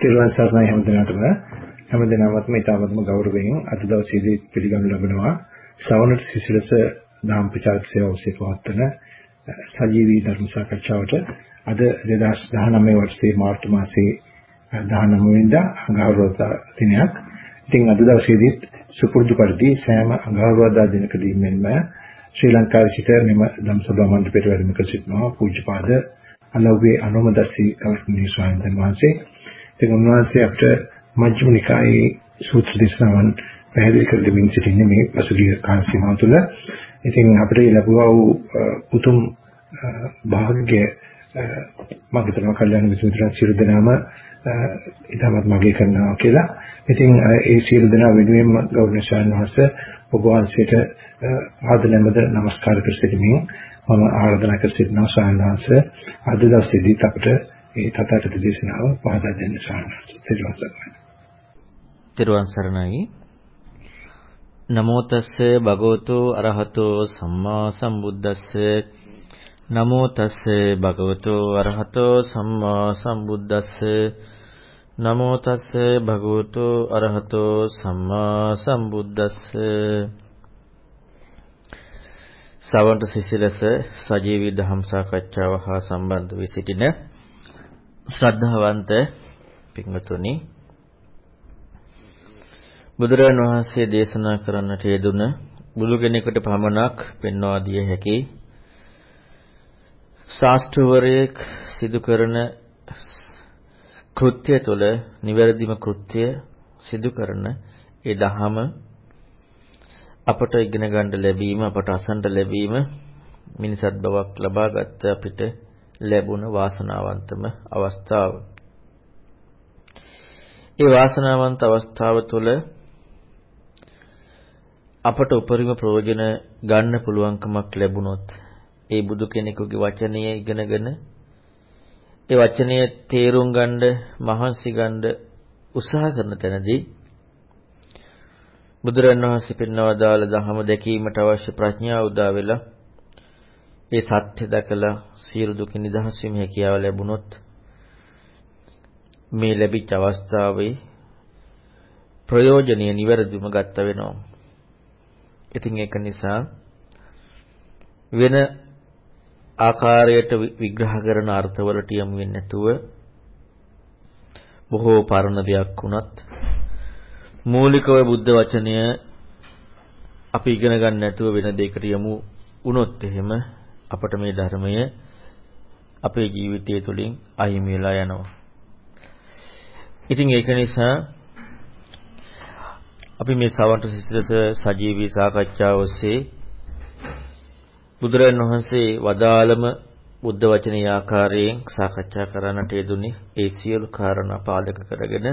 තිරුවන් සරණයි හැමදෙනාටම. හැමදෙනාමත්ම ඉතාමත්ම ගෞරවයෙන් අද දවසේදී පිළිගනු ලබනවා. ශ්‍රවණ සිසිලස නාම ප්‍රචාරක සේවාව ඔස්සේ පවත්වන සජීවී ධර්ම සාකච්ඡාවට අද 2019 වර්ෂයේ මාර්තු මාසයේ 19 වෙනිදා අඟහරුවාදා දිනයක්. ඉතින් අද දවසේදී සුපුරුදු පරිදි සෑම අඟහරුවාදා දිනකදී මෙන්ම ශ්‍රී ලංකාවේ සිට මෙම ධම්සභා මණ්ඩපයට වැඩම කර සිටිනවා පූජ්‍යපාද අලව්වේ අනුමදස්සී කල්පනී ස්වාමීන් වහන්සේ. ඉතින් උන්වහන්සේ අපිට මජ්ක්‍ධිම නිකායේ සූත්‍ර දේශනාවන් පැහැදිලි කර දෙමින් සිටින්නේ මේ පසුගිය කාල සීමාව තුළ. ඉතින් අපිට ලැබුවා වූ උතුම් භාග්‍ය මගේ තමයි කල්යාණ මිත්‍රයන් සියලු දෙනාම ඉතාමත් මගේ කරනවා කියලා. ඉතින් ඒ සියලු දෙනා වෙනුවෙන්ම ගෞරවනීය ශාන්වහන්ස ඔබ වහන්සේට ආදරණීයව নমස්කාර කර සිටිමින් මම ආරාධනා කර සිටිනවා ශාන්වහන්ස අද දවසේදී අපිට ඒ තථාගත දේශනාව පහදා දෙන්න සානස. තෙරුවන් සරණයි. තෙරුවන් සරණයි. නමෝ තස්ස භගවතු අරහතෝ සම්මා සම්බුද්දස්ස නමෝ තස්ස භගවතු අරහතෝ සම්මා සම්බුද්දස්ස නමෝ තස්ස භගවතු අරහතෝ සම්මා සම්බුද්දස්ස සවන්ත සිසිලස සජීවී දහම් සාකච්ඡාව හා සම්බන්ධ වී සිටින ශ්‍රද්ධාවන්ත පින්වතුනි බුදුරජාණන් වහන්සේ දේශනා කරන්නට යෙදුන බුදු කෙනෙකුට පමණක් පෙන්වා දිය හැකි ශාස්ත්‍රවරයෙක් සිදු කරන කෘත්‍ය තුළ නිවැරදිම කෘත්‍ය සිදු කරන ඒ දහම අපට ඉගෙන ගන්න ලැබීම අපට අසන්න ලැබීම මිනිසත් බවක් ලබාගත් අපිට ලැබුණ වාසනාවන්තම අවස්ථාව. ඒ වාසනාවන්ත අවස්ථාව තුළ අපට උපරිම ප්‍රයෝජන ගන්න පුළුවන්කමක් ලැබුණොත් ඒ බුදු කෙනෙකුගේ වචනය ඉගෙනගෙන ඒ වචනය තේරුම් ගන්න මහන්සි ගන්න උත්සාහ කරන තැනදී බුදුරන් වහන්සේ පෙන්වවදාළ ධහම දැකීමට අවශ්‍ය ප්‍රඥාව උදා වෙලා ඒ සත්‍ය දැකලා සියලු දුකින් නිදහස් වීම හැකියාව ලැබුණොත් මේ ලැබිච්ච අවස්ථාවේ ප්‍රයෝජනීය නිවැරදිවම ගත වෙනවා. ඉතින් ඒක නිසා වෙන ආකාරයට විග්‍රහ කරන අර්ථවලට යමු වෙන්නේ නැතුව බොහෝ පරණ දෙයක් වුණත් මූලිකව බුද්ධ වචනය අපි ඉගෙන ගන්න නැතුව වෙන දෙයකට යමු වුණොත් එහෙම අපට මේ ධර්මය අපේ ජීවිතය තුළින් අහිමි වෙලා යනවා. ඉතින් ඒක නිසා අපි මේ සවන්ත සිසිලස සජීවී සාකච්ඡාව ඔස්සේ බුදුරජාණන් වහන්සේ වදාළම බුද්ධ වචනේ ආකාරයෙන් සාකච්ඡා කරන්නට යෙදුනේ ඒ සියලු කාරණා පාදක කරගෙන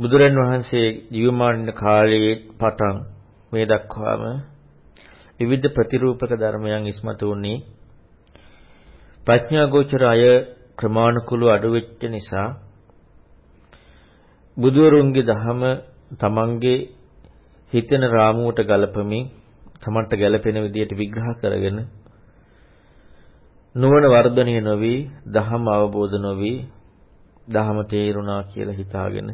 බුදුරන් වහන්සේ ජීවමාන කාලයේ පටන් මේ දක්වාම විවිධ ප්‍රතිරූපක ධර්මයන් ඉස්මතු වුණේ. ප්‍රඥා ගෝචර අය ක්‍රමානුකූලව අඩු වෙච්ච නිසා බුදුවරුන්ගේ දහම තමන්ගේ හිතෙන රාමුවට ගලපමින් තමන්ට ගැළපෙන විදියට විග්‍රහ කරගෙන නුවණ වර්ධනය නොවි දහම අවබෝධ නොවි දහම තේරුණා කියලා හිතාගෙන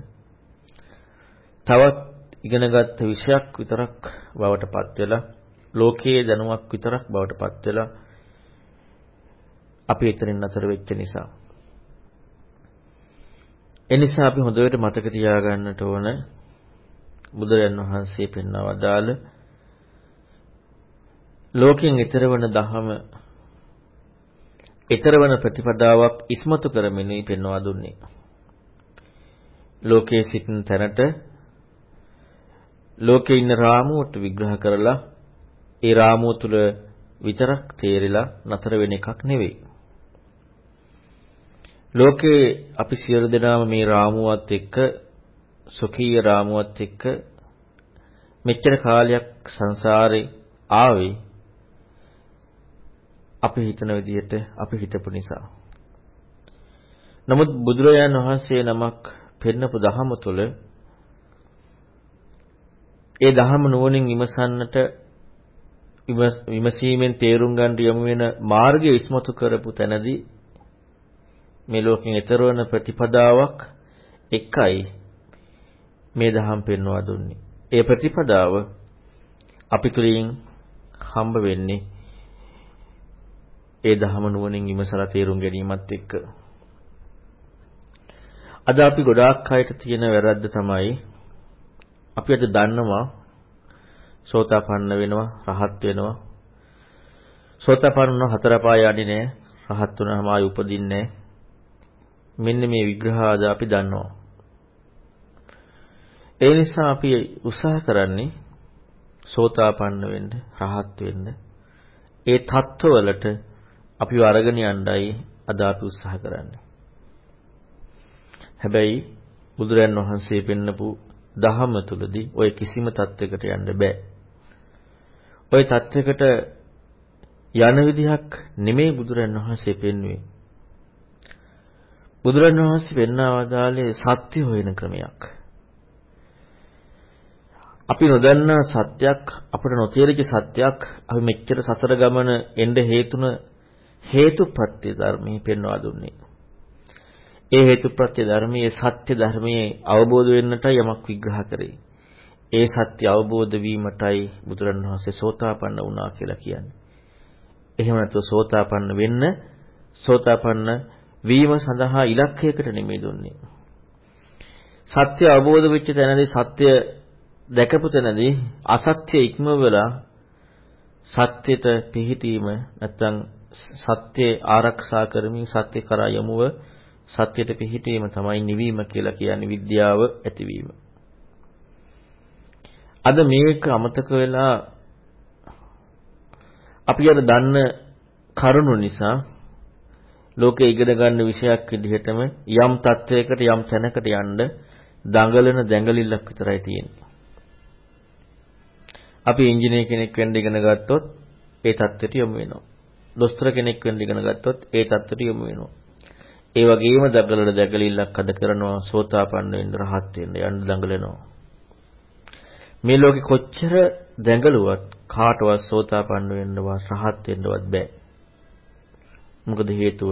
තවත් ඉගෙනගත්ත විෂයක් විතරක් බවට පත් වෙලා ලෝකයේ දැනුමක් විතරක් බවට පත් වෙලා අපි එතනින් නතර වෙච්ච නිසා. එනිසා අපි හොඳට මතක තියාගන්නට ඕන බුදුරයන් වහන්සේ පෙන්වවදාල ලෝකයෙන් ඈතර වන දහම ඈතර වන ප්‍රතිපදාවක් ඉස්මතු කරමින් පෙන්වා දුන්නේ. ලෝකයේ සිටින තැනට ලෝකේ ඉන්න රාමුවට විග්‍රහ කරලා ඒ රාමුව තුල විතරක් තේරිලා නතර වෙන එකක් නෙවෙයි. ලෝකේ අපි සියලු දෙනාම මේ රාමුවත් එක්ක සොකීය රාමුවත් එක්ක මෙච්චර කාලයක් සංසාරේ ආවේ අපි හිතන විදිහට අපි හිතපු නිසා. නමුත් බුදුරජාණන් වහන්සේ නමක් පෙන්නපු දහම තුළ ඒ දහම නුවණින් විමසන්නට විමසීමෙන් තේරුම් ගන්න යමු වෙන මාර්ගය ඉස්මතු කරපු තැනදී මේ ලෝකෙන් ඈතර වන ප්‍රතිපදාවක් එකයි මේ දහම් පෙන්වා දුන්නේ. ඒ ප්‍රතිපදාව අපි තුලින් හම්බ වෙන්නේ ඒ දහම නුවණින් විමසලා තේරුම් ගැනීමත් එක්ක. අද අපි ගොඩාක් අයට තියෙන වැරද්ද තමයි අපි අද දන්නවා සෝතාපන්න වෙනවා, රහත් වෙනවා. සෝතාපන්න හතර පාය යන්නේ නැහැ. රහත් වුණාම ආයි උපදින්නේ මෙන්න මේ විග්‍රහ ආද අපි දන්නවා. ඒ නිසා අපි උත්සාහ කරන්නේ සෝතාපන්න වෙන්න, රහත් වෙන්න. ඒ தত্ত্বවලට අපිව අරගෙන යන්නයි අද අපි උත්සාහ කරන්නේ. හැබැයි බුදුරන් වහන්සේ පෙන්නපු දහම තුලදී ඔය කිසිම தත්වයකට යන්න බෑ. ඔය தත්වයකට යන විදිහක් නෙමෙයි බුදුරයන් වහන්සේ පෙන්වුවේ. බුදුරයන් වහන්සේ පෙන්වවදාලේ සත්‍ය හොයන ක්‍රමයක්. අපි නොදන්නා සත්‍යක් අපිට නොතේරිච්ච සත්‍යක් අපි මෙච්චර සසර ගමන එන්න හේතුන හේතුප්‍රත්‍ය ධර්මයේ පෙන්වා දුන්නේ. ඒ හේතුප්‍රත්‍ය ධර්මයේ සත්‍ය ධර්මයේ අවබෝධ වෙන්නටයි යමක් විග්‍රහ කරේ. ඒ සත්‍ය අවබෝධ වීමටයි බුදුරණවහන්සේ සෝතාපන්න වුණා කියලා කියන්නේ. එහෙම නැත්නම් සෝතාපන්න වෙන්න සෝතාපන්න වීම සඳහා ඉලක්කයකට නෙමෙයි දුන්නේ. සත්‍ය අවබෝධ වෙච්ච තැනදී සත්‍ය දැකපු තැනදී අසත්‍ය ඉක්මවලා සත්‍යයට පිහිටීම නැත්නම් සත්‍ය ආරක්ෂා කරමින් සත්‍ය කරා යමුව සත්‍යයට පිහිටීම තමයි නිවීම කියලා කියන්නේ විද්‍යාව ඇතිවීම. අද මේක අමතක වෙලා අපි අර දන්න කරුණු නිසා ලෝකේ ඉගෙන ගන්න විෂයක් විදිහටම යම් තත්වයකට යම් තැනකට යන්න දඟලන දැඟලිල්ලක් විතරයි තියෙන්නේ. අපි ඉංජිනේර කෙනෙක් වෙන්න ඉගෙන ගත්තොත් ඒ தත්ත්වයට යොමු වෙනවා. දොස්තර කෙනෙක් වෙන්න ඉගෙන ගත්තොත් ඒ தත්ත්වයට යොමු වෙනවා. ඒ වගේම දඟලන දැඟලිල්ලක් අද කරනවා සෝතාපන්න වෙන්න රහත් වෙන්න යන්න දඟලනවා. මේ ලෝකෙ කොච්චර දැඟලුවත් කාටවත් සෝතාපන්න වෙන්නවත් රහත් වෙන්නවත් බෑ. මොකද හේතුව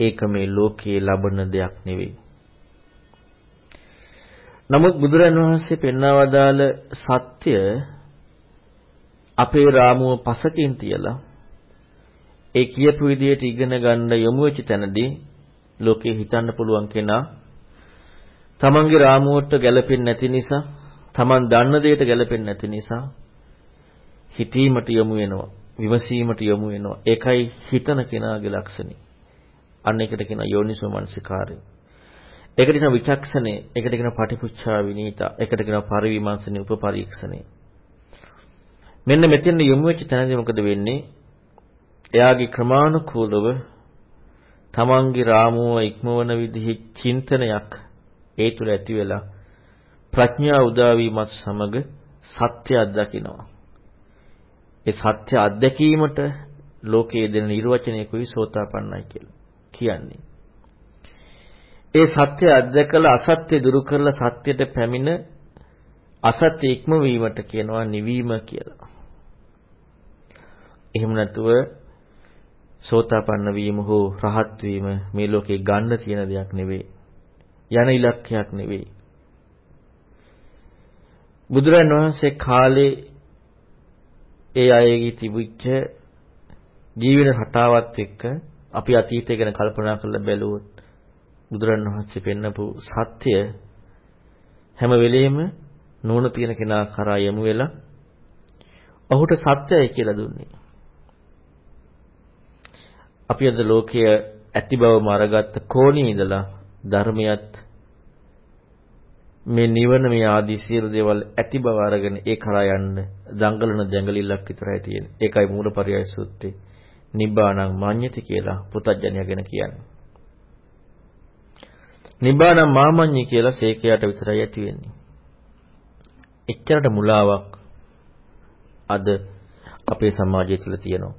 ඒක මේ ලෝකයේ ලබන දෙයක් නෙවෙයි. නමුත් බුදුරන් වහන්සේ පෙන්වා වදාළ සත්‍ය අපේ රාමුව පසකින් තියලා ඒ කියපු විදිහට ඉගෙන ගන්න යොමු වෙච්ච තැනදී ලෝකේ හිතන්න පුළුවන් කෙනා තමන්ගේ රාමුවට ගැලපෙන්නේ නැති නිසා තමන් දන්න දෙයට ගැලපෙන්නේ නැති නිසා හිතීමට යොමු වෙනවා විමසීමට යොමු වෙනවා. ඒකයි හිතන කෙනාගේ ලක්ෂණය අන්න ඒකට කියන යෝනිසෝ මනසිකාරය. ඒකට කියන විචක්ෂණය. ඒකට කියන පටිපුච්ඡා විනීතා. ඒකට කියන පරිවිමර්ශනේ උපපරීක්ෂණය. මෙන්න මෙතෙන් යොමු වෙච්ච තැනදී මොකද වෙන්නේ? එයාගේ ක්‍රමානුකූලව තමන්ගේ රාමුව ඉක්මවන විදිහේ චින්තනයක් ඒ තුල ඇති වෙලා ප්‍රඥා උදා වීමත් සමග සත්‍ය අත්දකිනවා. ඒ සත්‍ය අත්දැකීමට ලෝකයේ දෙන නිර්වචනයකුයි සෝතාපන්නයි කියලා කියන්නේ. ඒ සත්‍ය අත්දැකලා අසත්‍ය දුරු කරලා සත්‍යයට පැමිණ අසත්‍ය ඉක්මවීමට කියනවා නිවීම කියලා. එහෙම නැතුව සෝතාපන්න වීම හෝ රහත් වීම මේ ලෝකේ ගන්න තියෙන දෙයක් නෙවෙයි. යන ඉලක්කයක් නෙවෙයි. බුදුරන් වහන්සේ කාලේ ඒ අයගේ තිබුච්ච ජීවන රටාවත් එක්ක අපි අතීතය ගැන කල්පනා කරලා බැලුවොත් බුදුරන් වහන්සේ පෙන්නපු සත්‍ය හැම වෙලෙම නුවණ තියෙන කෙනා කරා යමු වෙලා ඔහුට සත්‍යයි කියලා දුන්නේ. අපි අද ලෝකයේ ඇති බවම අරගත්ත කෝණේ ඉඳලා ධර්මයත් මේ නිවන මේ ආදී සියලු දේවල් ඇති බව අරගෙන ඒ කරා යන්න දඟලන දැඟලිල්ලක් විතරයි තියෙන්නේ. ඒකයි මූලපරියය සූත්‍රේ නිබ්බාණං මාඤ්ඤති කියලා පුතඥය ගැන කියන්නේ. නිබ්බාණං මාමඤ්ඤි කියලා සේකයට විතරයි ඇති වෙන්නේ. එච්චරට මුලාවක් අද අපේ සමාජය තුළ තියෙනවා.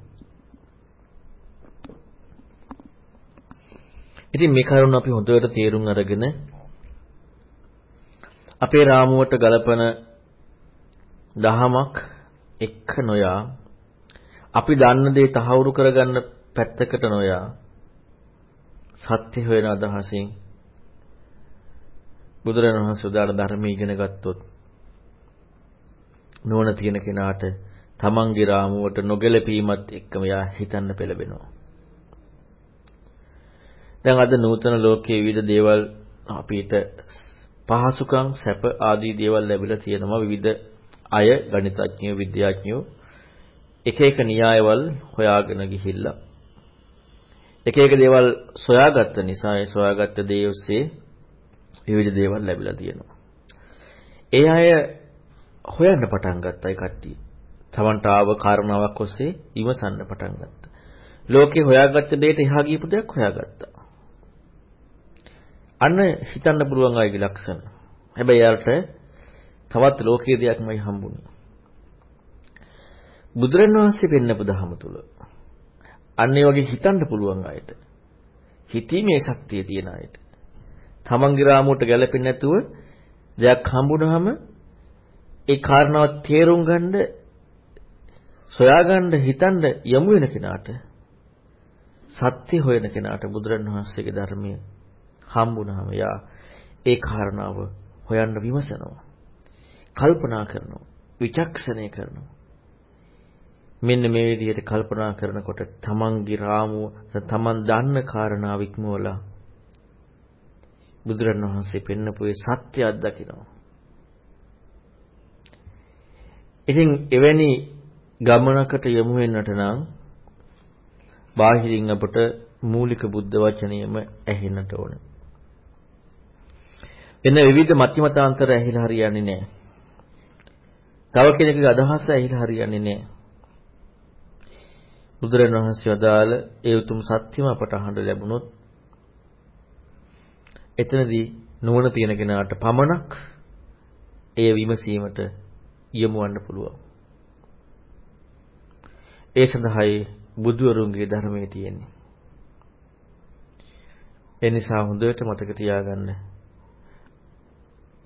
ඉතින් මේ කරුණ අපි හොඳට තේරුම් අරගෙන අපේ රාමුවට ගලපන දහමක් එක්ක නොයා අපි දන්න දේ තහවුරු කරගන්න පැත්තකට නොයා සත්‍ය හොයන අදහසින් බුදුරජාණන් වහන්සේ උදාන ධර්මයේ ඉගෙන ගත්තොත් නෝන තියෙන කෙනාට තමන්ගේ රාමුවට නොගැලපීමත් එක්කම යා හිතන්න පෙළඹෙනවා. දැන් අද නූතන ලෝකයේ විවිධ දේවල් අපිට පහසුකම් සැප ආදී දේවල් ලැබිලා තියෙනවා විවිධ අය ගණිතඥයෝ විද්‍යාඥයෝ එක එක න්‍යායවල හොයාගෙන ගිහිල්ලා එක එක දේවල් සොයාගත්ත නිසා ඒ සොයාගත්ත දේ ඔස්සේ විවිධ දේවල් ලැබිලා තියෙනවා. ඒ අය හොයන්න පටන් ගත්තා ඒ කට්ටිය. තමන්ට ආව කාරණාවක් ඔස්සේ ඉවසන්න පටන් ගත්තා. ලෝකේ හොයාගත්ත දෙයට එහා ගියපු දෙයක් හොයාගත්තා. අන්න හිතන්න පුළුවන් අයගේ ලක්ෂණ. හැබැයි යාට තවත් ලෝකීය දෙයක්මයි හම්බුනේ. බුදුරණවහන්සේ පෙන්නපු දහම තුල අන්න ඒ වගේ හිතන්න පුළුවන් අයට හිතීමේ ශක්තිය තියෙන අයට තමන්ගේ රාමුවට ගැලපෙන්නේ නැතුව දෙයක් හම්බුනහම ඒ කාරණාව තේරුම් ගන්න සොයාගන්න හිතන්න යමු වෙන කෙනාට සත්‍ය හොයන කෙනාට බුදුරණවහන්සේගේ ධර්මයේ හම්බුනහම යා ඒ කාරණාව හොයන්න විමසනවා. කල්පනා කරනවා. විචක්ෂණය කරනවා. මෙන්න මේ විදිහට කල්පනා කරනකොට තමන්ගේ රාමුව තමන් දන්න කාරණාව ඉක්මවලා බුදුරණවහන්සේ පෙන්නපු ඒ සත්‍ය අත්දකිනවා. ඉතින් එවැනි ගමනකට යමු වෙන්නට නම් බාහිරින් අපට මූලික බුද්ධ වචනයම ඇහෙන්නට ඕනේ. එන්න විවිධ මතිමතාන්තර ඇහිලා හරියන්නේ නැහැ. තව කෙනෙකුගේ අදහස ඇහිලා හරියන්නේ නැහැ. බුදුරණවහන්සේ වදාළ ඒ උතුම් සත්‍යම අපට අහන්න ලැබුණොත් එතනදී නුවණ තියෙන කෙනාට පමණක් එය විමසීමට යොමුවන්න පුළුවන්. ඒ සඳහායි බුදුවරුන්ගේ ධර්මයේ තියෙන්නේ. ඒ නිසා හොඳට මතක තියාගන්න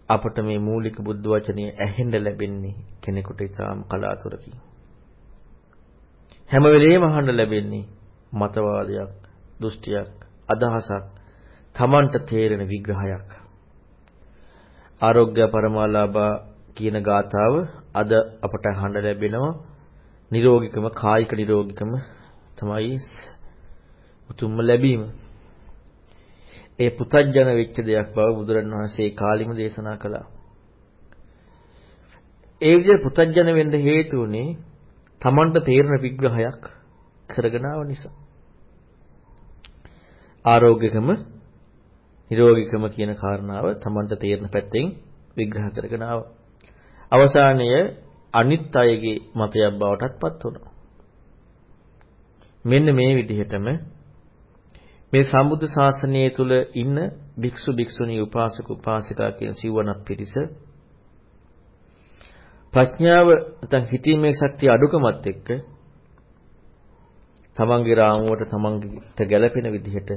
අපට මේ මූලික බුද්ධ වචනය ඇහෙන්න ලැබෙන්නේ කෙනෙකුට ඉතාම කලාතුරකින්. හැම වෙලේම අහන්න ලැබෙන්නේ මතවාදයක්, දෘෂ්ටියක්, අදහසක්, Tamanට තේරෙන විග්‍රහයක්. ආරෝග්‍ය පරමාලාභා කියන ගාතාව අද අපට අහන්න ලැබෙනවා. නිරෝගිකම කායික නිරෝගිකම තමයි උතුම්ම ලැබීම. ඒ පුතඥ වෙච්ච දෙයක් බව බුදුරණවහන්සේ කාලිම දේශනා කළා. ඒ විදිහට පුතඥ වෙන්න හේතු උනේ Tamanට තේරෙන විග්‍රහයක් කරගෙන ආව නිසා. ආරෝග්‍යකම නිරෝගීකම කියන කාරණාව Tamanට තේරෙන පැත්තෙන් විග්‍රහ කරගෙන ආව. අවසානයේ අනිත් අයගේ මතයක් බවටත් පත් වුණා. මෙන්න මේ විදිහටම මේ සම්බුද්ධ ශාසනය තුල ඉන්න භික්ෂු භික්ෂුණී උපාසක උපාසිකා කියන සිවණක් පිරිස ප්‍රඥාව නැත්නම් හිතීමේ ශක්තිය අඩුකමත් එක්ක තමන්ගේ රාමුවට තමන්ට ගැළපෙන විදිහට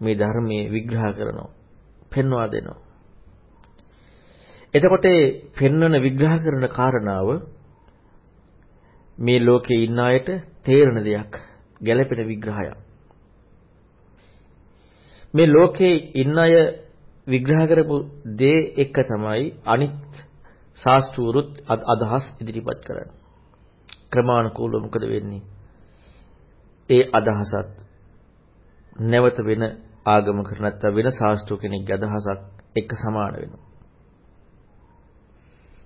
මේ ධර්මයේ විග්‍රහ කරනවා පෙන්වා දෙනවා. එතකොට පෙන්වන විග්‍රහ කරන කාරණාව මේ ලෝකේ ඉන්න අයට තේරෙන දෙයක් ගැළපෙන විග්‍රහයක්. මේ ලෝකේ ඉන්න අය විග්‍රහ කරපු දේ එක තමයි අනිත් ශාස්ත්‍රවරුත් අදහස් ඉදිරිපත් කරන්නේ. ක්‍රමානුකූලව මොකද වෙන්නේ? ඒ අදහසත් නැවත වෙන ආගමකට නැත්නම් වෙන ශාස්ත්‍ර කෙනෙක්ගේ අදහසක් එක සමාන වෙනවා.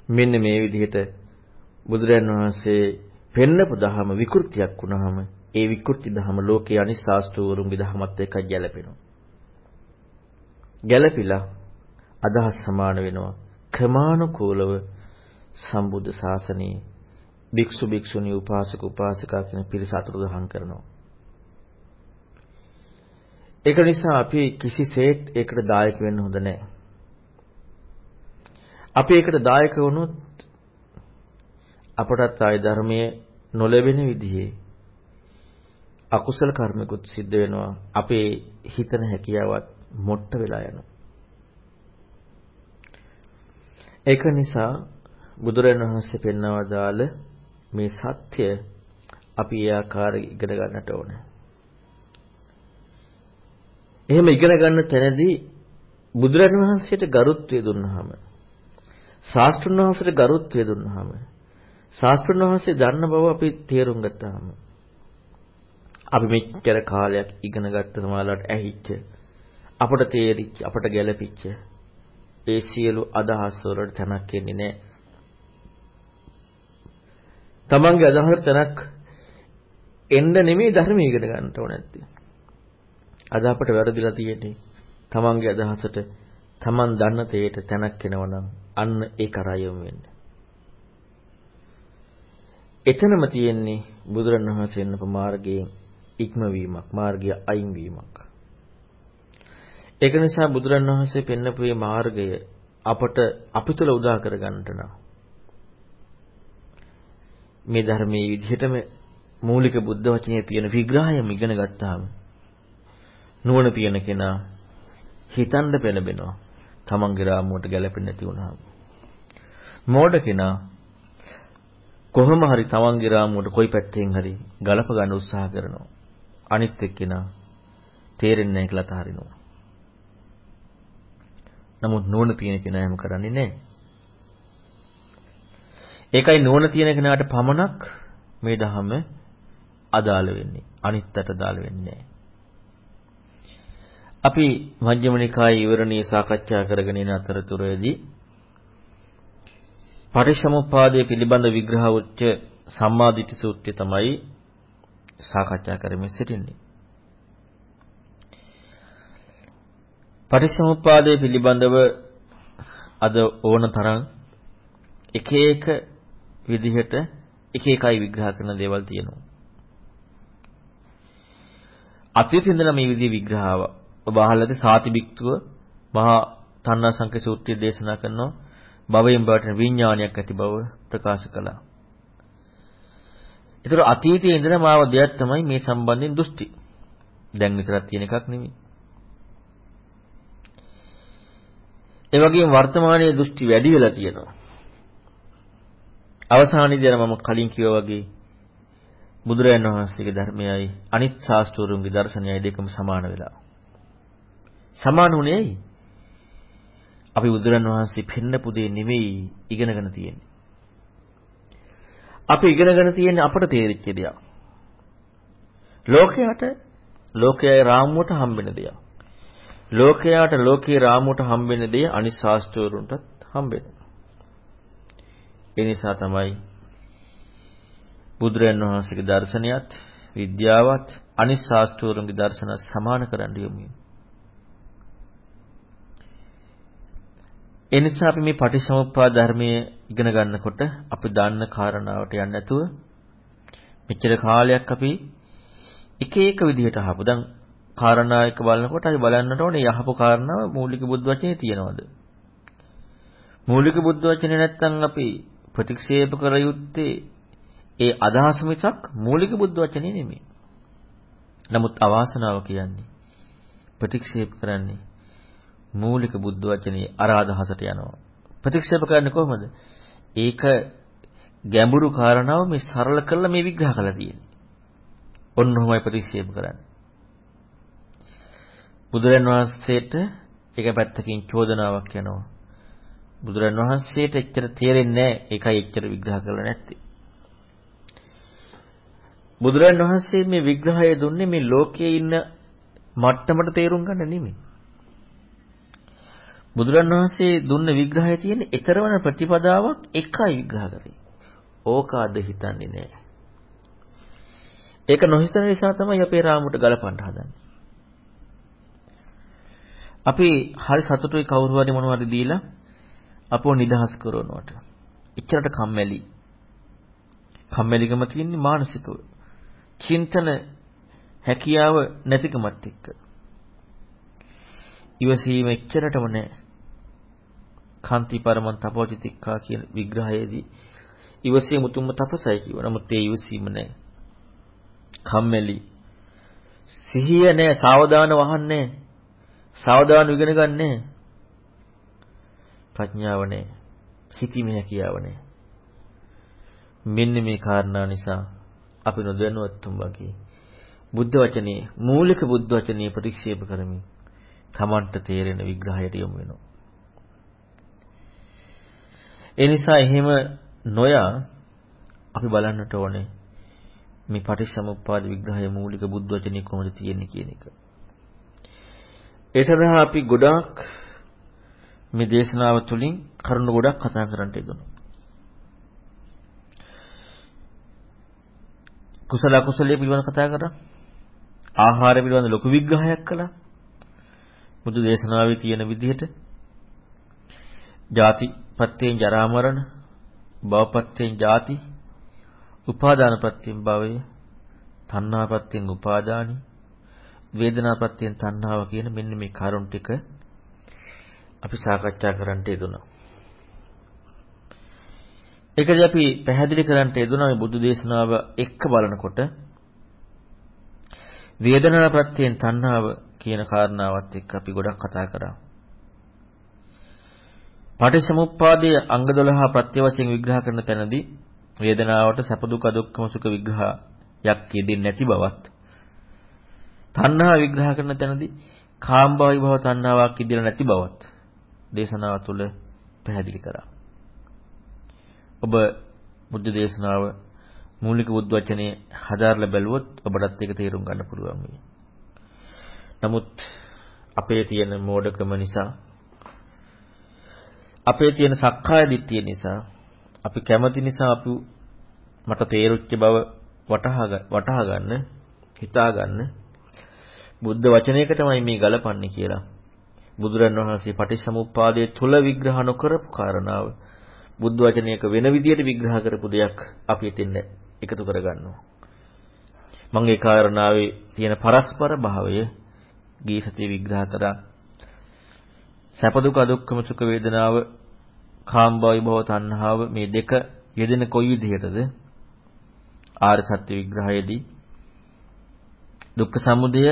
මෙන්න මේ විදිහට බුදුරයන් වහන්සේ පෙන්නපු දහම විකෘතියක් වුණාම ඒ විකෘති දහම ලෝකයේ අනිත් ශාස්ත්‍රවරුන්ගේ දහමත් එක්ක ගැලපෙනවා. ගැළපිලා අදහස් සමාන වෙනවා. ක්‍රමානුකූලව සම්බුද්ධ ශාසනයේ භික්ෂු භික්ෂුණී උපාසක උපාසිකා කියන පිරිස අතුරුදහන් කරනවා. ඒක නිසා අපි කිසිසේත් ඒකට දායක වෙන්න හොඳ නැහැ. අපි ඒකට දායක වුණොත් අපටත් ආය ධර්මයේ නොලැබෙන විදිහේ අකුසල කර්මිකුත් සිද්ධ වෙනවා. අපේ හිතන හැකියාවත් මොට්ට වෙලා යනවා. ඒක නිසා බුදුරජාණන් වහන්සේ පෙන්වව දාල මේ සත්‍ය අපි ඒ ආකාරයෙන් ඉගෙන ගන්නට ඕනේ. එහෙම ඉගෙන ගන්න තැනදී බුදුරජාණන් වහන්සේට ගරුත්වය දුන්නාම ශාස්ත්‍රඥ වහන්සේට ගරුත්වය දුන්නාම ශාස්ත්‍රඥ වහන්සේ දන්න බව අපි තේරුම් ගත්තාම අපි මෙච්චර කාලයක් ඉගෙන ගත්ත සමාලවට ඇහිච්ච අපට තේරිච්ච අපට ගැළපිච්ච ඒ සියලු අදහස් වලට තැනක් එන්නේ නැහැ. තමන්ගේ අදහස් තැනක් එන්න නෙමෙයි ධර්මය ඉගෙන ගන්නට ඕන නැත්තේ. අද අපට වැරදිලා තියෙන්නේ තමන්ගේ අදහසට තමන් දන්න තේට තැනක් එනවනම් අන්න ඒක රයම් වෙන්න. එතනම තියෙන්නේ බුදුරණවහන්සේ වෙන මාර්ගයෙන් ඉක්මවීමක් මාර්ගය අයින් වීමක්. ඒක නිසා බුදුරණවහන්සේ පෙන්නපු මේ මාර්ගය අපට අපි තුළ උදා කර ගන්නට නම් මේ ධර්මයේ විදිහටම මූලික බුද්ධ වචනේ තියෙන විග්‍රහයම ඉගෙන ගත්තාම නුවණ තියෙන කෙනා හිතන්න පෙළඹෙනවා. තමන්ගේ රාමුවට ගැලපෙන්නේ නැති වුණාම. මෝඩ කෙනා කොහොම හරි තමන්ගේ රාමුවට කොයි පැත්තෙන් හරි ගලප ගන්න උත්සාහ කරනවා. අනිත් එක්කෙනා තේරෙන්නේ නැහැ කියලා තහරිනවා. නමුත් නුවණ තියෙන කෙනා එහෙම කරන්නේ නැහැ. ඒකයි නුවණ තියෙන කෙනාට පමණක් මේ ධහම අදාළ වෙන්නේ. අනිත්තට අදාළ වෙන්නේ නැහැ. අපි මජ්ක්‍ධිම නිකායේ ඉවරණී සාකච්ඡා කරගෙන යන අතරතුරේදී පටිච්චසමුප්පාදයේ පිළිබඳ විග්‍රහ උච්ච සම්මාදිට්ඨි සූත්‍රය තමයි සාකච්ඡා කරමින් සිටින්නේ. පටිච්චසමුප්පාදයේ පිළිබඳව අද ඕන තරම් එක එක විදිහට එක එකයි විග්‍රහ කරන දේවල් තියෙනවා. අතීත ඉඳලා මේ විදිහේ විග්‍රහ ආවා. ඔබ අහලාද සාතිබික්තුව මහා තණ්හා සංක සූත්‍රය දේශනා කරනවා භවයෙන් බවට විඥානයක් ඇති බව ප්‍රකාශ කළා. ඒතර අතීතයේ ඉඳලා මාව දෙයක් තමයි මේ සම්බන්ධයෙන් දෘෂ්ටි. දැන් විතරක් තියෙන එකක් නෙමෙයි. ඒ වගේම වර්තමානයේ දෘෂ්ටි වැඩි වෙලා තියෙනවා. අවසානයේදී මම කලින් කිව්වා වගේ බුදුරජාණන් වහන්සේගේ ධර්මයයි අනිත් ශාස්ත්‍රවරුන්ගේ දර්ශනයයි දෙකම සමාන වෙලා. සමාන උනේ ඇයි? අපි බුදුරන් වහන්සේ පෙන්නපු දේ නෙවෙයි ඉගෙනගෙන තියෙන්නේ. අපි ඉගෙනගෙන තියෙන්නේ අපට තේරිච්ච දෙයක්. ලෝකයට ලෝකයේ රාමුවට හම්බෙන දෙයක්. ලෝකයට ලෝකයේ රාමුවට හම්බෙන දේ අනිත් ශාස්ත්‍රවරුන්ටත් හම්බෙනවා. ඒ නිසා තමයි බුදුරන් වහන්සේගේ දර්ශනයත් විද්‍යාවත් අනිත් ශාස්ත්‍රවරුන්ගේ දර්ශනත් සමාන කරන්න යමු. ඒ නිසා අපි මේ පටිච්චසමුප්පාද ධර්මයේ ඉගෙන ගන්නකොට අපි දන්න කාරණාවට යන්නේ නැතුව මෙච්චර කාලයක් අපි එක එක විදිහට අහපු. දැන් කාරණා එක බලනකොට අපි බලන්නට ඕනේ යහපු කාරණාව මූලික බුද්ධ වචනේ තියෙනවද? මූලික බුද්ධ වචනේ නැත්තම් අපි ප්‍රතික්ෂේප කර යුත්තේ ඒ අදහස මිසක් මූලික බුද්ධ වචනේ නෙමෙයි. නමුත් අවාසනාව කියන්නේ ප්‍රතික්ෂේප කරන්නේ මූලික බුද්ධ වචනේ අර අදහසට යනවා. ප්‍රතික්ෂේප කරන්නේ කොහොමද? ඒක ගැඹුරු කාරණාව මේ සරල කරලා මේ විග්‍රහ කරලා තියෙන්නේ. ඔන්න ඔහොමයි ප්‍රතික්ෂේප කරන්නේ. බුදුරන් වහන්සේට එක පැත්තකින් චෝදනාවක් යනවා. බුදුරන් වහන්සේට එච්චර තේරෙන්නේ නැහැ. ඒකයි එච්චර විග්‍රහ කරලා නැත්තේ. බුදුරන් වහන්සේ මේ විග්‍රහය දුන්නේ මේ ලෝකයේ ඉන්න මට්ටමට තේරුම් ගන්න නෙමෙයි. බුදුරන් වහන්සේ දුන්න විග්‍රහය තියෙන්නේ ඊතරවන ප්‍රතිපදාවක් එකයි විග්‍රහ කරේ. ඕකාද හිතන්නේ නැහැ. ඒක නොහිතන නිසා තමයි අපේ රාමුවට ගලපන්න හදන්නේ. අපි හරි සතුටුයි කවුරු හරි මොනවද දීලා අපව නිදහස් කරනවට. එච්චරට කම්මැලි. කම්මැලිකම තියෙන්නේ මානසිකව. චින්තන හැකියාව නැතිකමත් එක්ක. ඉවසීම එච්චරටම නැහැ. කාන්ති පරමන් තපෝචිතික්කා කියන විග්‍රහයේදී ඉවසීම උතුම්ම තපසයි කිව්ව. නමුත් ඒ ඉවසීම නැහැ. කම්මැලි. සිහිය නැහැ, සාවධාන වහන්නේ නැහැ. සාවධාන ඉගෙන ගන්නෑ. ප්‍රඥාව නැහැ. හිතීමේ හැකියාව නැහැ. මෙන්න මේ කාරණා නිසා අපි නොදැනුවත්තුම් වගේ බුද්ධ වචනේ මූලික බුද්ධ වචනේ ප්‍රතික්ෂේප කරමින් Tamanට තේරෙන විග්‍රහයට යොමු වෙනවා. ඒ නිසා එහෙම නොයා අපි බලන්නට ඕනේ මේ පටිච්චසමුප්පාද විග්‍රහයේ මූලික බුද්ධ වචනේ කොහොමද තියෙන්නේ කියන එක. ඒ සඳහා අපි ගොඩාක් මේ දේශනාව තුළින් කරුණු ගොඩක් කතා කරන්නට යෙදුණා. කුසල අකුසලයේ පිළිබඳව කතා කරා. ආහාර පිළිබඳ ලොකු විග්‍රහයක් කළා. බුදු දේශනාවේ තියෙන විදිහට ජාතිපත්‍යයෙන් ජරා මරණ, භවපත්‍යයෙන් ජාති, උපාදානපත්‍යයෙන් භවය, තණ්හාපත්‍යයෙන් උපාදානි, වේදනාපත්‍යයෙන් තණ්හාව කියන මෙන්න මේ කරුණ ටික අපි සාකච්ඡා කරන්නට යෙදුණා. ඒකදී අපි පැහැදිලි කරන්නට යෙදුණා මේ බුදු දේශනාව එක්ක බලනකොට වේදනා ප්‍රත්‍යයෙන් තණ්හාව කියන කාරණාවත් එක්ක අපි ගොඩක් කතා කරා. පටිච්චසමුප්පාදයේ අංග 12 ප්‍රත්‍ය වශයෙන් විග්‍රහ කරන තැනදී වේදනාවට සැප දුක දුක්ඛම සුඛ විග්‍රහයක් යෙදෙන්නේ නැති බවත් තණ්හා විග්‍රහ කරන තැනදී කාම්භාවි භව තණ්හාවක් ඉදිරිය නැති බවත් දේශනාව තුළ පැහැදිලි කරා. ඔබ බුද්ධ දේශනාව මූලික බුද්ධ වචනේ හදාarලා බැලුවොත් ඔබටත් ඒක තේරුම් ගන්න පුළුවන් වෙයි. නමුත් අපේ තියෙන මෝඩකම නිසා අපේ තියෙන සක්කාය දිට්ඨිය නිසා අපි කැමති නිසා අපි මට තේරුච්ච බව වටහා වටහා ගන්න හිතා ගන්න බුද්ධ වචනයකටමයි මේ ගලපන්නේ කියලා බුදුරන් වහන්සේ පටිච්චසමුප්පාදයේ තුල විග්‍රහ නොකරපු කාරණාව බුද්ධ වචනයක වෙන විදියට විග්‍රහ කරපු දෙයක් අපි එතෙන් එකතු කරගන්නවා. මම ඒ කාරණාවේ තියෙන පරස්පර භාවය ගී සතිය විග්‍රහ කරා. සැප දුක අදුක්කම සුඛ වේදනාව කාම්භාවි භව තණ්හාව මේ දෙක යෙදෙන කොයි විදිහටද ආර්ය සත්‍ය විග්‍රහයේදී දුක්ඛ සමුදය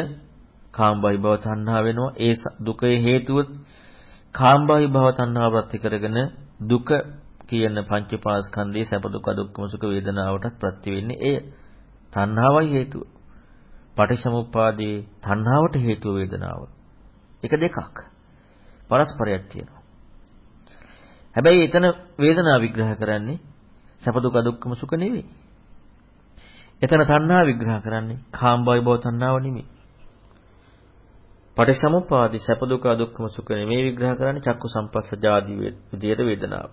කාම්භාවි භව තණ්හා වෙනවා ඒ දුකේ හේතුව කාම්භාවි භව තණ්හාව ප්‍රති කරගෙන දුක කියන පංච පාස්කන්ධයේ සැප දුක දුක්ඛම සුඛ වේදනාවටත් ප්‍රති වෙන්නේ එය තණ්හාවයි හේතුව පටිච්චසමුප්පාදේ තණ්හාවට හේතුව වේදනාව. ඒක දෙකක්. පරස්පරයක් තියෙනවා. හැබැයි එතන වේදනාව විග්‍රහ කරන්නේ සැප දුක දුක්ඛම සුඛ නෙවෙයි. එතන තණ්හා විග්‍රහ කරන්නේ කාම්බයි භව තණ්හාව නෙමෙයි. පටිච්චසමුප්පාදේ සැප දුක දුක්ඛම සුඛ නෙමෙයි විග්‍රහ කරන්නේ චක්කු සම්පස්සජාදී විදියට වේදනාව.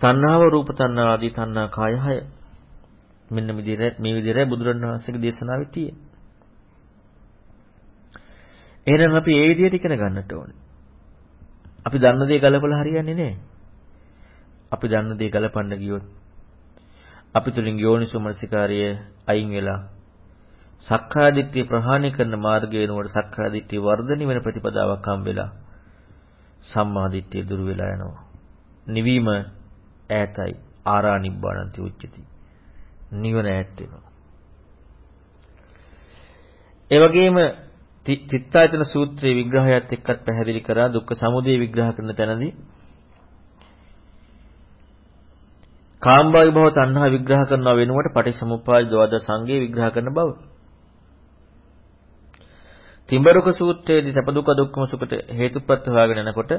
තණ්හාව රූප තණ්හා ආදී තණ්හා කාය හය මෙන්න විදිහට මේ විදිහට බුදුරණවහන්සේගේ දේශනාවේ තියෙන්නේ. එහෙනම් අපි ඒ විදිහට ඉගෙන ගන්නට ඕනේ. අපි දන්න දේ ගලපලා හරියන්නේ නැහැ. අපි දන්න දේ ගලපන්න ගියොත් අපි තුලින් යෝනිසෝමනසිකාර්යය අයින් වෙලා සක්කාදිට්ඨිය ප්‍රහාණය කරන මාර්ගය වෙනුවට සක්කාදිට්ඨිය වර්ධනය වෙන ප්‍රතිපදාවක් හම් වෙලා සම්මාදිට්ඨිය දුර වෙලා යනවා. නිවීම ඈතයි ආරා නිබ්බාණන්ති උච්චති. නිවන ඈත් වෙනවා. ඒ වගේම චිත්තායතන සූත්‍රයේ විග්‍රහයත් එක්කත් පැහැදිලි කරා දුක්ඛ සමුදය විග්‍රහ කරන තැනදී කාම්භාවි භව තණ්හා විග්‍රහ කරනව වෙනුවට පටිච්චසමුප්පාද දවද සංගේ විග්‍රහ කරන බව. තිඹරුක සූත්‍රයේදී සැප දුක දුක්ඛම සුඛට හේතුප්‍රත්‍ය හොයාගෙන යනකොට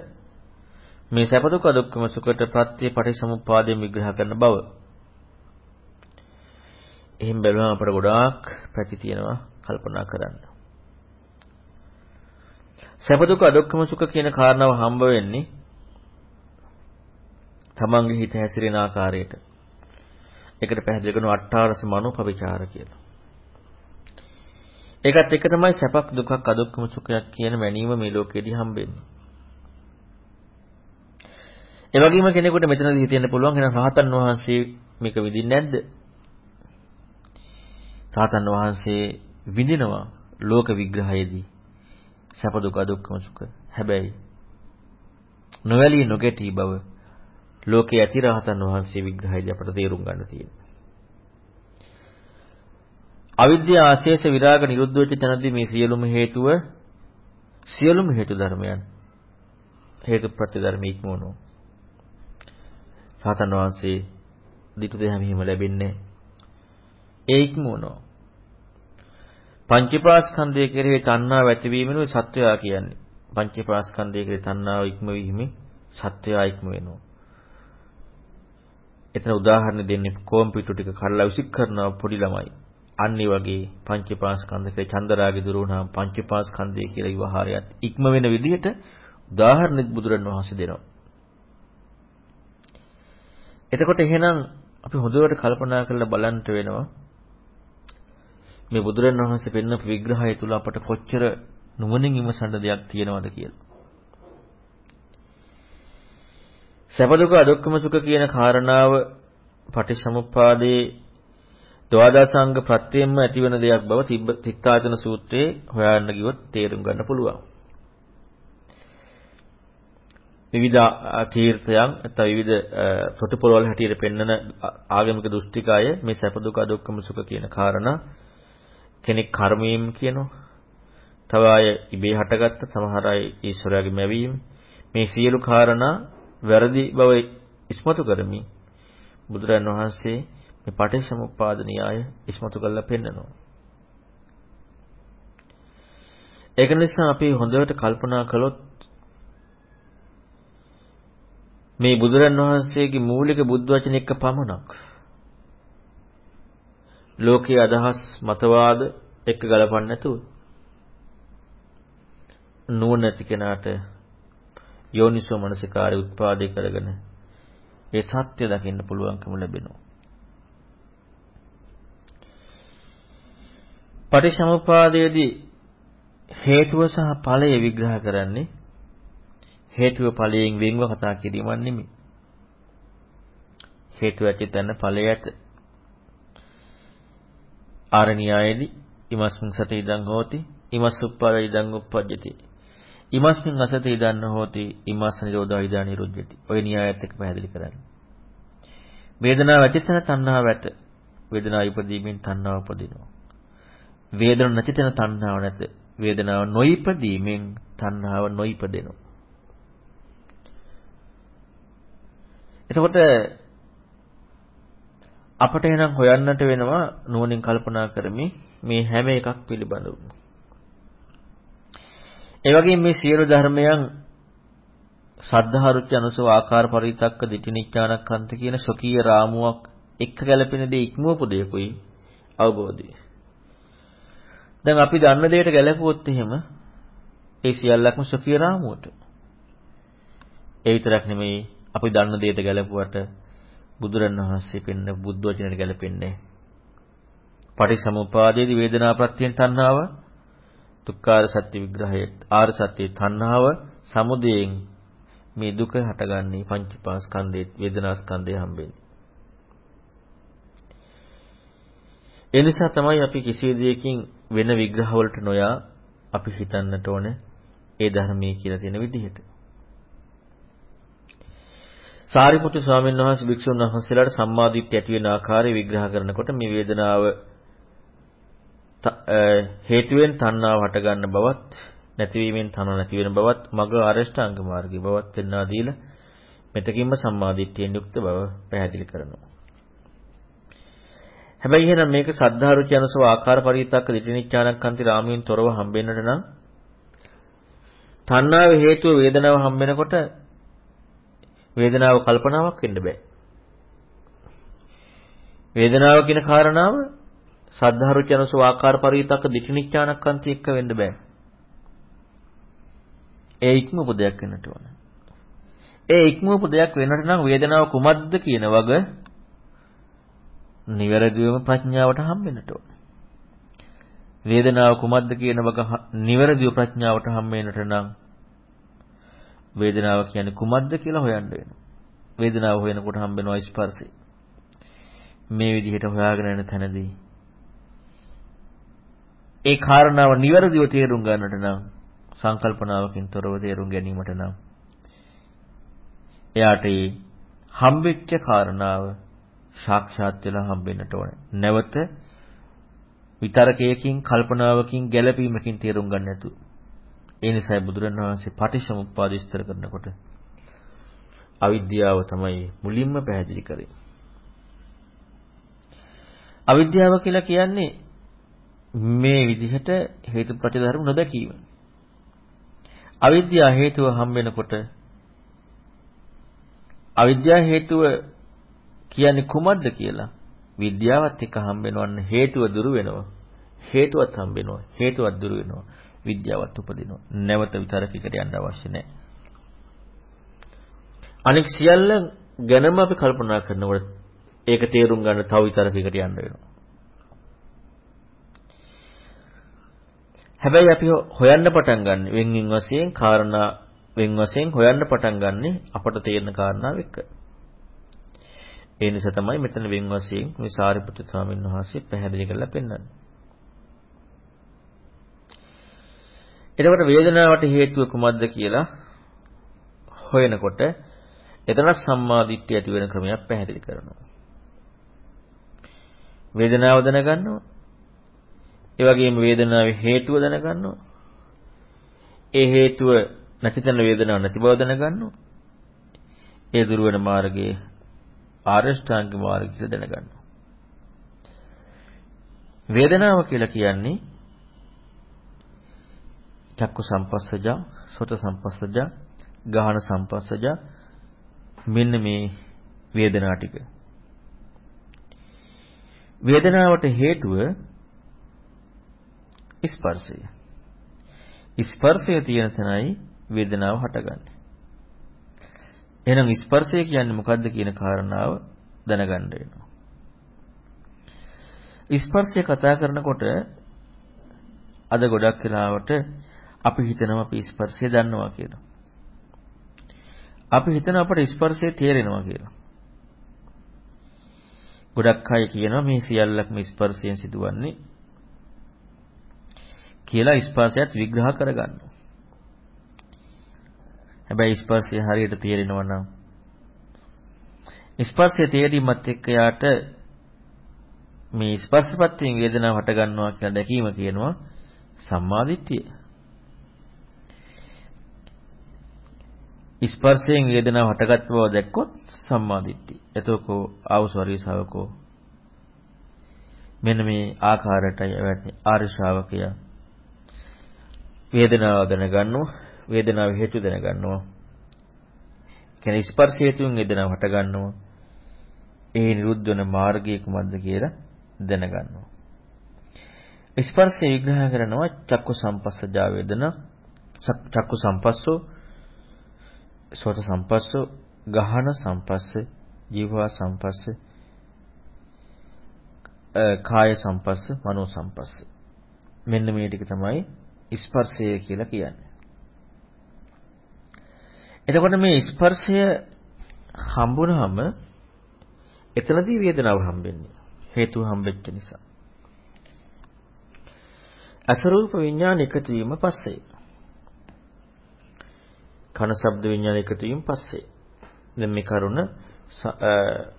මේ සැප දුක දුක්ඛම සුඛට ප්‍රත්‍ය පටිච්චසමුප්පාදයෙන් විග්‍රහ කරන බව. එහෙන් බැලුවම අපට ගොඩාක් පැති තියෙනවා කල්පනා කරන්න. සැප දුක අදුක්කම සුඛ කියන කාරණාව හම්බ වෙන්නේ තමන්ගේ හිත හැසිරෙන ආකාරයට. ඒකට පැහැදිලි කරනවා අට්ඨාරස මනෝපවිචාර කියලා. ඒකත් එක තමයි සැපක් දුකක් අදුක්කම සුඛයක් කියන මැනීම මේ ලෝකෙදී හම්බෙන්නේ. ඒ වගේම කෙනෙකුට මෙතනදී හිතෙන්න පුළුවන් එහෙනම් රහතන් වහන්සේ මේක විඳින්නේ නැද්ද? රාතන් වහන්සේ විඳිනවා ලෝක විග්‍රහයේදී සැප දුක දුක්ඛම සුඛ. හැබැයි නොවැළී නොගැටි බව ලෝකයේ ඇති රහතන් වහන්සේ විග්‍රහයේදී අපට තේරුම් ගන්න තියෙනවා. අවිද්‍යාව ආශේෂ විරාග නිරුද්ධ වෙච්ච තැනදී මේ සියලුම හේතුව සියලුම හේතු ධර්මයන් හේතු ප්‍රත්‍යධර්ම ඉක්මවනවා. රහතන් වහන්සේ දිටු දෙහැම හිම ලැබෙන්නේ ඒ ඉක්මවනවා. පංචපාස්කන්ධය කෙරෙහි තණ්හාව ඇතිවීමනු සත්‍යය කියන්නේ. පංචපාස්කන්ධය කෙරෙහි තණ්හාව ඉක්මවීමේ සත්‍යය ඉක්ම වෙනවා. එතන උදාහරණ දෙන්නේ කොම්පියුටර් ටික කඩලා විසික් කරනවා පොඩි ළමයි. අන්න ඒ වගේ පංචපාස්කන්ධ කියලා චන්දරාගේ දුර වුණාම පංචපාස්කන්ධය කියලා විවහාරයත් ඉක්ම වෙන විදිහට උදාහරණෙත් බුදුරණවහන්සේ දෙනවා. එතකොට එහෙනම් අපි හොඳට කල්පනා කරලා බලන්න වෙනවා මේ බුදුරණවහන්සේ පෙන්වපු විග්‍රහය තුල අපට කොච්චර නුවණින් විමසන්න දෙයක් තියෙනවද කියලා. සැප දුක අදුක්කම සුඛ කියන කාරණාව පටිච්චසමුප්පාදයේ ද්වාදසාංග ප්‍රත්‍යයෙන්ම ඇතිවන දෙයක් බව තිත්තායතන සූත්‍රයේ හොයන්න ගියොත් තේරුම් ගන්න පුළුවන්. විවිධ තීර්ථයන් නැත්නම් විවිධ ප්‍රතිපලවල හැටියට පෙන්වන ආගමික දෘෂ්ටිකය මේ සැප දුක අදුක්කම සුඛ කියන කාරණා කෙනෙක් කර්මයෙන් කියනවා. තව අය ඉබේ හටගත්ත සමහර අය ඊශ්වරයාගේ මැවීම මේ සියලු කාරණා වැරදි බව ඉස්මතු කරමින් බුදුරන් වහන්සේ මේ පටිච්චසමුප්පාද න්‍යාය ඉස්මතු කරලා පෙන්නනවා. ඒක නිසා අපි හොඳට කල්පනා කළොත් මේ බුදුරන් වහන්සේගේ මූලික බුද්ධ වචන එක්ක පමණක් ලෝකයේ අදහස් මතවාද එක්ක ගලපන්න නැතුව නුවණැති කෙනාට යෝනිසෝ මනසිකාරය උත්පාදේ කරගෙන ඒ සත්‍ය දකින්න පුළුවන්කම ලැබෙනවා. පටිච්චසමුපාදයේදී හේතුව සහ ඵලය විග්‍රහ කරන්නේ හේතුව ඵලයෙන් වෙන්ව කතා කිරීමක් නෙමෙයි. හේතුව ඇති තැන ඵලය ඇත. ආරණ්‍යයේදී ඉමස්මින් සති ඉදං හෝති ඉමස්සුප්පාද ඉදං උප්පජ්ජති ඉමස්මින් අසති ඉදන්න හෝති ඉමස්ස නිරෝධා ඉදා නිරුද්ධති. ඔය න්‍යායත් එක්ක පැහැදිලි කරන්නේ. වේදනාව ඇතිතන තණ්හාව ඇත. වේදනාව ඉපදීමෙන් තණ්හාව උපදිනවා. වේදනාව නැතිතන තණ්හාව නැත. වේදනාව නොයිපදීමෙන් තණ්හාව නොයිපදෙනවා. එතකොට අපට එනම් හොයන්නට වෙනවා නුවණින් කල්පනා කරමින් මේ හැම එකක් පිළිබඳව. ඒ වගේම මේ සියලු ධර්මයන් සද්ධාරුච්ච අනුසව ආකාර පරිතක්ක දිටිනිච්ඡානක්ඛන්ත කියන ශොකීය රාමුවක් එක්ක ගැලපෙන දේ ඉක්මවපු දෙයකුයි අවබෝධය. දැන් අපි දන්න දෙයට ගැලපුවොත් එහෙම ඒ සියල්ලක්ම ශොකීය රාමුවට. ඒ විතරක් නෙමෙයි අපි දන්න දෙයට ගැලපුවට බුදුරණවහන්සේ පෙන්න බුද්ධ වචනයට ගැලපෙන්නේ. පටිසමුපාදයේදී වේදනා ප්‍රත්‍යයෙන් තණ්හාව දුක්ඛාර සත්‍ය විග්‍රහයේ ආර සත්‍ය තණ්හාව සමුදයෙන් මේ දුක හටගන්නේ පංචපාස්කන්ධයේ වේදනාස්කන්ධය හම්බෙන්නේ. ඒ නිසා තමයි අපි කිසි දෙයකින් වෙන විග්‍රහවලට නොයා අපි හිතන්නට ඕනේ ඒ ධර්මයේ කියලා තියෙන විදිහට. සාරිපුත්තු ස්වාමීන් වහන්සේ භික්ෂුන් වහන්සේලාට සම්මාදිට්ඨිය ඇති වෙන ආකාරය විග්‍රහ කරනකොට මේ වේදනාව හේතුවෙන් තණ්හාව හට ගන්න බවත් නැතිවීමෙන් තන නැති වෙන බවත් මග අරෂ්ඨාංග මාර්ගය බවත් පෙන්වා දීලා මෙතකින්ම සම්මාදිට්ඨියෙන් යුක්ත බව පැහැදිලි කරනවා. හැබැයි එහෙනම් මේක සද්ධාරුචි අනුසව ආකාර පරිවිතක්ක දිටිනිච්ඡානක්කන්ති රාමයෙන් තොරව හම්බෙන්නට නම් තණ්හාව හේතුව වේදනාව හම්බෙනකොට වේදනාව කල්පනාවක් වෙන්න බෑ. වේදනාව කියන කාරණාව සද්ධාරුචනස ආකාර පරිවිතක දිටිනිච්ඡානක්කන්ති එක්ක වෙන්න බෑ. ඒ ඉක්මවපු දෙයක් වෙන්නට ඕන. ඒ ඉක්මවපු දෙයක් වෙන්නට නම් වේදනාව කුමක්ද කියන වග නිවැරදිවම ප්‍රඥාවට හම්බෙන්නට ඕන. වේදනාව කුමක්ද කියන වග නිවැරදිව ප්‍රඥාවට හම්බෙන්නට නම් වේදනාව කියන්නේ කුමක්ද කියලා හොයන්න වෙනවා. වේදනාව හොයනකොට හම්බෙනවා ස්පර්ශය. මේ විදිහට හොයාගෙන යන තැනදී ඒ කාරණාව නිවැරදිව තේරුම් ගන්නට නම් සංකල්පනාවකින් තොරව තේරුම් ගැනීමට නම් එයාට ඒ හම්බෙච්ච කාරණාව සාක්ෂාත් වෙලා හම්බෙන්නට ඕනේ. නැවත විතරකයකින් කල්පනාවකින් ගැළපීමකින් තේරුම් ගන්න නැතු. ඒ නිසායි බුදුරණවහන්සේ පටිච්චසමුප්පාද විස්තර කරනකොට අවිද්‍යාව තමයි මුලින්ම පැහැදිලි කරේ. අවිද්‍යාව කියලා කියන්නේ මේ විදිහට හේතුප්‍රත්‍ය ධර්ම නොදැකීම. අවිද්‍යාව හේතුව හම් වෙනකොට අවිද්‍යාව හේතුව කියන්නේ කුමක්ද කියලා විද්‍යාවත් එක්ක හම් වෙනවන්න හේතුව දුරු වෙනවා. හේතුවත් හම් වෙනවා. හේතුවත් දුරු වෙනවා. විද්‍යාවත් උපදිනවා. නැවත විතරකයකට යන්න අවශ්‍ය නැහැ. අනික සියල්ල ගැනම අපි කල්පනා කරනකොට ඒක තේරුම් ගන්න තව විතරකයකට යන්න වෙනවා. හැබැයි අපි හොයන්න පටන් ගන්න වෙන් වෙන් වශයෙන් කාරණා වෙන් වශයෙන් හොයන්න පටන් ගන්නෙ අපට තේරෙන කාරණාව එක්ක. ඒ නිසා තමයි මෙතන වෙන් වශයෙන් මේ සාරිපුත්‍ර ස්වාමීන් වහන්සේ පැහැදිලි කරලා පෙන්වන්නේ. එතකොට වේදනාවට හේතුව කුමක්ද කියලා හොයනකොට එතන සම්මාදිට්ඨිය ඇති වෙන ක්‍රමයක් පැහැදිලි කරනවා. වේදනාව දැනගන්නවා. ඒ වගේම වේදනාවේ හේතුව දැනගන්නවා. ඒ හේතුව නැති තැන වේදනාවක් නැති බව දැනගන්නවා. ඒ දුර වෙන මාර්ගයේ ආරෂ්ඨාංග මාර්ගය කියලා දැනගන්නවා. වේදනාව කියලා කියන්නේ චක්කු සම්පස්සජා, සෝත සම්පස්සජා, ගාහන සම්පස්සජා මෙන්න මේ වේදනා ටික. වේදනාවට හේතුව ස්පර්ශය. ස්පර්ශය තියෙන තැනයි වේදනාව හටගන්නේ. එහෙනම් ස්පර්ශය කියන්නේ මොකද්ද කියන කාරණාව දැනගන්න වෙනවා. ස්පර්ශය කතා කරනකොට අද ගොඩක් වෙලාවට අපි හිතනවා අපි ස්පර්ශය දන්නවා කියලා. අපි හිතන අපට ස්පර්ශය තේරෙනවා කියලා. ගොඩක් අය කියනවා මේ සියල්ලක්ම ස්පර්ශයෙන් සිදුවන්නේ කියලා ස්පර්ශයත් විග්‍රහ කරගන්නවා. හැබැයි ස්පර්ශය හරියට තේරෙනවා නම් ස්පර්ශය තේරීමත් එක්ක යාට මේ ස්පර්ශපත්යෙන් වේදනාව හට ගන්නවා කියලා දැකීම කියනවා සම්මාදිට්ඨිය. ස්පර්ශයෙන් වේදනාව හටගත් බව දැක්කොත් සම්මාදිට්ඨිය. එතකො ආවස්වරී ශාවකෝ මෙන්න මේ ආකාරයටයි ආර්ය ශ්‍රාවකයා වේදනාව දැනගන්නවා වේදනාව හේතු දැනගන්නවා. කියන්නේ ස්පර්ශ හේතුන් වේදනාව හට ගන්නවා ඒ නිරුද්ධ වෙන මාර්ගය කුමක්ද කියලා දැනගන්නවා. ස්පර්ශය විග්‍රහ කරනවා චක්කු සම්පස්සජා වේදනා චක්කු සම්පස්සෝ සෝත සම්පස්සෝ ගහන සම්පස්ස ජීවා සම්පස්ස කාය සම්පස්ස මනෝ සම්පස්ස. මෙන්න මේ ටික තමයි ස්පර්ශය කියලා කියන්නේ. එතකොට මේ ස්පර්ශය හම්බුනහම එතනදී වේදනාව හම්බෙන්නේ. හේතුව හම්බෙච්ච නිසා. අසරූප විඥාන එකතු වීම පස්සේ. කන ශබ්ද විඥාන එකතු වීම පස්සේ. දැන් මේ කරුණ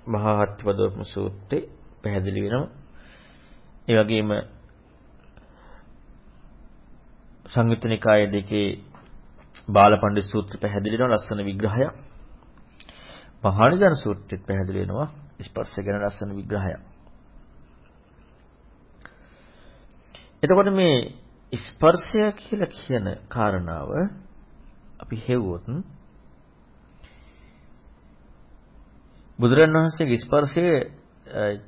මහා හත්පදෝපම සූත්‍රයේ පැහැදිලි වෙනවා. ඒ වගේම සංයුත්ත නිකාය දෙකේ බාලපණ්ඩිත සූත්‍ර පැහැදිලි වෙනවා ලස්සන විග්‍රහයක්. මහානිදාන සූත්‍රෙත් පැහැදිලි වෙනවා ස්පර්ශ ගැන ලස්සන විග්‍රහයක්. එතකොට මේ ස්පර්ශය කියලා කියන කාරණාව අපි හෙව්වොත් බුදුරණවහන්සේගේ ස්පර්ශයේ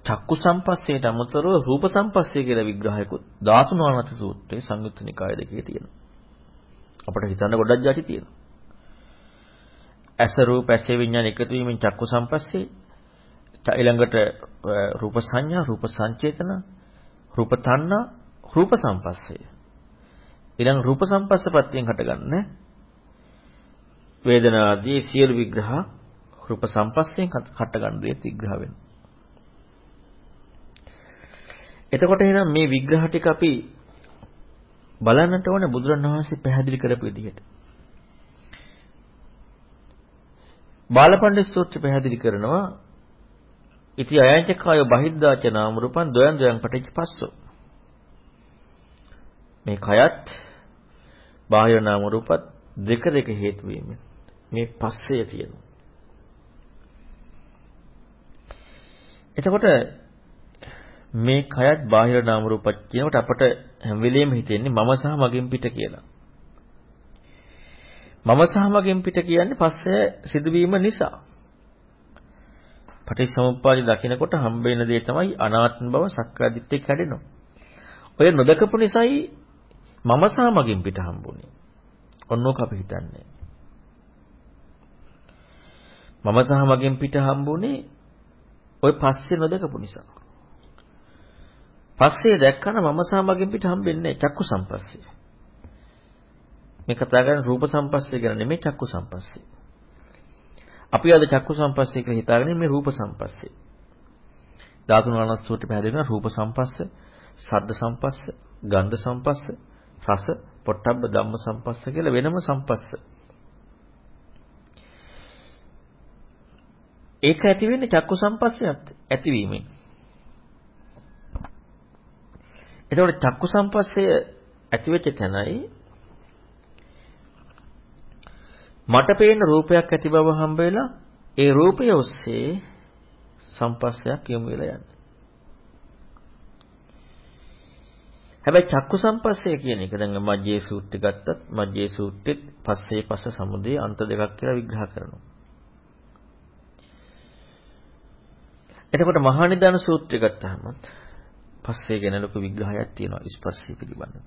චක්කු සම්පස්සේට අමතරව රූප සම්පස්සේ කියලා විග්‍රහයකුත් ධාතු නානත සූත්‍රයේ සංයුත්ත නිකාය දෙකේ තියෙනවා. අපිට හිතන්න ගොඩක් જાති තියෙනවා. ඇස රූප ඇසේ විඥාන එකතු වීමෙන් චක්කු සම්පස්සේ ඊළඟට රූප සංඥා රූප සංචේතන රූප තණ්හා රූප සම්පස්සේ ඊළඟ රූප සම්පස්සපත්යෙන් හටගන්න වේදනාදී සියලු විග්‍රහ රූප සම්පස්යෙන් හටගන්න දේ විග්‍රහ වෙනවා එතකොට එහෙනම් මේ විග්‍රහ ටික අපි බලන්නට ඕන බුදුරණවහන්සේ පැහැදිලි කරපු විදිහට. බාලපණ්ඩිත සූත්‍රය පැහැදිලි කරනවා ඉති අයංචකාය බහිද්දාච නාම රූපං දොයන් දොයන් පටිච්ච පස්සෝ. මේ කයත් බාහිර නාම රූපත් දෙක දෙක හේතු වීමෙන් මේ පස්සේ තියෙනවා. එතකොට මේ කයත් බාහිර නාම රූපත් කියනකොට අපට හැම වෙලෙම හිතෙන්නේ මම සහ මගෙන් පිට කියලා. මම සහ මගෙන් පිට කියන්නේ පස්සේ සිදුවීම නිසා. පටිච්චසමුප්පාදේ දකිනකොට හම්බ වෙන දේ තමයි අනාත්ම බව සක්කාදිට්ඨිය කැඩෙනවා. ඔය නොදකපු නිසායි මම සහ මගෙන් පිට හම්බුනේ. ඔන්නෝක අපි හිතන්නේ. මම සහ මගෙන් පිට හම්බුනේ ඔය පස්සේ නොදකපු නිසා. පස්සේ දැක්කම මම සහ මගෙන් පිට හම්බෙන්නේ චක්කු සම්පස්සේ. මේ කතා කරන්නේ රූප සම්පස්සේ ගැන නෙමෙයි චක්කු සම්පස්සේ. අපි අද චක්කු සම්පස්සේ කියලා හිතාගෙන මේ රූප සම්පස්සේ. ධාතුන් වනස්සෝට පැහැදිලි වෙන රූප සම්පස්ස, ශබ්ද සම්පස්ස, ගන්ධ සම්පස්ස, රස, පොට්ටබ්බ ධම්ම සම්පස්ස කියලා වෙනම සම්පස්ස. ඒක ඇති වෙන්නේ චක්කු සම්පස්සයත් ඇතිවීමෙන්. එතකොට චක්කු සම්පස්සය ඇති වෙච්ච තැනයි මට පේන රූපයක් ඇති බව හම්බ වෙලා ඒ රූපය ඔස්සේ සම්පස්සයක් යොමු වෙලා යන්නේ. හැබැයි චක්කු සම්පස්සය කියන එක දැන් මජ්ජේ සූත්‍රය ගත්තත් මජ්ජේ සූත්‍රෙත් පස්සේ පස්ස සමුදේ අන්ත දෙකක් කියලා විග්‍රහ කරනවා. එතකොට මහා නිදාන සූත්‍රය ගත්තාම පස්සේ ගැන ලොකු විග්‍රහයක් තියෙනවා ස්පර්ශය පිළිබඳව.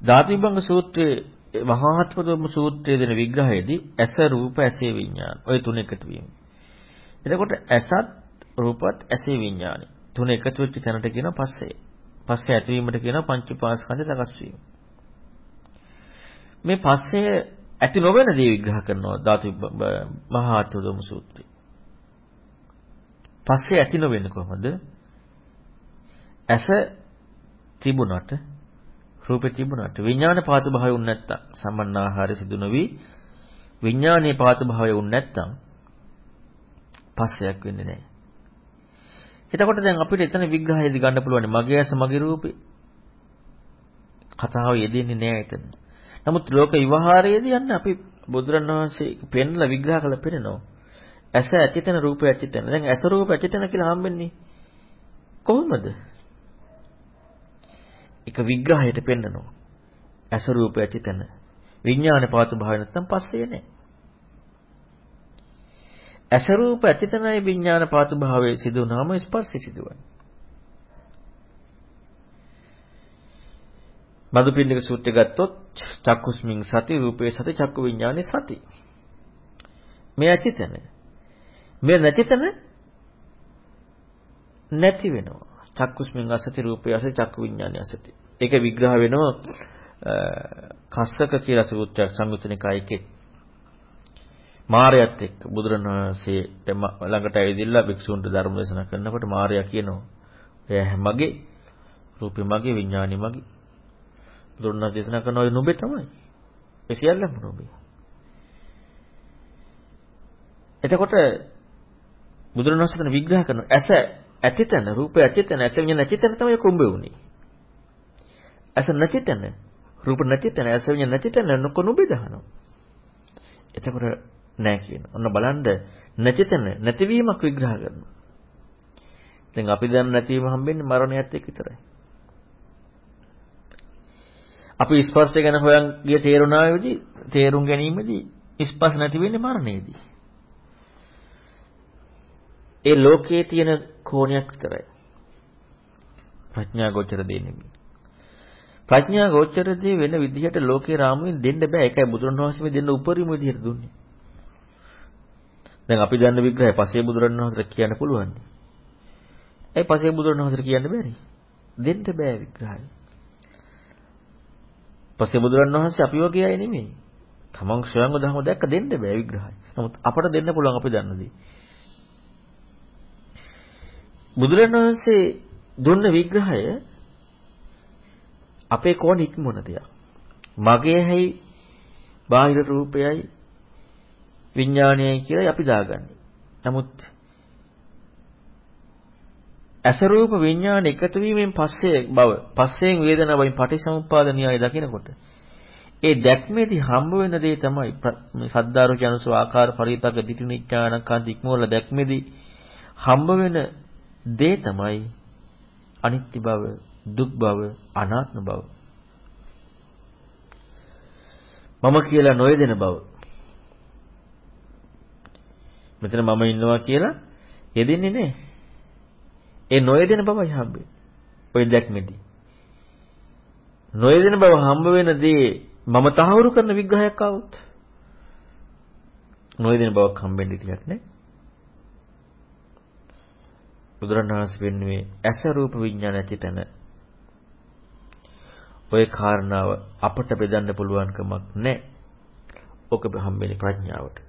ධාතු විභංග සූත්‍රයේ මහාත්මදම සූත්‍රයේ දෙන විග්‍රහයේදී ඇස රූප ඇසේ විඥාන ඔය තුන එකතු වීම. එතකොට ඇසත් රූපත් ඇසේ විඥානයි. තුන එකතු වෙච්ච තැනට කියන පස්සේ. පස්සේ ඇතිවීමට කියන පංච පාස්කන්ධ සකස් වීම. මේ පස්සේ ඇති නොවන දේ විග්‍රහ කරනවා ධාතු මහාත්මදම සූත්‍රය. පස්සේ ඇති නොවෙන්නේ කොහොමද? ඇස තිබුණට රූපේ තිබුණට විඥාන පාත භාවය උන් නැත්තම් සම්මන්නාහාරය සිදු නොවි විඥානීය පාත භාවය උන් නැත්තම් පස්සයක් වෙන්නේ නැහැ. එතකොට දැන් අපිට එතන විග්‍රහයේදී ගන්න පුළුවන් මගේ ඇස මගේ රූපේ කතාව යෙදෙන්නේ නැහැ එතන. නමුත් ලෝක විවහාරයේදී යන්න අපි බුදුරණවහන්සේ පෙන්ලා විග්‍රහ කළ පෙන්නනවා. ඇස ඇතිතන රූපය ඇතිතන. දැන් ඇස රූප ඇතිතන කියලා හම්බෙන්නේ කොහොමද? එක විග්‍රහයට පෙන්නනවා. ඇස රූප ඇතිතන. විඥාන පාත භාවය නැත්තම් පස්සේ නෑ. ඇස රූප ඇතිතනයි විඥාන පාත භාවයේ සිදු වුණාම ස්පර්ශය සිදුවන්නේ. මදුපින්නික සූත්‍රය ගත්තොත් චක්කුස්මින් සති රූපේ සති චක්කු විඥානේ සති. මේ ඇතිතන. මේ නැතිතන නැති වෙනවා. චක්කුස්මින් අසති රූපේ අසති චක්කු විඥානය අසති. ඒක විග්‍රහ වෙනවා කස්සක කියලා සූත්‍රයක් සංයුතනිකායකේ. මාරයත් එක්ක බුදුරණවහන්සේ ළඟට ඇවිදilla භික්ෂුන්ට ධර්ම දේශනා කරනකොට මාරයා කියනවා එයා මගේ රූපේ මගේ විඥානි මගේ බුදුරණවහන්සේ දේශනා කරන ඔය නුඹේ තමයි. ඒ සියල්ලම නුඹේ. එතකොට බුදුරණවහන්සේ විග්‍රහ කරනවා ඇස ඇතිතන රූපය ඇතිතන ඇස විඤ්ඤාණ නැතිතන තමයි කුඹේ උනේ. ඇස නැතිතන රූප නැතිතන ඇස විඤ්ඤාණ නැතිතන නොකොනු බෙදහනවා. එතකොට නෑ කියන. ඔන්න බලන්න නැතිතන නැතිවීමක් විග්‍රහ කරනවා. දැන් අපි දැන් නැතිවීම හම්බෙන්නේ මරණයත් එක්ක විතරයි. අපි ස්පර්ශය ගැන හොයන් ගිය තේරුණාවේදී තේරුම් ගැනීමේදී ස්පර්ශ නැති වෙන්නේ මරණයේදී. ඒ ලෝකයේ තියෙන කෝණයක් විතරයි. ප්‍රඥා ගෝචර දෙන්නේ. ප්‍රඥා ගෝචර දේ වෙන විදිහට ලෝකේ රාමුවෙන් දෙන්න බෑ. ඒකයි බුදුරණවහන්සේ මේ දෙන්න උපරිම විදිහට දුන්නේ. දැන් අපි දන්න විග්‍රහය පසේ බුදුරණවහන්සේට කියන්න පුළුවන්. ඒ පසේ බුදුරණවහන්සේට කියන්න බැරි. දෙන්න බෑ විග්‍රහය. පසේ බුදුරණවහන්සේ අපි වගේ අය නෙමෙයි. තමන් ස්වයංව ධර්ම දැක්ක දෙන්න බෑ විග්‍රහය. නමුත් අපට දෙන්න පුළුවන් අපි දන්න දේ. බුදුරණවහන්සේ දුන්න විග්‍රහය අපේ කෝණ ඉක්මන දෙයක්. මගේ හැයි බාහිර රූපයයි විඥානයයි කියලා අපි දාගන්නේ. නමුත් ඇස රූප විඥාන එකතු වීමෙන් පස්සේ බව පස්සෙන් වේදනාව වයින් පටිසමුප්පාද න්‍යාය දකිනකොට ඒ දැක්මේදී හම්බ වෙන දේ තමයි සද්දාරු කියනසෝ ආකාර පරිතක දිටිනිච්ඡානකන් ඉක්මවල දැක්මේදී හම්බ වෙන දේ තමයි අනිත්‍ය බව, දුක් බව, අනාත්ම බව. මම කියලා නොයදෙන බව. මෙතන මම ඉන්නවා කියලා යෙදෙන්නේ නැහැ. ඒ නොයදෙන බවයි හම්බෙන්නේ. ඔය දැක්මේදී. නොයදෙන බව හම්බ වෙන දේ මම තහවුරු කරන විග්‍රහයක් આવුත් නොයදෙන බවක් හම්බෙන්නේ ටිකක් නේ. බුදුරණවහන්සේ පෙන්වුවේ ඇස රූප විඥාන ඇති තැන ඔය කාරණාව අපට බෙදන්න පුළුවන් කමක් නැහැ. ඔක හම්බෙන්නේ ප්‍රඥාවට.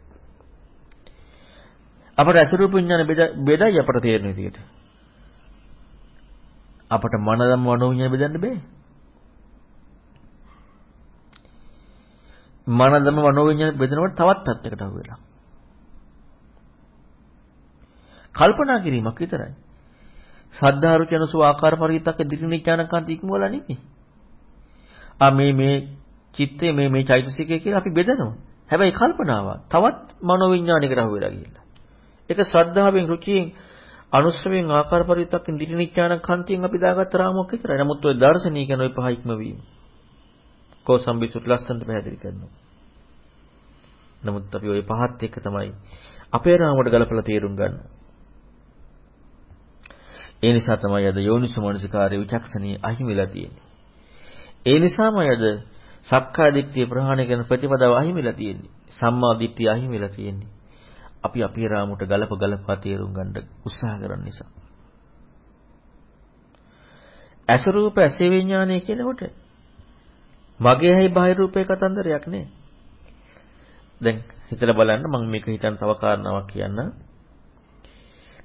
අපට ඇස රූප විඥාන බෙදයි අපට තේරෙන විදිහට. අපට මනදම් මනෝ විඥාන බෙදන්න බෑ. මනදම මනෝ විඥාන බෙදනකොට තවත් පැත්තකට අහු වෙලා. කල්පනා කිරීමක් විතරයි. සද්ධාරු චනසු ආකාර පරිවිතක දිටිනිඥානකාන්ත ඉක්මවලා නෙමෙයි. ආ මේ මේ චිත්තේ මේ මේ චෛතසිකය කියලා අපි බෙදනවා. හැබැයි කල්පනාව තවත් මනෝවිඤ්ඤාණයකට අහු වෙලා ගිහිල්ලා. ඒක ශ්‍රද්ධාවෙන් රුචියෙන් අනුස්සවෙන් ආකාර පරිවිතක්ෙන් දිටිනිඥානකාන්තියෙන් අපි දාගත්ත රාමුවක් විතරයි. නමුත් ওই දාර්ශනික කියන ওই පහ ඉක්මවීම. කෝසම්බිසුත් ලස්සනට පැහැදිලි කරනවා. නමුත් අපි ওই පහත් එක්ක තමයි අපේ රාමුවට ගලපලා තේරුම් ගන්නවා. ඒ නිසා තමයි අද යෝනිසු මනසිකාරයේ විචක්ෂණී අහිමිලා තියෙන්නේ. ඒ නිසාමයි අද සක්කාය දිට්ඨිය ප්‍රහාණය කරන ප්‍රතිපදාව අහිමිලා තියෙන්නේ. සම්මා දිට්ඨිය අහිමිලා තියෙන්නේ. අපි අපේ රාමුට ගලප ගලපා තේරුම් ගන්න උත්සාහ කරන නිසා. ඇස රූප ඇසේ විඥානය කියනකොට මගේ හැයි බාහිර රූපේ කතන්දරයක් නේ. දැන් හිතලා බලන්න මම මේක හිතන තව කාරණාවක් කියන්නම්.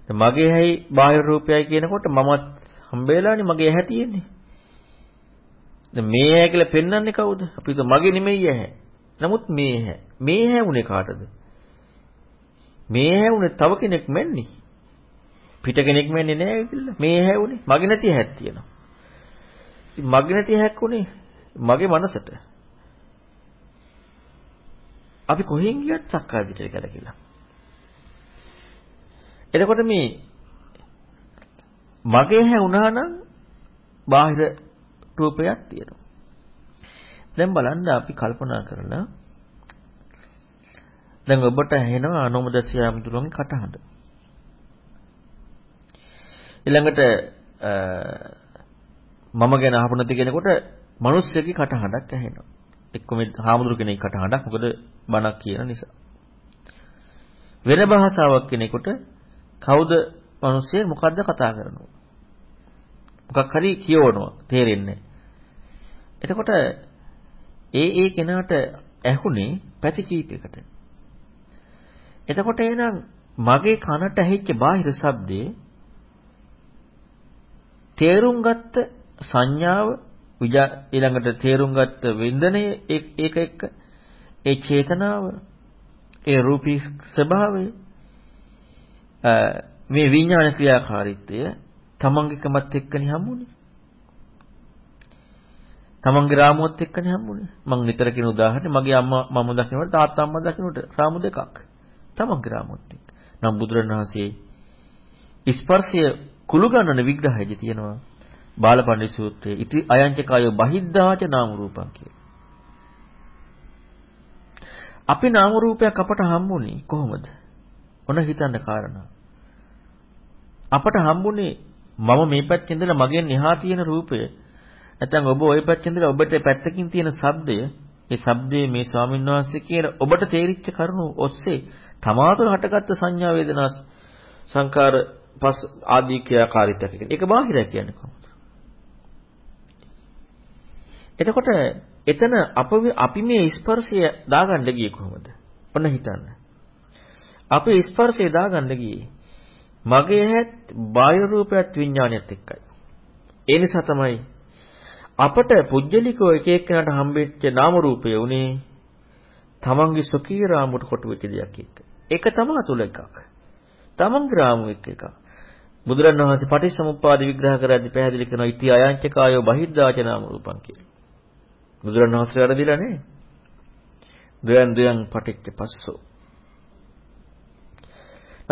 මගේ හැයි බාහිර රූපයයි කියනකොට මමත් හම්බෙලානේ මගේ ඇහැ තියෙන්නේ. දැන් මේ ඇහැ කියලා පෙන්වන්නේ කවුද? අපි හිතුව මගේ නෙමෙයි ඇහැ. නමුත් මේ ඇහැ. මේ ඇහැ උනේ කාටද? මේ ඇහැ උනේ තව කෙනෙක් මැන්නේ. පිට කෙනෙක් මැන්නේ නෑ කියලා. මේ ඇහැ උනේ මගේ නැති ඇහැක් තියෙනවා. මගේ නැති ඇහැක් උනේ මගේ මනසට. අපි කොහෙන් ගියත් සක්කාදිටේ කලකිලා. එතකොට මේ මගේ හැ වුණා නම් බාහිර රූපයක් තියෙනවා. දැන් බලන්න අපි කල්පනා කරලා දැන් ඔබට ඇහෙනවා අනෝමදසිය අමුතුරුන්ගේ කටහඬ. ඊළඟට මම ගැන අහපු නැති කෙනෙකුට මිනිස්සෙක්ගේ කටහඬක් ඇහෙනවා. එක්ක මේ හාමුදුරු කෙනෙක් කටහඬක් මොකද බණක් කියන නිසා. වෙන භාෂාවක් කෙනෙකුට කවුද මිනිස්සේ මොකද්ද කතා කරනවා? මොකක් හරි කියවනවා තේරෙන්නේ. එතකොට ඒ ඒ කෙනාට ඇහුනේ පැති කීපයකට. එතකොට එහෙනම් මගේ කනට ඇහිච්ච බාහිර ශබ්දේ තේරුම් ගත්ත සංඥාව ඊළඟට තේරුම් ගත්ත වින්දනය ඒක එක්ක ඒ චේතනාව ඒ රූපී ස්වභාවය මේ විඥාන ක්‍රියාකාරීත්වය තමන්ගේකමත් එක්කනේ හම්බුනේ. තමන්ගේ රාමුවත් එක්කනේ හම්බුනේ. මම නිතර කියන උදාහරණේ මගේ අම්මා මම දකින්නට තාත්තා අම්මා දකින්නට රාමු දෙකක්. තමන්ගේ රාමුවත් එක්ක. නම් බුදුරණවහන්සේ ස්පර්ශය කුළු ගන්නන විග්‍රහයේදී තියෙනවා බාලපණ්ඩි සූත්‍රයේ ඉති අයංච කායෝ බහිද්ධාච නාම රූපං කියලා. අපි නාම රූපයක් අපට හම්බුනේ කොහොමද? ඔන්න හිතන්න කාරණා. අපට හම්බුනේ මම මේ පැත්තේ ඉඳලා මගෙන් එහා තියෙන රූපය නැත්නම් ඔබ ওই පැත්තේ ඉඳලා ඔබට පැත්තකින් තියෙන ශබ්දය ඒ ශබ්දයේ මේ ස්වාමීන් වහන්සේ කියන ඔබට තේරිච්ච කරුණු ඔස්සේ තමා තුළ හටගත්ත සංඥා වේදනා සංකාර පස් ආදී ක්‍රියාකාරීත්වයක් කියන. ඒක බාහිරයි කියන්නේ කොහොමද? එතකොට එතන අපි මේ ස්පර්ශය දාගන්න ගියේ කොහොමද? ඔන්න හිතන්න. අපි ස්පර්ශය දාගන්න ගියේ මගේ ඇහත් බාහිර රූපයත් විඥානයත් එක්කයි. ඒ නිසා තමයි අපට පුජ්‍යලිකව එක එක්කෙනාට හම්බෙච්ච නාම රූපය උනේ තමන්ගේ සොකී රාමුවට කොටු වෙච්ච දෙයක් එක්ක. ඒක තමා තුල එකක්. තමන්ගේ රාමුව එක්ක එකක්. බුදුරණවහන්සේ පටිච්චසමුප්පාද විග්‍රහ කරද්දී පැහැදිලි කරනවා ඉති අයංච කායෝ බහිද්ධාච නාම රූපං කියලා. බුදුරණවහන්සේ වැඩදිලා නේ. දයන් දයන් පටිච්ච පස්සෝ.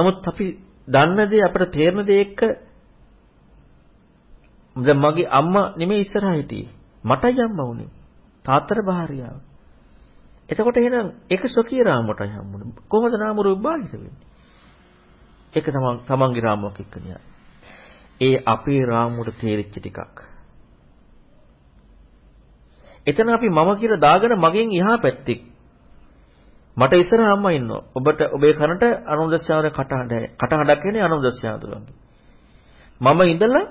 නමුත් අපි දන්න දේ අපිට තේරෙන දේ එක්ක දැන් මගේ අම්මා නෙමෙයි ඉස්සරහා හිටියේ. මටයි අම්මා වුනේ. තාත්තට භාර්යාව. එතකොට එහෙනම් ඒක ස්වකීය රාමුවටයි හම්බුනේ. කොහොමද නාම රූප බාහිර වෙන්නේ? ඒක තමන් තමන්ගේ රාමුවක් එක්ක න්යාය. ඒ අපේ රාමුවට තේරිච්ච ටිකක්. එතන අපි මම කියලා දාගෙන මගෙන් එහා පැත්තේ මට ඉස්සරහ අම්මා ඉන්නවා. ඔබට ඔබේ කනට අනුදස්සාවර කටහඬ කටහඬක් එන්නේ අනුදස්සාවතුරුන්ගේ. මම ඉඳලා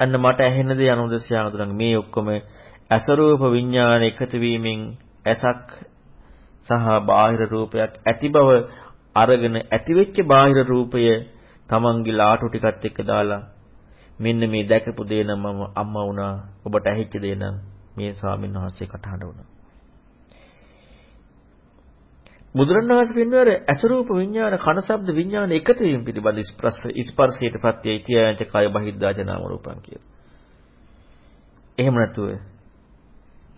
අන්න මට ඇහෙන දේ අනුදස්සාවතුරුන්ගේ මේ ඔක්කොම අසරූප විඥාන එකතු වීමෙන් ඇසක් සහ බාහිර රූපයක් ඇති බව අරගෙන ඇතිවෙච්ච බාහිර රූපය තමන්ගේ ලාටු ටිකත් එක්ක දාලා මෙන්න මේ දැකපු දේ නම් මම අම්මා වුණා ඔබට ඇහිච්ච දේ නම් මේ ස්වාමීන් වහන්සේ කටහඬ වුණා බුදුරණවහන්සේ පෙන්වර අසරූප විඥාන කන ශබ්ද විඥාන එකතු වීම පිළිබඳ ස්පර්ශ ස්පර්ශයට ප්‍රත්‍යය තියායන්ච කය බහිද්දාච නාම රූපං කියලා. එහෙම නැතුව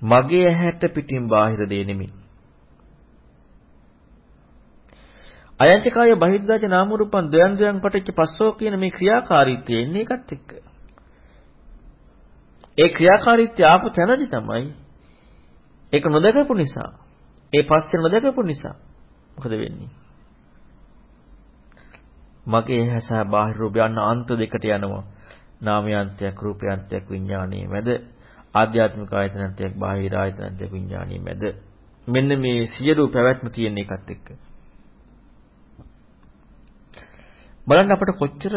මගේ ඇහැට පිටින් බාහිර දේ නෙමෙයි. අයංච කය බහිද්දාච නාම රූපං දයන් දයන් පටිච්ච පස්සෝ කියන මේ ක්‍රියාකාරීත්වය එන්නේ එකත් එක්ක. ඒ ක්‍රියාකාරීත්වය ආපු තැනදි තමයි ඒක නොදකපු නිසා ඒ පස්සේ නොදකපු නිසා මොකද වෙන්නේ? මගේ හැස බාහිර රූපය යන අන්ත දෙකට යනවා. නාමයන්තයක් රූපයන්තයක් විඥානීය මැද ආධ්‍යාත්මික ආයතනන්තයක් බාහිර ආයතනන්තයක් විඥානීය මැද මෙන්න මේ සියලු පැවැත්ම තියෙන එකත් එක්ක බලන්න අපිට කොච්චර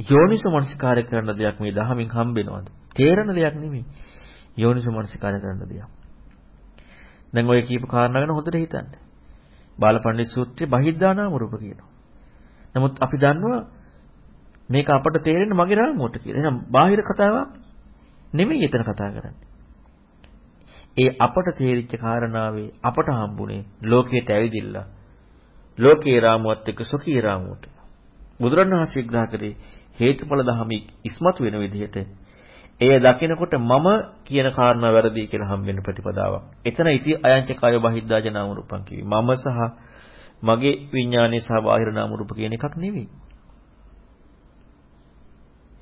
යෝනිසෝ මනසිකාරය කරන දෙයක් මේ දහමින් හම්බෙනවද තේරෙන දෙයක් නෙමෙයි යෝනිසෝ මනසිකාරය කරන දෙයක් දැන් ඔය කියපු කාරණා ගැන හොඳට හිතන්න. බාලපඬිත් සූත්‍රයේ බහිද්ධානාම රූප කියනවා. නමුත් අපි දන්නවා මේක අපට තේරෙන්නේ මගේ රාමුවට කියලා. එහෙනම් බාහිර කතාවක් නෙමෙයි එතන කතා කරන්නේ. ඒ අපට තේරිච්ච කාරණාවේ අපට හම්බුනේ ලෝකයට ඇවිදිලා ලෝකේ රාමුවත් එක්ක සොකී රාමුවට. බුදුරණවහන්සේ විග්‍රහ කරේ හේතුඵල ධහම ඉස්මතු වෙන විදිහට එය දකිනකොට මම කියන කාරණා වැරදි කියලා හම් වෙන ප්‍රතිපදාවක්. එතන ඉති අයංච කාය බහිද්දාජ නාම රූපං කිවි. මම සහ මගේ විඥානයේ සහ බාහිර නාම රූප කියන එකක් නෙවෙයි.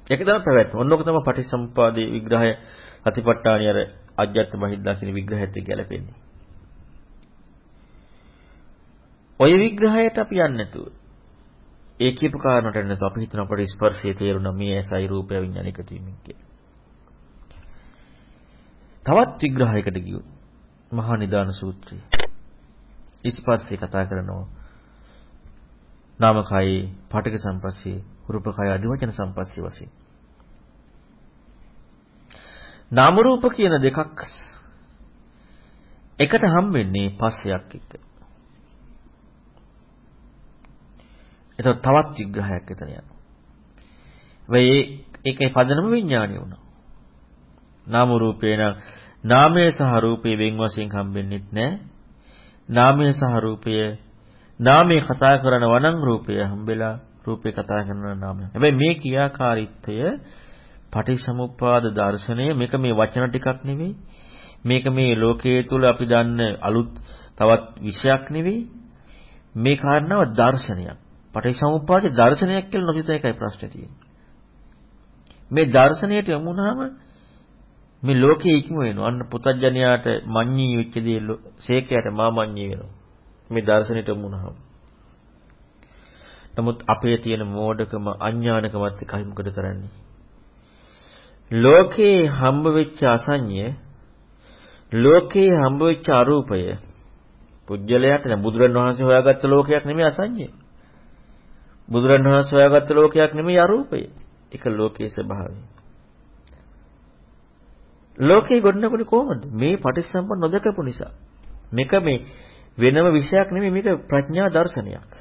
ඒක තමයි පැවැත්ම. ඔන්නෝක තමයි පටිසම්පාදේ විග්‍රහය අතිපට්ඨානිය අර අජ්ජත් බහිද්දා කියන විග්‍රහයත් එක්ක ගැලපෙන්නේ. ඔය විග්‍රහයට අපි යන්නේ නැතුව ඒ කියපු කාරණට නැතුව අපි හිතන අපේ ස්පර්ශයේ තේරුණා මේ ඇසයි රූපය විඥාන එකතු වීමෙන් කියලා. තවත් විග්‍රහයකට ගියොත් මහා නිදාන සූත්‍රය. ඉස්පස්සේ කතා කරනවා. නාමකයි පාඨක සම්පස්සේ රූපකය අධිවචන සම්පස්සේ වශයෙන්. නාම රූප කියන දෙකක් එකට හම්බෙන්නේ පස්සයක් එක්ක. එතකොට තවත් විග්‍රහයක් එතන යනවා. වෙයි ඒකේ පදනම විඥාණය වුණා. නාම රූපේන නාමය සහ රූපේ වෙන් වශයෙන් හම්බෙන්නෙත් නැහැ. නාමය සහ රූපය නාමයේ කතා කරන වනම් රූපය හම්බෙලා රූපේ කතා කරන නාමය. හැබැයි මේ ක්‍රියාකාරීත්වය පටිච්චසමුප්පාද දර්ශනය මේක මේ වචන ටිකක් නෙවෙයි. මේක මේ ලෝකයේ තුල අපි දන්න අලුත් තවත් විෂයක් නෙවෙයි. මේ කාරණාව දර්ශනයක්. පටිච්චසමුප්පාදේ දර්ශනයක් කියලා නොකිත එකයි ප්‍රශ්නේ තියෙන්නේ. මේ දර්ශනයට යමුනාම මේ ලෝකයේ ඉක්ම වෙනවා. අන්න පුතඥයාට මඤ්ඤී වෙච්ච දේ ශේකයට මාමඤ්ඤී වෙනවා. මේ දර්ශනෙට මුණහම. නමුත් අපේ තියෙන මෝඩකම අඥානකමත් එකයි මොකද කරන්නේ? ලෝකේ හම්බ වෙච්ච අසඤ්ඤය ලෝකේ හම්බ වෙච්ච අරූපය පුජ්‍යලයට දැන් බුදුරණවහන්සේ හොයාගත්ත ලෝකයක් නෙමෙයි අසඤ්ඤය. බුදුරණවහන්සේ හොයාගත්ත ලෝකයක් නෙමෙයි අරූපය. ඒක ලෝකයේ ස්වභාවය. ලෝකේ ගොඩනගුනේ කොහොමද? මේ පටිච්චසමුප්පාද නොදකපු නිසා. මේක මේ වෙනම විෂයක් නෙමෙයි මේක ප්‍රඥා දර්ශනයක්.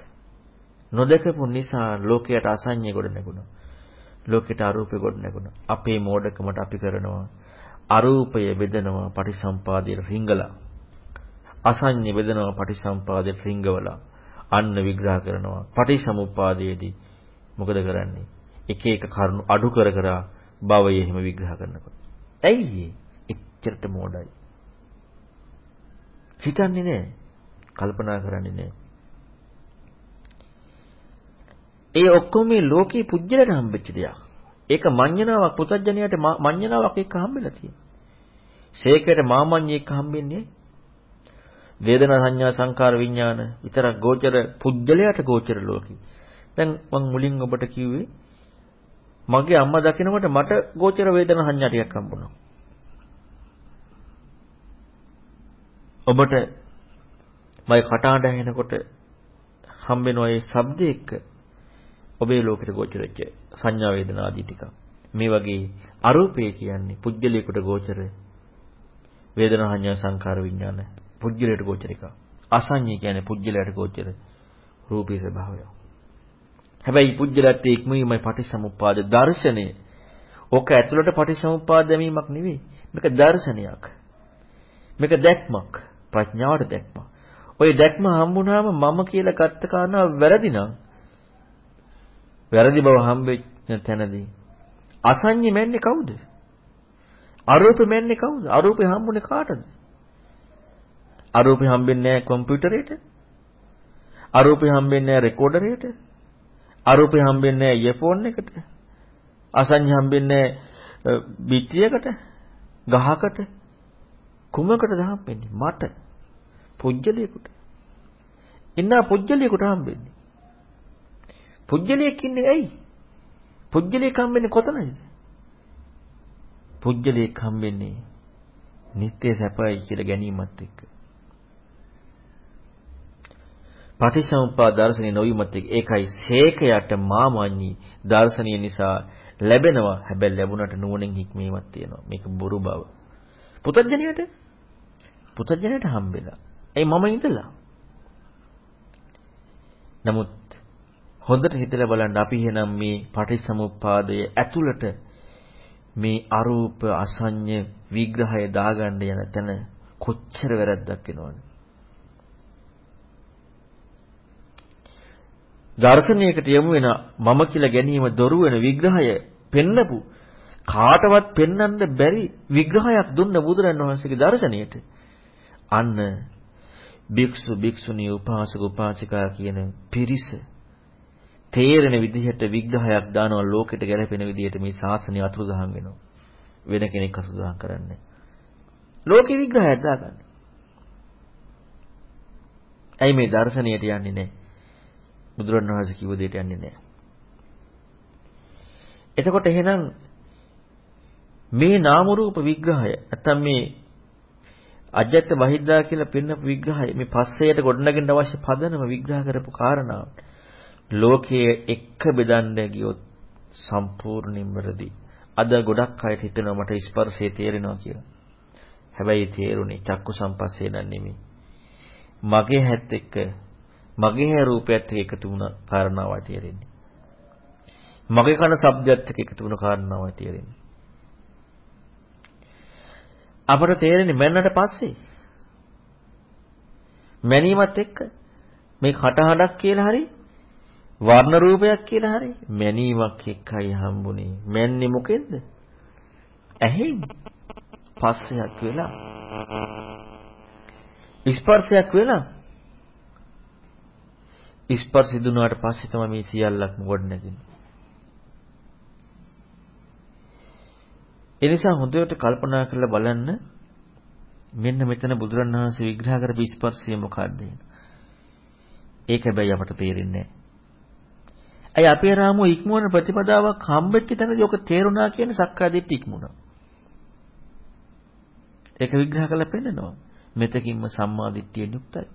නොදකපු නිසා ලෝකයට අසඤ්ඤය ගොඩනගුණා. ලෝකයට අරූපේ ගොඩනගුණා. අපේ මෝඩකමට අපි කරනවා අරූපය බෙදනවා පටිසම්පාදයේ රිංගලා. අසඤ්ඤය බෙදනවා පටිසම්පාදයේ රිංගවලා. අන්න විග්‍රහ කරනවා. පටිසමුප්පාදයේදී මොකද කරන්නේ? එක එක කරුණු අඩු කර කර භවයේ හිම විග්‍රහ කරනකොට. ඇයි එච්චරට මෝඩයි? හිතන්නේ නැහැ. කල්පනා කරන්නේ නැහැ. ඒ ඔක්කොම මේ ලෝකේ පුජ්‍යලට හම්බෙච්ච දෙයක්. ඒක මඤ්ඤණාවක් පුතඥයට මඤ්ඤණාවක් එක්ක හම්බෙලා තියෙනවා. ශේකයට මාමඤ්ඤය එක්ක හම්බෙන්නේ වේදනා සංඥා සංකාර විඥාන විතරක් ගෝචර පුද්ගලයාට ගෝචර ලෝකෙ. දැන් මම මුලින් ඔබට කිව්වේ මගේ අම්මා දකිනකොට මට ගෝචර වේදනා සංඥා ටිකක් හම්බුණා. ඔබට මයි කටහඬ ඇහෙනකොට හම්බෙන ওই ශබ්ද එක්ක ඔබේ ලෝකෙට ගෝචර වෙච්ච සංඥා වේදනා ආදී ටික. මේ වගේ අරූපය කියන්නේ පුජ්‍යලයකට ගෝචර වේදනා සංඥා සංකාර විඥාන පුජ්‍යලයට ගෝචර එක. අසඤ්ඤය කියන්නේ පුජ්‍යලයට ගෝචර රූපී ස්වභාවය. හැබැයි පුජ්‍යලත් ඉක්මීමයි පටිසමුප්පාද දර්ශනය. ඕක ඇතුළට පටිසමුප්පාද දැමීමක් නෙවෙයි. මේක දර්ශනයක්. මේක දැක්මක්. ප්‍රඥාවට දැක්මක්. ওই දැක්ම හම්බුනාම මම කියලා ගත්ත කාරණා වැරදි නම් වැරදි බව හම්බෙච්ච තැනදී අසඤ්ඤ මැන්නේ කවුද? අරූපෙ මැන්නේ කවුද? අරූපෙ හම්බුනේ කාටද? අරූපෙ හම්බෙන්නේ නැහැ කම්පියුටරේට. අරූපෙ හම්බෙන්නේ නැහැ රෙකෝඩරේට. අරූපෙ හම්බෙන්නේ නැහැ ඉයර්ෆෝන් එකට. අසඤ්ඤ හම්බෙන්නේ නැහැ පිටියකට, ගහකට. කුමකටද හම්බෙන්නේ? මට. පුජ්‍යලියෙකුට. ඉන්නා පුජ්‍යලියෙකුට හම්බෙන්නේ. පුජ්‍යලියෙක් ඉන්නේ ඇයි? පුජ්‍යලියෙක් හම්බෙන්නේ කොතනද? පුජ්‍යලියෙක් හම්බෙන්නේ නිත්‍ය සැපයි කියලා ගැනීමත් එක්ක. පටිසමුප්පාද දර්ශනේ නොවීමත් එක්ක ඒකයි සේකයට මාමඤ්ඤි දර්ශනීය නිසා ලැබෙනවා. හැබැයි ලැබුණට නුවණින් හික්මීමක් තියෙනවා. මේක බොරු බව. පුතඥයට පුතඥයට හම්බෙලා. ඒ මම ඉඳලා. නමුත් හොඳට හිතලා බලන්න අපි එහෙනම් මේ පටිච්චසමුප්පාදයේ ඇතුළට මේ අරූප අසඤ්ඤ විග්‍රහය දාගන්න යන තැන කොච්චර වැරද්දක් වෙනවද? දර්ශනයකට යමු වෙන මම කියලා ගැනීම දොරු වෙන විග්‍රහය පෙන්නපු කාටවත් පෙන්වන්න බැරි විග්‍රහයක් දුන්න බුදුරන් වහන්සේගේ දර්ශනයට අන්න භික්ෂු භික්ෂුණී උපාසක උපාසිකා කියන පිරිස තේරෙන විදිහට විග්‍රහයක් දානවා ලෝකෙට ගැලපෙන විදිහට මේ ශාසනය අතුරුදහන් වෙනවා. වෙන කෙනෙක් අතුරුදහන් කරන්නේ. ලෝකේ විග්‍රහයක් දාගන්න. ඇයි මේ දර්ශනයට යන්නේ නැහැ? බුදුරණවහන්සේ කිව්ව දෙයට යන්නේ නැහැ. එතකොට එහෙනම් මේ නාම රූප විග්‍රහය නැත්නම් මේ අජත්ත බහිද්දා කියලා පෙන්වපු විග්‍රහය මේ පස්සේට ගොඩනගන්න අවශ්‍ය පදනම විග්‍රහ කරපු කාරණාව ලෝකයේ එක්ක බෙදන්න ගියොත් සම්පූර්ණයෙන්ම වැරදි. අද ගොඩක් අය හිතනවා මට ස්පර්ශය තේරෙනවා කියලා. හැබැයි තේරුනේ චක්කු සම්පස්සේ නම් නෙමෙයි. මගේ හැත් එක්ක මගේ හැ රූපයත් එක්ක එකතු වුණ කාරණාවයි තේරෙන්නේ. මගේ කන ශබ්දයත් එක්ක එකතු වුණ කාරණාවයි තේරෙන්නේ. අපට තේරෙන්නේ මැන්නට පස්සේ මැනීමත් එක්ක මේ කටහඬක් කියලා හරි වර්ණ රූපයක් කියලා හරි මැනීමක් එක්කයි හම්බුනේ. මැන්නේ මොකෙන්ද? ඇහෙන්. පස්සයක් වෙලා. ස්පර්ශයක් වෙලා. ස්පර්ශ දුනාට පස්සේ තමයි මේ සියල්ලක්ම ගොඩ නැගෙන්නේ. ඒ නිසා හොඳට කල්පනා කරලා බලන්න මෙන්න මෙතන බුදුරණවහන්සේ විග්‍රහ කරපු ස්පර්ශය මොකක්ද? ඒක හැබැයි අපට තේරෙන්නේ නැහැ. ඇයි අපේ රාමුව ඉක්මවන ප්‍රතිපදාවක් හම්බෙච්ච තැනදී ඔක තේරුණා කියන්නේ සක්කාය දිට්ඨි ඉක්මුණා. ඒක විග්‍රහ කරලා පෙන්නනවා. මෙතකින්ම සම්මා දිට්ඨියෙන් යුක්තයි.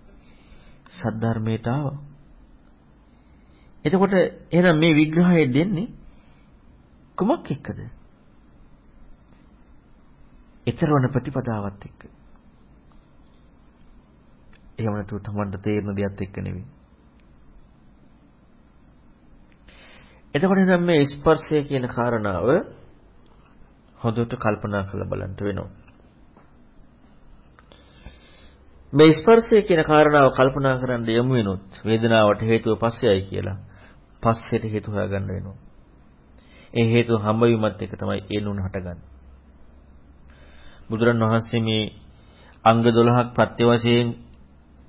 සද්ධර්මයට ආවා. එතකොට එහෙනම් මේ විග්‍රහය දෙන්නේ කුමක් එක්කද? ඊතරවන ප්‍රතිපදාවත් එක්ක. එහෙම නැතුව තමන්ට තේරෙන දෙයක් එක්ක නෙවෙයි. එතකොට නම් මේ ස්පර්ශය කියන කාරණාව හොඳට කල්පනා කරලා බලන්න වෙනවා. මේ ස්පර්ශය කියන කාරණාව කල්පනා කරන්න යමු වෙනොත් වේදනාවට හේතුව පස්සෙයි කියලා පස්සෙට හේතු හොයාගන්න වෙනවා. ඒ හේතුව හම්බවීමත් එක තමයි ඒ නුන හටගන්නේ. බුදුරන් වහන්සේ මේ අංග 12ක් ප්‍රත්‍ය වශයෙන්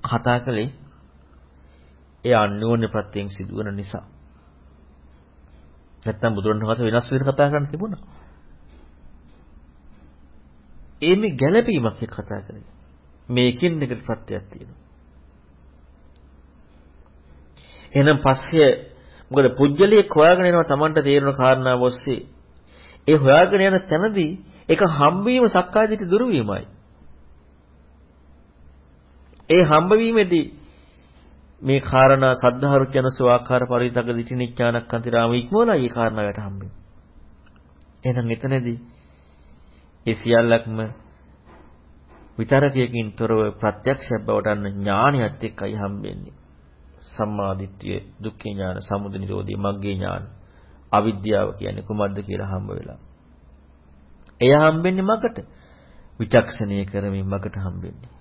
කතා කළේ ඒ අන්‍යෝන්‍ය ප්‍රත්‍යයෙන් සිදුවන නිසා. නැත්තම් බුදුරණවහන්සේ වෙනස් විදිහට කතා කරන්න තිබුණා. ඒ මේ ගැළපීමක් එක්ක කතා කරේ. මේකින් එකට ප්‍රත්‍යක් තියෙනවා. එහෙනම් පස්සේ මොකද පුජ්‍යලියක් හොයාගෙන යනවා Tamanට තේරෙන කාරණාව ඔස්සේ. ඒ හොයාගෙන යන තැනදී ඒක හම්බවීම සක්කායදිට දුරු වීමයි. ඒ හම්බවීමේදී මේ කාරණා සද්ධාරුච යන සෝආකාර පරිතක දිටිනිඥානක්කන්ති රාම ඉක්මවලා මේ කාරණාවට හම්බෙන්නේ. එහෙනම් එතනදී ඒ සියල්ලක්ම විතරකයකින් තොරව ප්‍රත්‍යක්ෂ බවට අන්න ඥානියත් එක්කයි හම්බෙන්නේ. සම්මාදිට්ඨිය, දුක්ඛ ඥාන, සමුදය නිරෝධී, මග්ගේ ඥාන, අවිද්‍යාව කියන්නේ කුමක්ද කියලා හම්බ වෙලා. එය හම්බෙන්නේ මකට. විචක්ෂණීය කරමින් මකට හම්බෙන්නේ.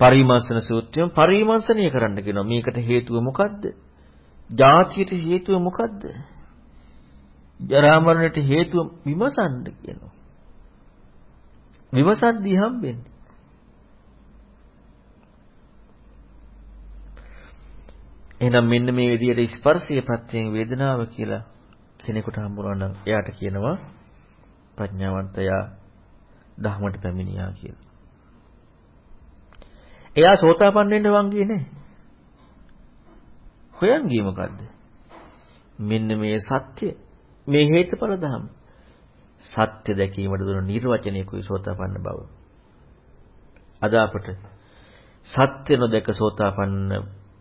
පරිමර්ශන සූත්‍රයෙන් පරිමර්ශනීය කරන්න කියනවා. මේකට හේතුව මොකද්ද? ජාතියට හේතුව මොකද්ද? ජරා මරණයට හේතුව විමසන්න කියනවා. විමසද්දී හම්බෙන්නේ. එහෙනම් මෙන්න මේ විදිහට ස්පර්ශයේ ප්‍රත්‍යයෙන් වේදනාව කියලා කෙනෙකුට හම්බුනා නම් එයාට කියනවා ප්‍රඥාවන්තයා ධහමට පැමිණියා කියලා. එයා සෝතාපන්න වෙන්න වංගියේ නැහැ. හොයන් ගියේ මොකද්ද? මෙන්න මේ සත්‍ය මේ හේතුඵල ධම. සත්‍ය දැකීමට දුන නිර්වචනයකුයි සෝතාපන්න බව. අද අපට සත්‍ය නොදක සෝතාපන්න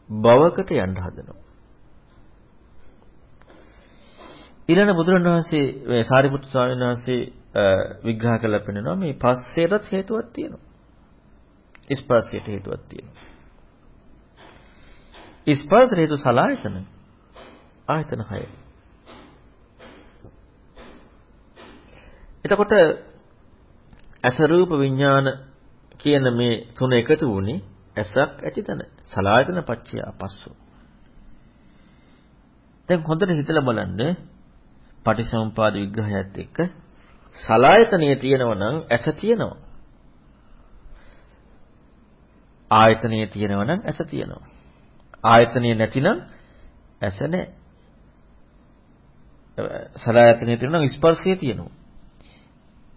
බවකට යන්න හදනවා. ඊළඟ බුදුරණවහන්සේ මේ සාරිපුත්තු ස්වාමීන් වහන්සේ විග්‍රහ කළා පෙන්නනවා මේ පස්සේටත් හේතුවක් තියෙනවා. ස්පර්ශයට හේතුවක් තියෙනවා. ස්පර්ශ හේතු සලායතන ආයතන 6. එතකොට අස රූප විඥාන කියන මේ තුන එකතු වුණේ ඇසක් ඇතිතන සලායතන පච්චය අපස්සු. දැන් හොඳට හිතලා බලන්න පටිසමුපාද විග්‍රහයත් එක්ක සලායතනයේ තියෙනවා නම් ඇස තියෙනවා. ආයතනයේ තියෙනවා නම් ඇස තියෙනවා. ආයතනයේ නැතිනම් ඇස නැහැ. සලායතනයේ තියෙනවා නම් ස්පර්ශය තියෙනවා.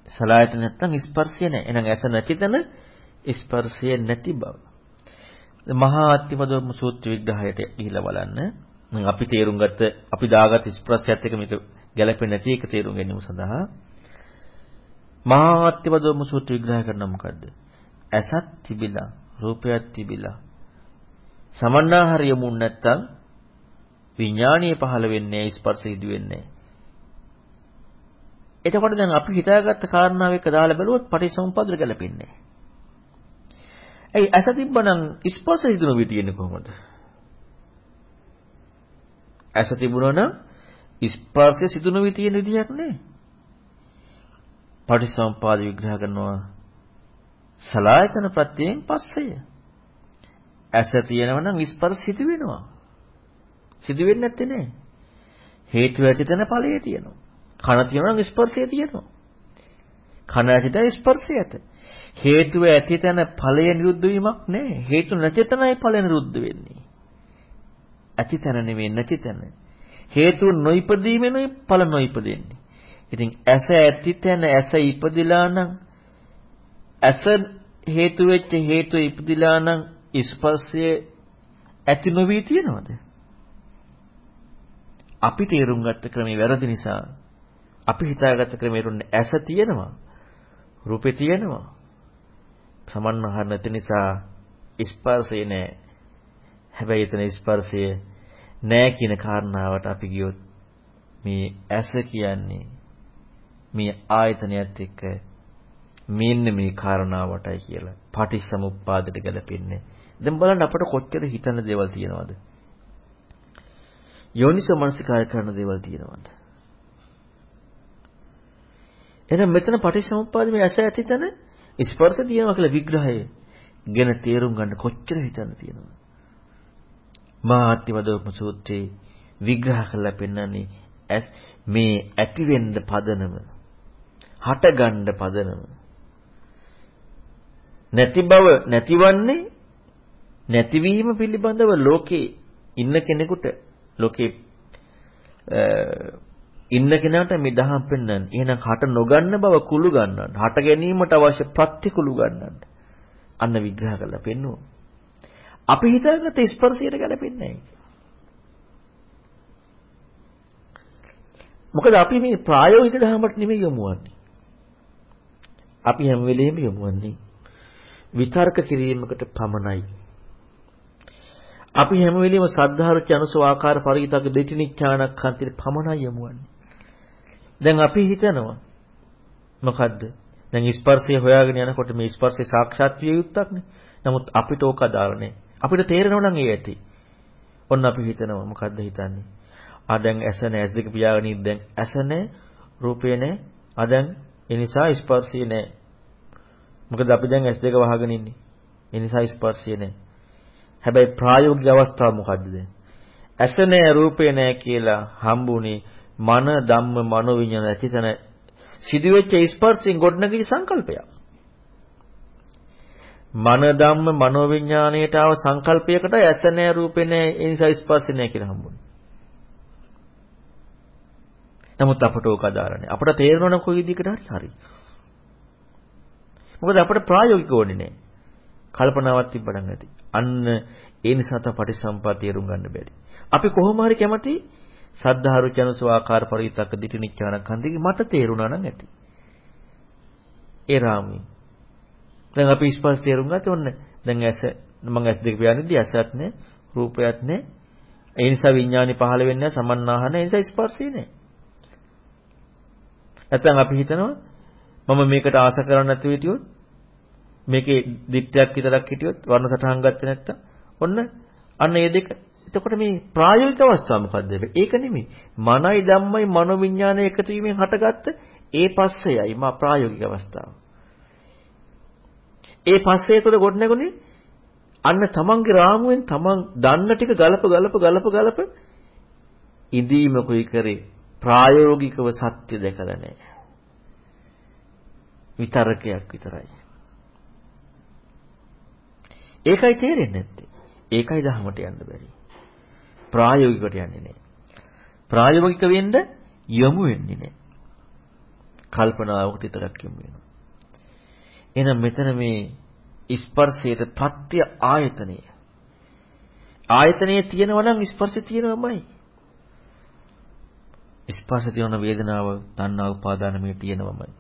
සලායතන නැත්නම් ස්පර්ශය නැහැ. එහෙනම් ඇස නැතිතන ස්පර්ශය නැති බව. මහා අත්තිපදෝම සූත්‍ර විග්‍රහයට ගිහිලා බලන්න. අපි තේරුම් ගත්ත අපි දාගත් ස්පර්ශයත් එක්ක මේක ගැලපෙන්නේ නැති එක තේරුම් ගැනීම සඳහා මහා අත්තිපදෝම සූත්‍ර විග්‍රහ කරනවා මොකද්ද? ඇසත් තිබිලා රූපයක් තිබිලා සමන්නාහරිය මුන් නැත්තම් විඥානීය පහළ වෙන්නේ ස්පර්ශ සිදු වෙන්නේ එතකොට දැන් අපි හිතාගත්ත කාරණාව එක දාලා බැලුවොත් පටිසමුප්පාදට ගැලපෙන්නේ ඇයි ඇස තිබ්බනම් ස්පර්ශ හිතුන විදියන්නේ කොහොමද? ඇස තිබුණා නම් ස්පර්ශය සිදුන විදියන විදියක් නෑ. පටිසමුපාද විග්‍රහ කරනවා සලායතන ප්‍රත්‍යයෙන් පස්සය. ඇස තියෙනවා නම් ස්පර්ශ සිදු වෙනවා. සිදු වෙන්නේ නැත්තේ නෑ. හේතු ඇති තැන ඵලයේ තියෙනවා. කන තියෙනවා නම් ස්පර්ශය තියෙනවා. කන ඇති තැන ස්පර්ශය ඇත. හේතුව ඇති තැන ඵලය නිරුද්ධ වීමක් නෑ. හේතු නැති තැනයි ඵලය නිරුද්ධ වෙන්නේ. ඇති තැන නෙවෙයි නැති තැන. හේතු නොයිපදීමෙනුයි ඵල නොයිපදෙන්නේ. ඉතින් ඇස ඇති තැන ඇස ඉපදිලා නම් ඇස හේතු වෙච්ච හේතු ඉපදිලා නම් ස්පර්ශය ඇති නොවි තියනවද? අපි තේරුම් ගත්ත ක්‍රමේ වැරදි නිසා අපි හිතාගත්ත ක්‍රමේ රුන්නේ ඇස තියෙනවා රූපේ තියෙනවා සමන්හර නැති නිසා ස්පර්ශය නෑ හැබැයි එතන ස්පර්ශය නෑ කියන කාරණාවට අපි ගියොත් මේ ඇස කියන්නේ මේ ආයතනයත් එක්ක මෙන්න මේ කාරණාවටයි කියලා. පටිච්චසමුප්පාදයට ගැලපෙන්නේ. දැන් බලන්න අපට කොච්චර හිතන දේවල් තියෙනවද? යෝනිසෝ මනසිකාය කරන දේවල් තියෙනවද? එහෙනම් මෙතන පටිච්චසමුප්පාද මේ ඇස ඇතිතන ස්පර්ශ තියෙනවා කියලා විග්‍රහය ගැන තේරුම් ගන්න කොච්චර හිතන්න තියෙනවද? මාත්‍යවදෝපම සූත්‍රයේ විග්‍රහ කරලා පෙන්නන්නේ මේ ඇති වෙන්න පදනම හට ගන්න පදනම නැති බව නැතිවන්නේ නැතිවීම පිළිබඳව ලෝකේ ඉන්න කෙනෙකුට ලෝකේ ඉන්න කෙනාට මේ දහම් පෙන්වන්න. එහෙනම් හට නොගන්න බව කුළු ගන්නන්න. හට ගැනීමට අවශ්‍ය ප්‍රත්‍ය කුළු ගන්නන්න. අන්න විග්‍රහ කරලා පෙන්වුවා. අපි හිතාගත්ත ස්පර්ශයට ගැලපෙන්නේ නැහැ. මොකද අපි මේ ප්‍රායෝගික ධර්මයට නෙමෙයි යොමුවන්නේ. අපි හැම වෙලෙම යොමුවන්නේ විතර්ක කිරීමකට පමණයි. අපි හැම වෙලෙම සද්ධාරුච අනුසව ආකාර පරිවිතක දෙටිනිච්ඡානක් හන්තිට පමණයි යොමුවන්නේ. දැන් අපි හිතනවා මොකද්ද? දැන් ස්පර්ශය හොයාගෙන යනකොට මේ ස්පර්ශය සාක්ෂාත් විය යුත්තක්නේ. නමුත් අපිට ඕක අදාළ නැහැ. අපිට තේරෙනව නම් ඒ ඇති. ඔන්න අපි හිතනවා මොකද්ද හිතන්නේ? ආ දැන් ඇස නැහැ ඇස් දෙක පියාගෙන ඉන්න දැන් ඇස නැහැ රූපේ නැහැ. ආ දැන් ඒ නිසා ස්පර්ශය නැහැ. මොකද අපි දැන් ඇස් දෙක වහගෙන ඉන්නේ. ඒ නිසා ස්පර්ශය නැහැ. හැබැයි ප්‍රායෝගික අවස්ථාව මොකද්ද දැන්? ඇස නැහැ රූපේ නැහැ කියලා හම්බුනේ මන ධම්ම මනෝ විඤ්ඤාණ ඇතිතන සිදුවෙච්ච ස්පර්ශයෙන් ගොඩනගී සංකල්පයක්. මන ධම්ම මනෝ විඤ්ඤාණයට ආව සංකල්පයකට ඇස නැහැ රූපේ නැහැ ඒ නිසා ස්පර්ශ නැහැ කියලා හම්බුනේ. නමුත් අපට ඕක අදාළ නැහැ. අපට තේරෙනවා නම් කොයි විදිහකට හරි හරි. මොකද අපට ප්‍රායෝගික ඕනේ නැහැ. කල්පනාවක් තිබ්බනම් ඇති. අන්න ඒ නිසා තමයි පටිසම්පා තේරුම් ගන්න බැරි. අපි කොහොම හරි කැමති සද්ධාරු චනසෝ ආකාර පරිවිතක දිටිනිච්ඡාන කන්දිගේ මට තේරුණා නම් ඇති. ඒ රාමී. දැන් අපි ස්පර්ශ තේරුම් ගත්තේ ඔන්න. දැන් ඇස මම ඇස් දෙක පියානින්දී ඇසත් නැහැ, රූපයත් නැහැ. ඒ නිසා විඥානි පහළ වෙන්නේ නැහැ, සමන්නාහන ඒ නිසා ස්පර්ශය නැහැ. නැත්නම් අපි හිතනවා මම මේකට ආස කරන්නේ නැතුව හිටියොත් මේකේ දික්ටයක් විතරක් හිටියොත් වර්ණ සටහන් ගත්තේ නැත්තම් ඔන්න අන්න ඒ දෙක එතකොට මේ ප්‍රායෝගික අවස්ථාව මොකද්ද? ඒක නෙමෙයි. මනයි ධම්මයි මනෝවිඤ්ඤාණය එකතු වීමෙන් හටගත්ත ඒ පස්සයයි මා ප්‍රායෝගික අවස්ථාව. ඒ පස්සේ තුළ ගොඩ නැගුණේ අන්න තමන්ගේ රාමුවෙන් තමන් දන්න ටික ගලප ගලප ගලප ගලප ඉදීමකුයි කරේ ප්‍රායෝගිකව සත්‍ය දැකලා නැහැ. විතරකයක් විතරයි. ඒකයි තේරෙන්නේ නැත්තේ. ඒකයි දහමට යන්න බැරි. ප්‍රායෝගිකට යන්නේ නැහැ. ප්‍රායෝගික වෙන්න යොමු වෙන්නේ නැහැ. කල්පනාවකට විතරක් යොමු වෙනවා. එහෙනම් මෙතන මේ ස්පර්ශයේ ප්‍රත්‍ය ආයතනය. ආයතනයේ තියෙනවා නම් ස්පර්ශය තියෙනවමයි. ස්පර්ශ තියෙන වේදනාව, තණ්හා උපාදාන මේ තියෙනවමයි.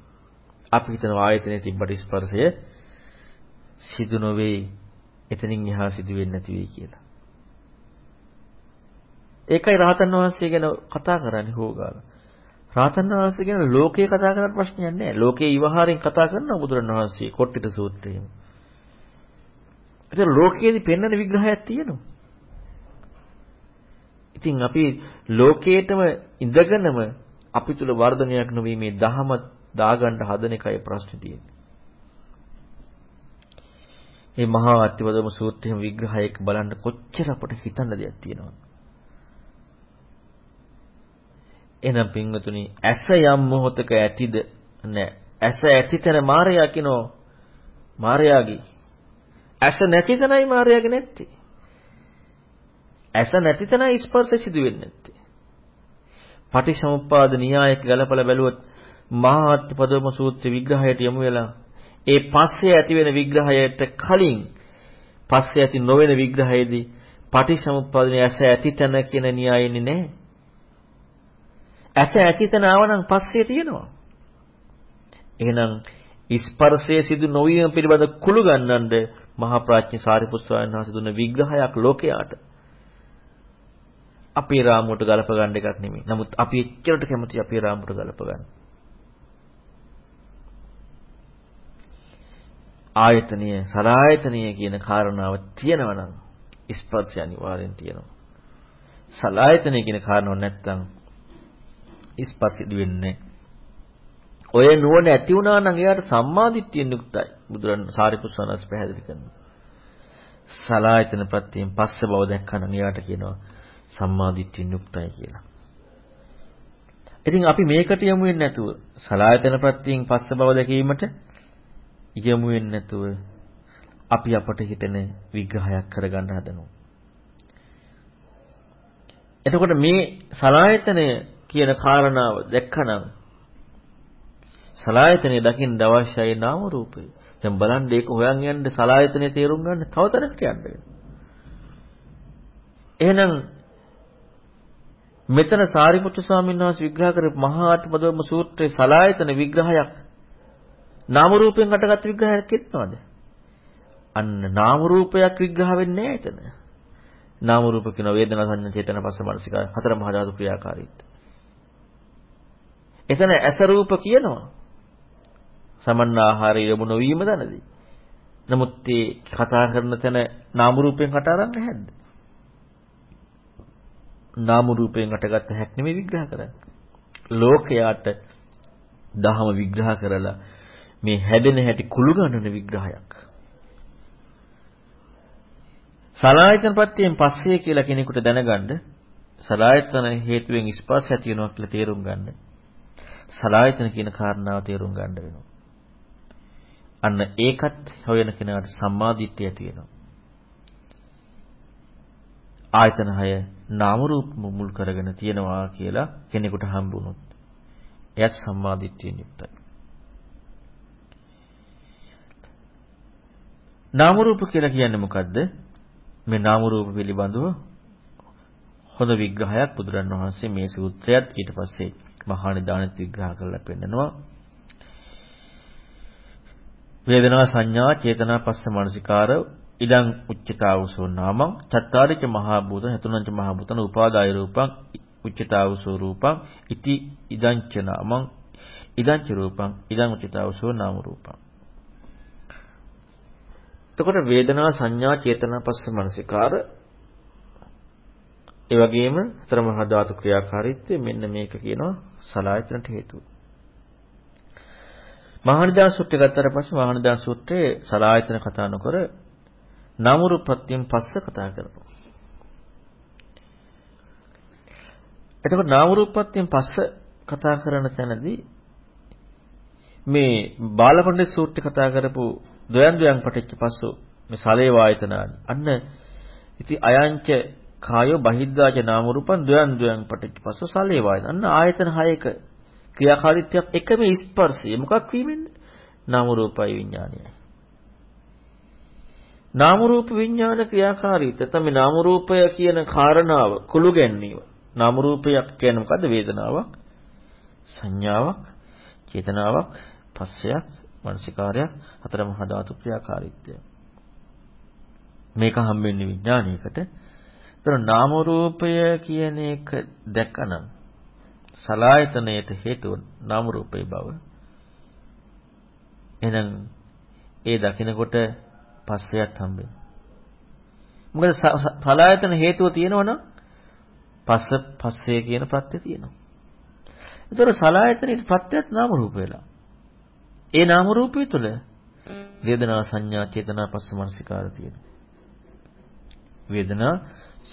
අපි හිතනවා ආයතනයේ තිබ්බට ස්පර්ශය සිදු නොවේ. එතනින් එහා සිදු වෙන්නේ නැති වෙයි කියලා. ඒකයි රහතන් වහන්සේ ගැන කතා කරන්නේ හොගාලා. රහතන් වහන්සේ ගැන ලෝකේ කතා කරන්න ප්‍රශ්නයක් නැහැ. ලෝකේ ඉවහාරයෙන් කතා කරනවා බුදුරණවහන්සේ කොට්ටිත සූත්‍රයේම. ඒක ලෝකයේදී පෙන්වන විග්‍රහයක් තියෙනවා. ඉතින් අපි ලෝකයේටම ඉඳගෙනම අපි තුල වර්ධනයක් නොවී මේ දහම දාගන්න හදන එකයි ප්‍රශ්නේ තියෙන්නේ. මේ මහා අත්‍යවදම සූත්‍රයේ විග්‍රහයක බලන්න කොච්චර අපට හිතන්න දෙයක් තියෙනවද? එහෙනම් පින්වතුනි ඇස යම් මොහොතක ඇතිද නැහැ. ඇස ඇතිතන මායя කිනෝ මායාගේ. ඇස නැති තැනයි මායාගේ නැත්තේ. ඇස නැති තැනයි ස්පර්ශ සිදු වෙන්නේ නැත්තේ. පටිසමුප්පාද න්‍යායක ගලපලා බැලුවොත් මහා අත්පදම සූත්‍ර විග්‍රහයට යමු වෙලා ඒ පස්සේ ඇති වෙන විග්‍රහයට කලින් පස්සේ ඇති නොවන විග්‍රහයේදී පටිසමුප්පාදනේ ඇස ඇති තැන කියන න්‍යායෙන්නේ නැහැ. ඇස ඇති තැන ආවනම් පස්සේ තියෙනවා. එහෙනම් ස්පර්ශයේ සිදු නොවීම පිළිබඳ කුළු ගන්නඳ මහා ප්‍රඥ සාරිපුත් ස්වාමීන් වහන්සේ දුන්න විග්‍රහයක් ලෝකයාට අපේ රාමුවට ගලප ගන්න එකක් නෙමෙයි. නමුත් අපි එච්චරට කැමති අපේ රාමුවට ගලප ගන්න. ආයතනීය සලායතනීය කියන කාරණාව තියෙනවා නම් ස්පර්ශය අනිවාර්යෙන් තියෙනවා. සලායතනීය කියන කාරණාව නැත්තම් ස්පර්ශය වෙන්නේ ඔය නුවණ ඇති වුණා නම් එයාට සම්මාදිට්ඨියෙන් යුක්තයි. බුදුරන් සාරිපුත්සනස් පැහැදිලි කරනවා. සලායතන ප්‍රත්‍යයෙන් පස්ස බව දැක්කනම් එයාට කියනවා සම්මාදිට්ඨියෙන් යුක්තයි කියලා. ඉතින් අපි මේකට යමු වෙන්නේ නැතුව සලායතන ප්‍රත්‍යයෙන් පස්ස බව දැකීමට යමු වෙන්නේ නැතුව අපි අපට හිතෙන විග්‍රහයක් කරගන්න හදනවා. එතකොට මේ සලායතනය කියන කාරණාව දැක්කනම් සලායතනය දකින්න අවශ්‍යයි නාම රූපය. දැන් බලන්න ඒක හොයන් යන්න සලායතනය තේරුම් ගන්න තව තැනකට යන්න වෙනවා. එහෙනම් මෙතන සාරිපුත්‍ර ස්වාමීන් වහන්සේ විග්‍රහ කරපු මහා අත්පදම සූත්‍රයේ සලායතන විග්‍රහයක් නාම රූපයෙන් හටගත් විග්‍රහයක් එක්නවද? අන්න නාම රූපයක් විග්‍රහ වෙන්නේ නැහැ එතන. නාම රූප කියන වේදනා සංඥා චේතන පස්ස මනසික හතර මහා ධාතු ක්‍රියාකාරීත්වය. එතන ඇස රූප කියනවා. සමන්නාහාරය යොමු නොවීම දනදී. නමුත් මේ කතා කරන තැන නාම රූපයෙන් හට අරන් නැහැද? නාම රූපයෙන් හටගත්ත හැක් නෙමෙයි විග්‍රහ කරන්නේ. ලෝකයාට දහම විග්‍රහ කරලා මේ හැදෙන හැටි කුළු ගන්නන විග්‍රහයක්. සලායතන ප්‍රත්‍යයෙන් පස්සේ කියලා කෙනෙකුට දැනගන්න සලායතන හේතුවෙන් ස්පර්ශ ඇති වෙනවා කියලා තේරුම් ගන්න. සලායතන කියන කාරණාව තේරුම් ගන්න වෙනවා. අන්න ඒකත් හොයන කෙනාට සම්මාදිට්ඨිය ඇති වෙනවා. ආයතන 6 නාම රූප මුල් කරගෙන තියෙනවා කියලා කෙනෙකුට හම්බුනොත් එයත් සම්මාදිට්ඨියෙන් යුක්තයි. නාම රූප කියලා කියන්නේ මොකද්ද? මේ නාම රූප පිළිබඳව හොඳ විග්‍රහයක් බුදුරන් වහන්සේ මේ සූත්‍රයත් ඊට පස්සේ මහා නිදානෙත් විග්‍රහ කරලා පෙන්නනවා. වේදනා සංඥා චේතනා පස්ස මනසිකාර ඉදං උච්චතාවසෝ නාමං චත්තාරිච මහා භූත හතුනංච මහා භූතන උපාදාය රූපං උච්චතාවසෝ රූපං ඉති ඉදංච නාමං ඉදංච රූපං ඉදං උච්චතාවසෝ නාම රූපං එතකොට වේදනා සංඥා චේතනා පස්ස මනසිකාර ඒ වගේම හතර මහා ධාතු ක්‍රියාකාරීත්වය මෙන්න මේක කියනවා සලායතනට හේතුව. මහානිදාන සූත්‍රය ගත්තට පස්සේ මහානිදාන සූත්‍රයේ සලායතන කතා නොකර නාම රූප ප්‍රත්‍යයෙන් පස්ස කතා කරනවා. එතකොට නාම රූප ප්‍රත්‍යයෙන් පස්ස කතා කරන තැනදී මේ බාලපඬිත් සූත්‍රය කතා කරපු දොයන් දොයන් පටිච්ච පස්සෝ මේ සලේ වායතනානි. අන්න ඉති අයංච කායෝ බහිද්දාච නාම රූපං දොයන් දොයන් පටිච්ච පස්සෝ සලේ වායතන. අන්න ආයතන හයක ක්‍රියාකාරීත්වයක් එකම ස්පර්ශය මොකක් වීමෙන්ද? නාම රූපයි විඥානයයි. නාම රූප විඥාන ක්‍රියාකාරීත්වය තමයි නාම රූපය කියන කාරණාව කුළු ගැන්වීම. නාම රූපයක් කියන්නේ මොකද්ද? වේදනාවක්, සංඥාවක්, චේතනාවක්, පස්සයක්, මානසිකාරයක්, හතර මහා ධාතු ක්‍රියාකාරීත්වය. මේක හම්බෙන්නේ විඥානයකට. ඒතර නාම රූපය කියන එක දැකනම් සලායතනයට හේතුව නාම රූපේ බව. එහෙනම් ඒ දකිනකොට පස්සයත් හම්බෙන්නේ. මොකද සලායතන හේතුව තියෙනවනම් පස්ස පස්සේ කියන ප්‍රත්‍ය තියෙනවා. ඒතර සලායතනෙට ප්‍රත්‍යත් නාම රූප වෙලා. ඒ නාම රූපය තුළ වේදනා සංඥා චේතනා පස්ස මනසිකාර තියෙනවා. වේදනා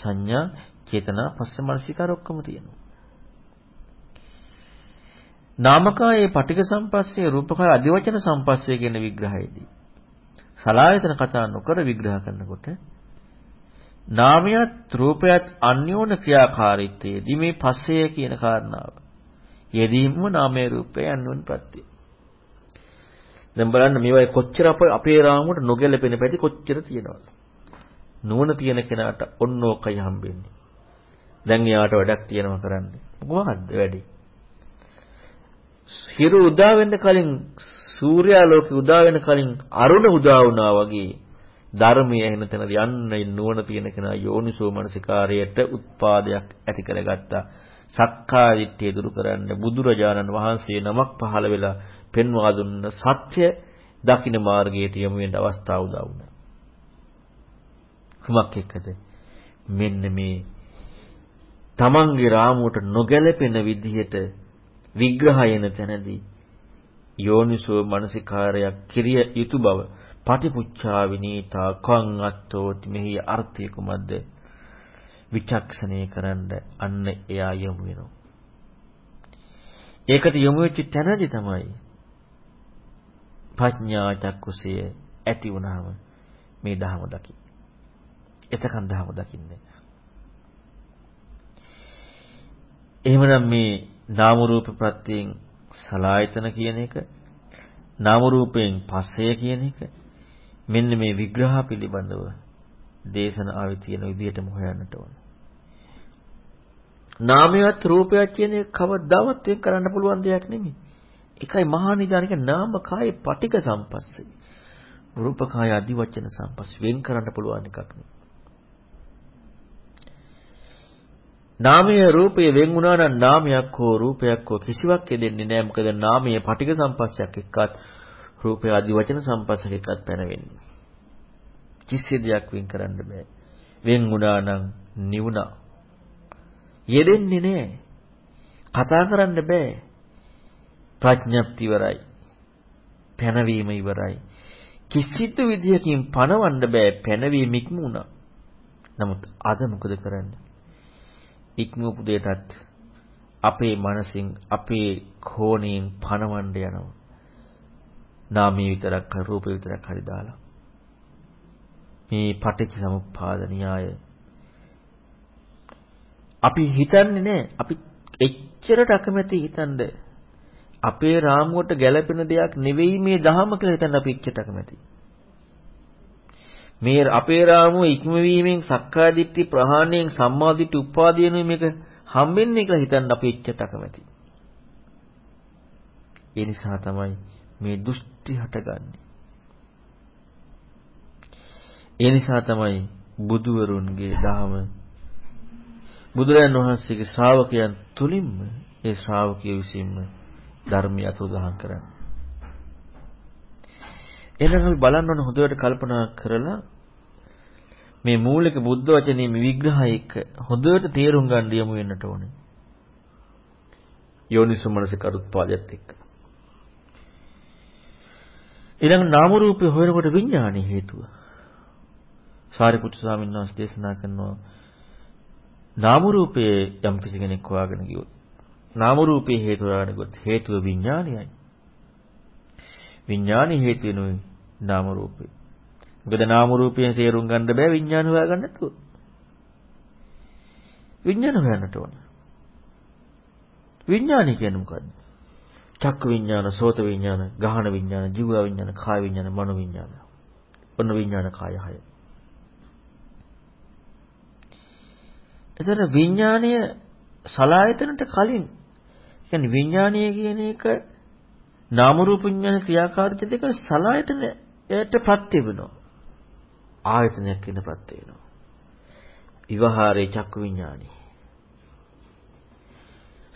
සංඥා චේතනා පස්ස මනසිකාර ඔක්කොම තියෙනවා. නාමකායේ පටික සම්පස්සේ රූපකාය අධිවචන සම්පස්සේ කියන විග්‍රහයේදී සලායතන කතා නොකර විග්‍රහ කරනකොට නාමයත් රූපයත් අන්‍යෝන ක්‍රියාකාරීත්වයේදී මේ පස්සේ කියන කාරණාව යෙදීම නාමයේ රූපයේ අන්‍යෝන ප්‍රත්‍යය. දැන් බලන්න මේවා කොච්චර අපේ රාමුවට නොගැලපෙන පැති කොච්චර තියෙනවද? නුවණ තියෙන කෙනාට ඔන්න ඕකයි හම්බෙන්නේ. දැන් යාට වැඩක් තියෙනවා කරන්නේ. මොකක්ද වැඩි? හිරු උදා වෙන්න කලින් සූර්යා ලෝකෙ උදා වෙන කලින් අරුණ උදා වුණා වගේ ධර්මයේ එන තැනදී යන්න නුවණ තියෙන කෙනා යෝනිසෝ මනසිකාරයට උත්පාදයක් ඇති කරගත්තා. සක්කාය දිට්ඨිය දුරු කරන්න බුදුරජාණන් වහන්සේ නමක් පහළ වෙලා පෙන්වා දුන්න සත්‍ය දකින්න මාර්ගයට යමු වෙන අවස්ථාව උදා වුණා. කුමක් එක්කද? මෙන්න මේ තමන්ගේ රාමුවට නොගැලපෙන විදිහට විග්‍රහයන තැනදී යෝනිසෝ මනසිකාරයක් කිරිය යුතු බව පටිපුච්ඡා විනීතා කං අත්තෝති මෙහි අර්ථය කුමක්ද විචක්ෂණය කරන්න අන්න එයා යොමු වෙනවා ඒකට යොමු වෙච්ච තැනදී තමයි ප්‍රඥා චක්කුසය ඇති වුණාම මේ ධහම දකි. එතකන් ධහම දකින්නේ. එහෙමනම් මේ නාම රූප ප්‍රත්‍යයෙන් සලායතන කියන එක නාම රූපයෙන් පස්සය කියන එක මෙන්න මේ විග්‍රහ පිළිබඳව දේශනාවේ තියෙන විදිහටම හොයන්නට ඕන. නාමයත් රූපයත් කියන එක කවදාවත් වෙන් කරන්න පුළුවන් දෙයක් නෙමෙයි. එකයි මහා නිදානික නාම කාය පටික සම්පස්සේ. රූප කාය අදි වචන සම්පස් වෙන් කරන්න පුළුවන් එකක් නෙමෙයි. නාමය රූපය වෙන් වුණා නම් නාමයක් හෝ රූපයක් හෝ කිසිවක් දෙන්නේ නැහැ. මොකද නාමය පටික සම්පස්සයක් එක්කත් රූපය ආදි වචන සම්පස්සක එක්කත් පැනවෙන්නේ. කිසි දෙයක් වෙන් කරන්න බෑ. වෙන් වුණා නම් නිවුණා. යෙදෙන්නේ නැහැ. කතා කරන්න බෑ. ප්‍රඥප්ති ඉවරයි. පැනවීම ඉවරයි. කිසිදු විදියකින් පණවන්න බෑ. පැනවීම ඉක්මුණා. නමුත් අද මොකද කරන්නේ? ඉක්මවපු දෙයටත් අපේ මනසින් අපේ කෝණයෙන් පණවන්න යනවා. නාමයේ විතරක් රූපේ විතරක් හරි දාලා. මේ පටිච්ච සමුප්පාද න්‍යාය අපි හිතන්නේ නැහැ. අපි එච්චරට අකමැති හිතනද අපේ රාමුවට ගැළපෙන දෙයක් නෙවෙයි මේ ධහම කියලා හිතන්න අපි එච්චරට අකමැති. මේ අපේ රාමුව ඉක්මවීමෙන් සක්කාය දිට්ඨි ප්‍රහාණයෙන් සම්මා දිට්ඨි උපාදීන මේක හම්බෙන්නේ කියලා හිතන්න අපි එච්චරට අකමැති. ඒ නිසා තමයි මේ දෘෂ්ටි හටගන්නේ. ඒ නිසා තමයි බුදුවරුන්ගේ දහම බුදුරජාන් වහන්සේගේ ශ්‍රාවකයන් තුලින්ම ඒ ශ්‍රාවකයෝ විසින්ම ධර්මය අතුරුදහන් කරන්නේ. එහෙනම් අපි බලන්න ඕන හොඳට කල්පනා කරලා මේ මූලික බුද්ධ වචනේ මේ විග්‍රහය එක්ක හොඳට තේරුම් ගන්න යමු වෙන්නට ඕනේ. යෝනිසමනස කරුත්පාදයට එක්ක. ඊළඟ නාම රූපේ හොයනකොට විඥානයේ හේතුව. සාරිපුත්‍ර ස්වාමීන් වහන්සේ දේශනා කරනවා නාම රූපයේ යම් කිසි කෙනෙක් හොයාගෙන ගියොත් නාම රූපේ හේතු හොයාගෙන ගියොත් හේතුව විඥානයයි. විඥානි හේතු වෙනුයි නාම රූපේ. මොකද නාම රූපයෙන් තේරුම් ගන්න බෑ විඥාන හොයාගන්න නැතුව. විඥාන හොයන්නට ඕන. විඥානි කියන්නේ මොකද්ද? චක්ක විඥාන, සෝත විඥාන, ගහන විඥාන, ජීව විඥාන, කාය විඥාන, මනෝ විඥාන. ඔන්න විඥාන කාය හය. එතන විඥානය සලායතනට කලින් කියන්නේ විඥානය කියන එක නාම රූප විඥාන ක්‍රියාකාරීත්ව දෙක සලායතනයට ප්‍රත්‍ය වෙනවා. ආයතනයක් වෙන ප්‍රත්‍ය වෙනවා. විවහාරේ චක්කු විඥානි.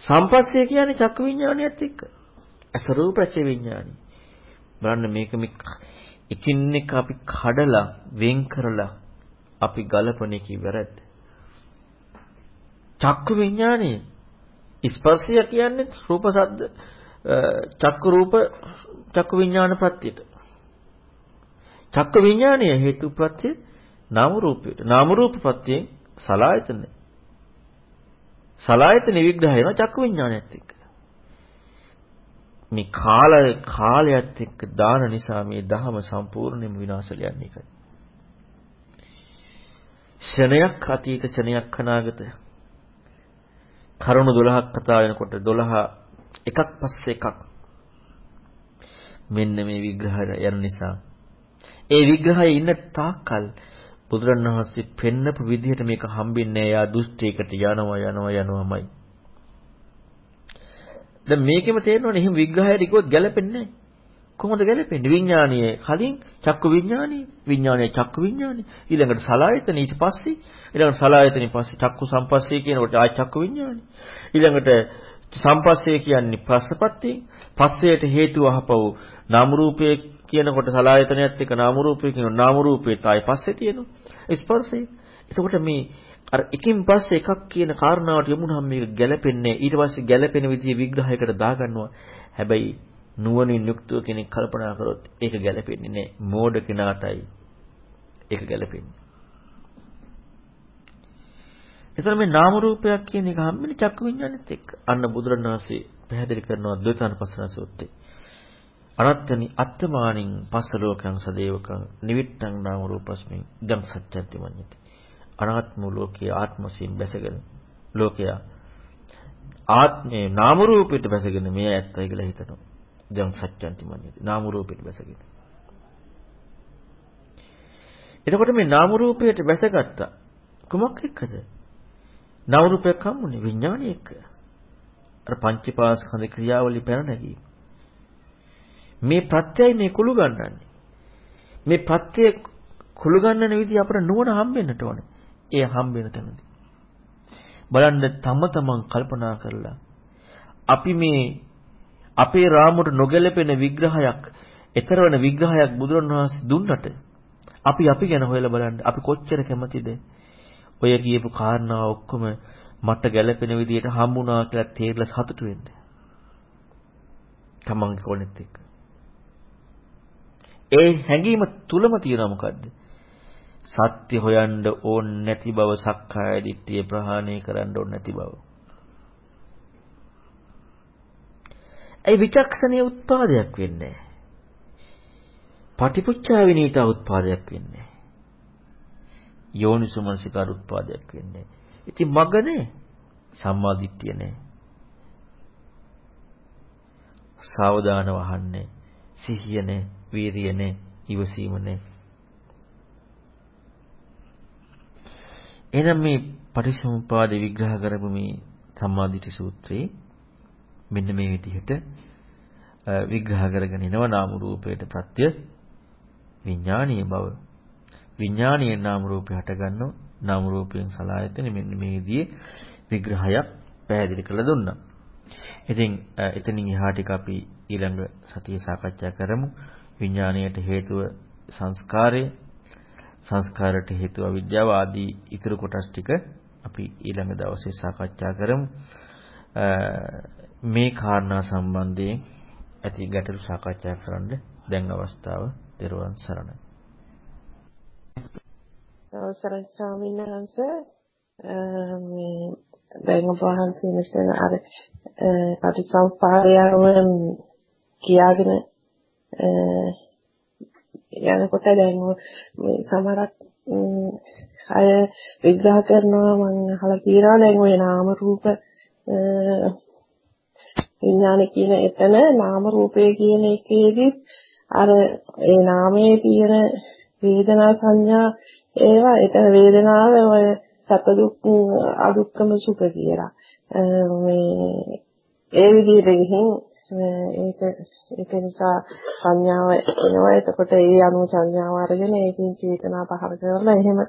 සම්පස්සේ කියන්නේ චක්කු විඥානියත් එක්ක. අසරූපච්ච විඥානි. බලන්න මේක මේ එකින් එක අපි කඩලා වෙන් කරලා අපි ගලපන එක ඉවරද? චක්කු විඥානය ස්පර්ශය කියන්නේ රූප ශබ්ද චක්කු රූප චක්කු විඥාන ප්‍රත්‍යයට. චක්ක විඥානය හේතු ප්‍රත්‍ය නාම රූපයට නාම රූප ප්‍රත්‍යයෙන් සලායතන. සලායතන විග්‍රහය වෙනවා චක්ක විඥානයත් එක්ක. මේ කාල කාලයත් එක්ක දාන නිසා මේ ධහම සම්පූර්ණයෙන්ම විනාශල යන්නේ ඒකයි. ක්ෂණයක් අතීත ක්ෂණයක් අනාගත. කරුණු 12ක් කතා වෙනකොට 12 එකක් පස්සේ එකක්. මෙන්න මේ විග්‍රහය යන නිසා. ඒ විග්‍රහයේ ඉන්න තාක්කල් බුදුරණවහන්සේ පෙන්නපු විදිහට මේක හම්බෙන්නේ යා දුෂ්ටයකට යනවා යනවා යනවාමයි. දැන් මේකෙම තේරෙනවනේ එහෙම විග්‍රහයට ගියොත් ගැලපෙන්නේ නැහැ. කොහොමද ගැලපෙන්නේ? විඥානීය කලින් චක්කු විඥානීය, විඥානීය චක්කු විඥානීය, ඊළඟට සලායතන ඊට පස්සේ, ඊළඟට සලායතනින් පස්සේ චක්කු සම්පස්සේ කියනකොට ආ චක්කු විඥානීය. ඊළඟට සම්පස්සේ කියන්නේ පස්සපත්තිය, පස්සයට හේතුව අහපව නාම රූපයේ කියනකොට සලායතනයත් එක්ක නාම රූපය කියන නාම රූපේත් ආයි පස්සේ තියෙනවා. ස්පර්ශය. එතකොට මේ අර එකින් පස්සේ එකක් කියන කාරණාවට යමුනහම මේක ගැලපෙන්නේ ඊට පස්සේ ගැලපෙන විදිහේ විග්‍රහයකට දාගන්නවා. හැබැයි නුවණින් යුක්තව කෙනෙක් කල්පනා කරොත් ඒක ගැලපෙන්නේ නැහැ. මෝඩ කෙනාටයි ඒක ගැලපෙන්නේ. එතන මේ නාම රූපයක් කියන එක හැමෙන්නේ චක්කු විඤ්ඤාණෙත් එක්ක. අන්න බුදුරණවහන්සේ පැහැදිලි කරනවා ද්වේතානපස්සන සූත්‍රයේ. අනත්තනි අත්තමානින් පස්ස ලෝකයන් සදේවකං නිවිට්ටං නාම රූපස්මින් ඉදං සත්‍යන්ති මඤ්ඤති. අනාත්ම ලෝකයේ ආත්මසින් බැසගෙන ලෝකයා ආත්මේ නාම රූපයට බැසගෙන මේ ඇත්තයි කියලා හිතනවා. දැන් සත්‍යන්ති මනියති. නාම රූපයට බැසගෙන. එතකොට මේ නාම රූපයට බැසගත්තා. කුමක් එක්කද? නාම රූපයක් හම්බුනේ විඥානය එක්ක. අර පංචපාස්කන්ධ ක්‍රියාවලිය පැන නැගීම. මේ ප්‍රත්‍යයයි මේ කුළු ගන්නන්නේ. මේ ප්‍රත්‍ය කුළු ගන්නන විදිහ අපිට නුවණ හම්බෙන්නට ඕනේ. ඒ හම්බෙන තැනදී. බලන්න තම තමන් කල්පනා කරලා අපි මේ අපේ රාමුවට නොගැලපෙන විග්‍රහයක්, ඊතරවන විග්‍රහයක් බුදුරණවහන්සේ දුන්නට අපි අපි ගැන හොයලා බලන්න අපි කොච්චර කැමතිද? ඔය කියපු කාරණා ඔක්කොම මට ගැළපෙන විදිහට හම්බුණා කියලා තේරලා සතුටු වෙන්න. තමන්ගේ කොනෙත් එක්ක. ඒ හැඟීම තුලම තියෙනවා මොකද්ද? සත්‍ය හොයන්න ඕන නැති බව සක්කාය දිට්ඨිය ප්‍රහාණය කරන්න ඕන නැති බව. ඒ විචක්ෂණීය උත්පාදයක් වෙන්නේ නැහැ. පටිපුච්චා විනීත උත්පාදයක් වෙන්නේ නැහැ. යෝනිසුමනසිකාර උත්පාදයක් වෙන්නේ නැහැ. ඉතින් මගනේ සම්මා දිට්ඨිය නැහැ. සාවධාන වහන්නේ සිහිය නැහැ, වීරිය නැහැ, ඉවසීම නැහැ. එහෙනම් මේ පටිච්චසමුපාද විග්‍රහ කරපු මේ සම්මාදිට්ඨි සූත්‍රයේ මෙන්න මේ විදිහට විග්‍රහ කරගෙන එනවා නාම රූපයට ප්‍රත්‍ය විඥානීය බව. විඥානීය නාම රූපය හටගන්නෝ නාම රූපයෙන් සලආයතන මෙන්න මේ විදිහේ විග්‍රහයක් පැහැදිලි කරලා දුන්නා. ඉතින් එතනින් එහා ටික අපි ඊළඟ සතියේ සාකච්ඡා කරමු. විඥාණයට හේතුව සංස්කාරය සංස්කාරයට හේතුව අවිද්‍යාව ආදී ඊතර කොටස් ටික අපි ඊළඟ දවසේ සාකච්ඡා කරමු. මේ කාරණා සම්බන්ධයෙන් ඇති ගැටලු සාකච්ඡා කරන්න දැන් අවස්ථාව දරුවන් සරණයි. අවසරයි ස්වාමීන් වහන්සේ. මේ දැන් ඔබ වහන්සේ මෙතන අර පටිසම්පාදයම කියාගෙන යනකොට දැන් මේ සමහරක් අය විග්‍රහ කරනවා මම අහලා තියෙනවා දැන් ওই නාම රූප විඥාන කියන එතන නාම රූපය කියන එකේදී අර ඒ නාමයේ තියෙන වේදනා සංඥා ඒවා එතන වේදනාව ඔය සැප දුක් අදුක්කම සුඛ කියලා. මේ ඒ විදිහට ගිහින් ඒක ඒක නිසා සංඥාව එනවා. එතකොට ඒ අනුව සංඥාව අරගෙන ඒකෙන් චේතනා පහළ කරලා එහෙම